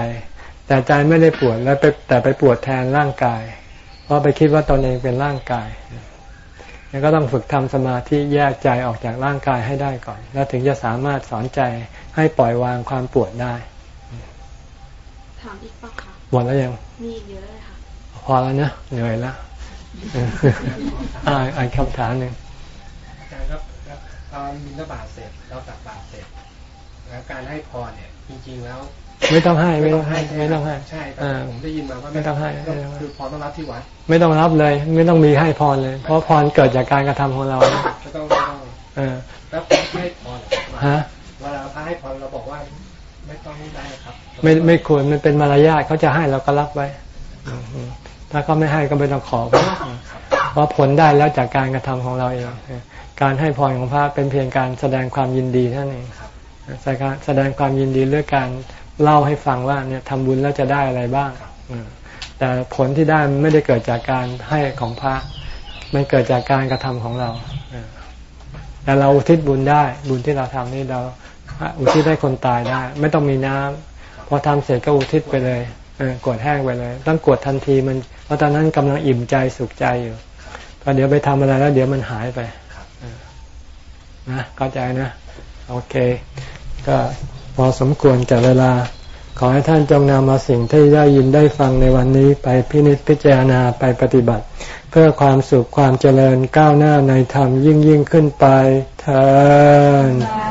แต่ใจไม่ได้ปวดแล้วไปแต่ไปปวดแทนร่างกาย เพราะไปคิดว่าตนเองเป็นร่างกายแล้วก็ต้องฝึกทำสมาธิแยกใจออกจากร่างกายให้ได้ก่อน แล้วถึงจะสามารถสอนใจ ให้ปล่อยวางความปวดได้ ถามอีกปะคะหมดแล้วยัง มีอีกเยอะเลยค่ะ พอแล้วนะเหนื่อยแล้วอ่าอ่านคำถามหนึ่งอาจารย์ครับตอนบินทบาทเสร็จเราตักบาตรเสร็จแล้วการให้พรเนี่ย จริง ๆ แล้ว ไม่ต้องให้ไม่ต้องให้ไม่ต้องให้ใช่แต่อ่าผมได้ยินมาว่าไม่ต้องให้ไม่ต้องให้คือพรต้องรับที่วัดไม่ต้องรับเลย ไม่ต้องมีให้พรเลย เพราะพรเกิดจากการกระทำของเราไม่ต้องไม่ต้องเออแล้วพระให้พรเหรอฮะ เวลาพระให้พรเราบอกว่า ไม่ต้องได้ครับ ไม่ไม่ควรมันเป็นมารยาทเขาจะให้เราก็รับไว้ถ้าเขาไม่ให้ก็ไม่ต้องขอเพราะผลได้แล้วจากการกระทำของเราเองการให้พรของพระเป็นเพียงการแสดงความยินดีเท่านั้นเองแสดงแสดงความยินดีเรื่องการเล่าให้ฟังว่าเนี่ยทำบุญแล้วจะได้อะไรบ้างแต่ผลที่ได้ไม่ได้เกิดจากการให้ของพระ มันเกิดจากการกระทำของเราแต่เราอุทิศบุญได้ บุญที่เราทำนี่เรา อุทิศให้คนตายได้ ไม่ต้องมีน้ำพอทำเสร็จก็อุทิศไปเลยเออกดแห้งไปเลย ต้องกวดทันทีมันเพราะตอนนั้นกำลังอิ่มใจสุขใจอยู่พอเดี๋ยวไปทำอะไรแล้ว เดี๋ยวมันหายไปนะเข้าใจนะ โอเค ก็พอสมควรแก่เวลา ขอให้ท่านจงนำเอาสิ่งที่ได้ยินได้ฟังในวันนี้ไปพินิจพิจารณาไปปฏิบัติ เพื่อความสุขความเจริญก้าวหน้าในธรรมยิ่งยิ่งขึ้นไปเธอ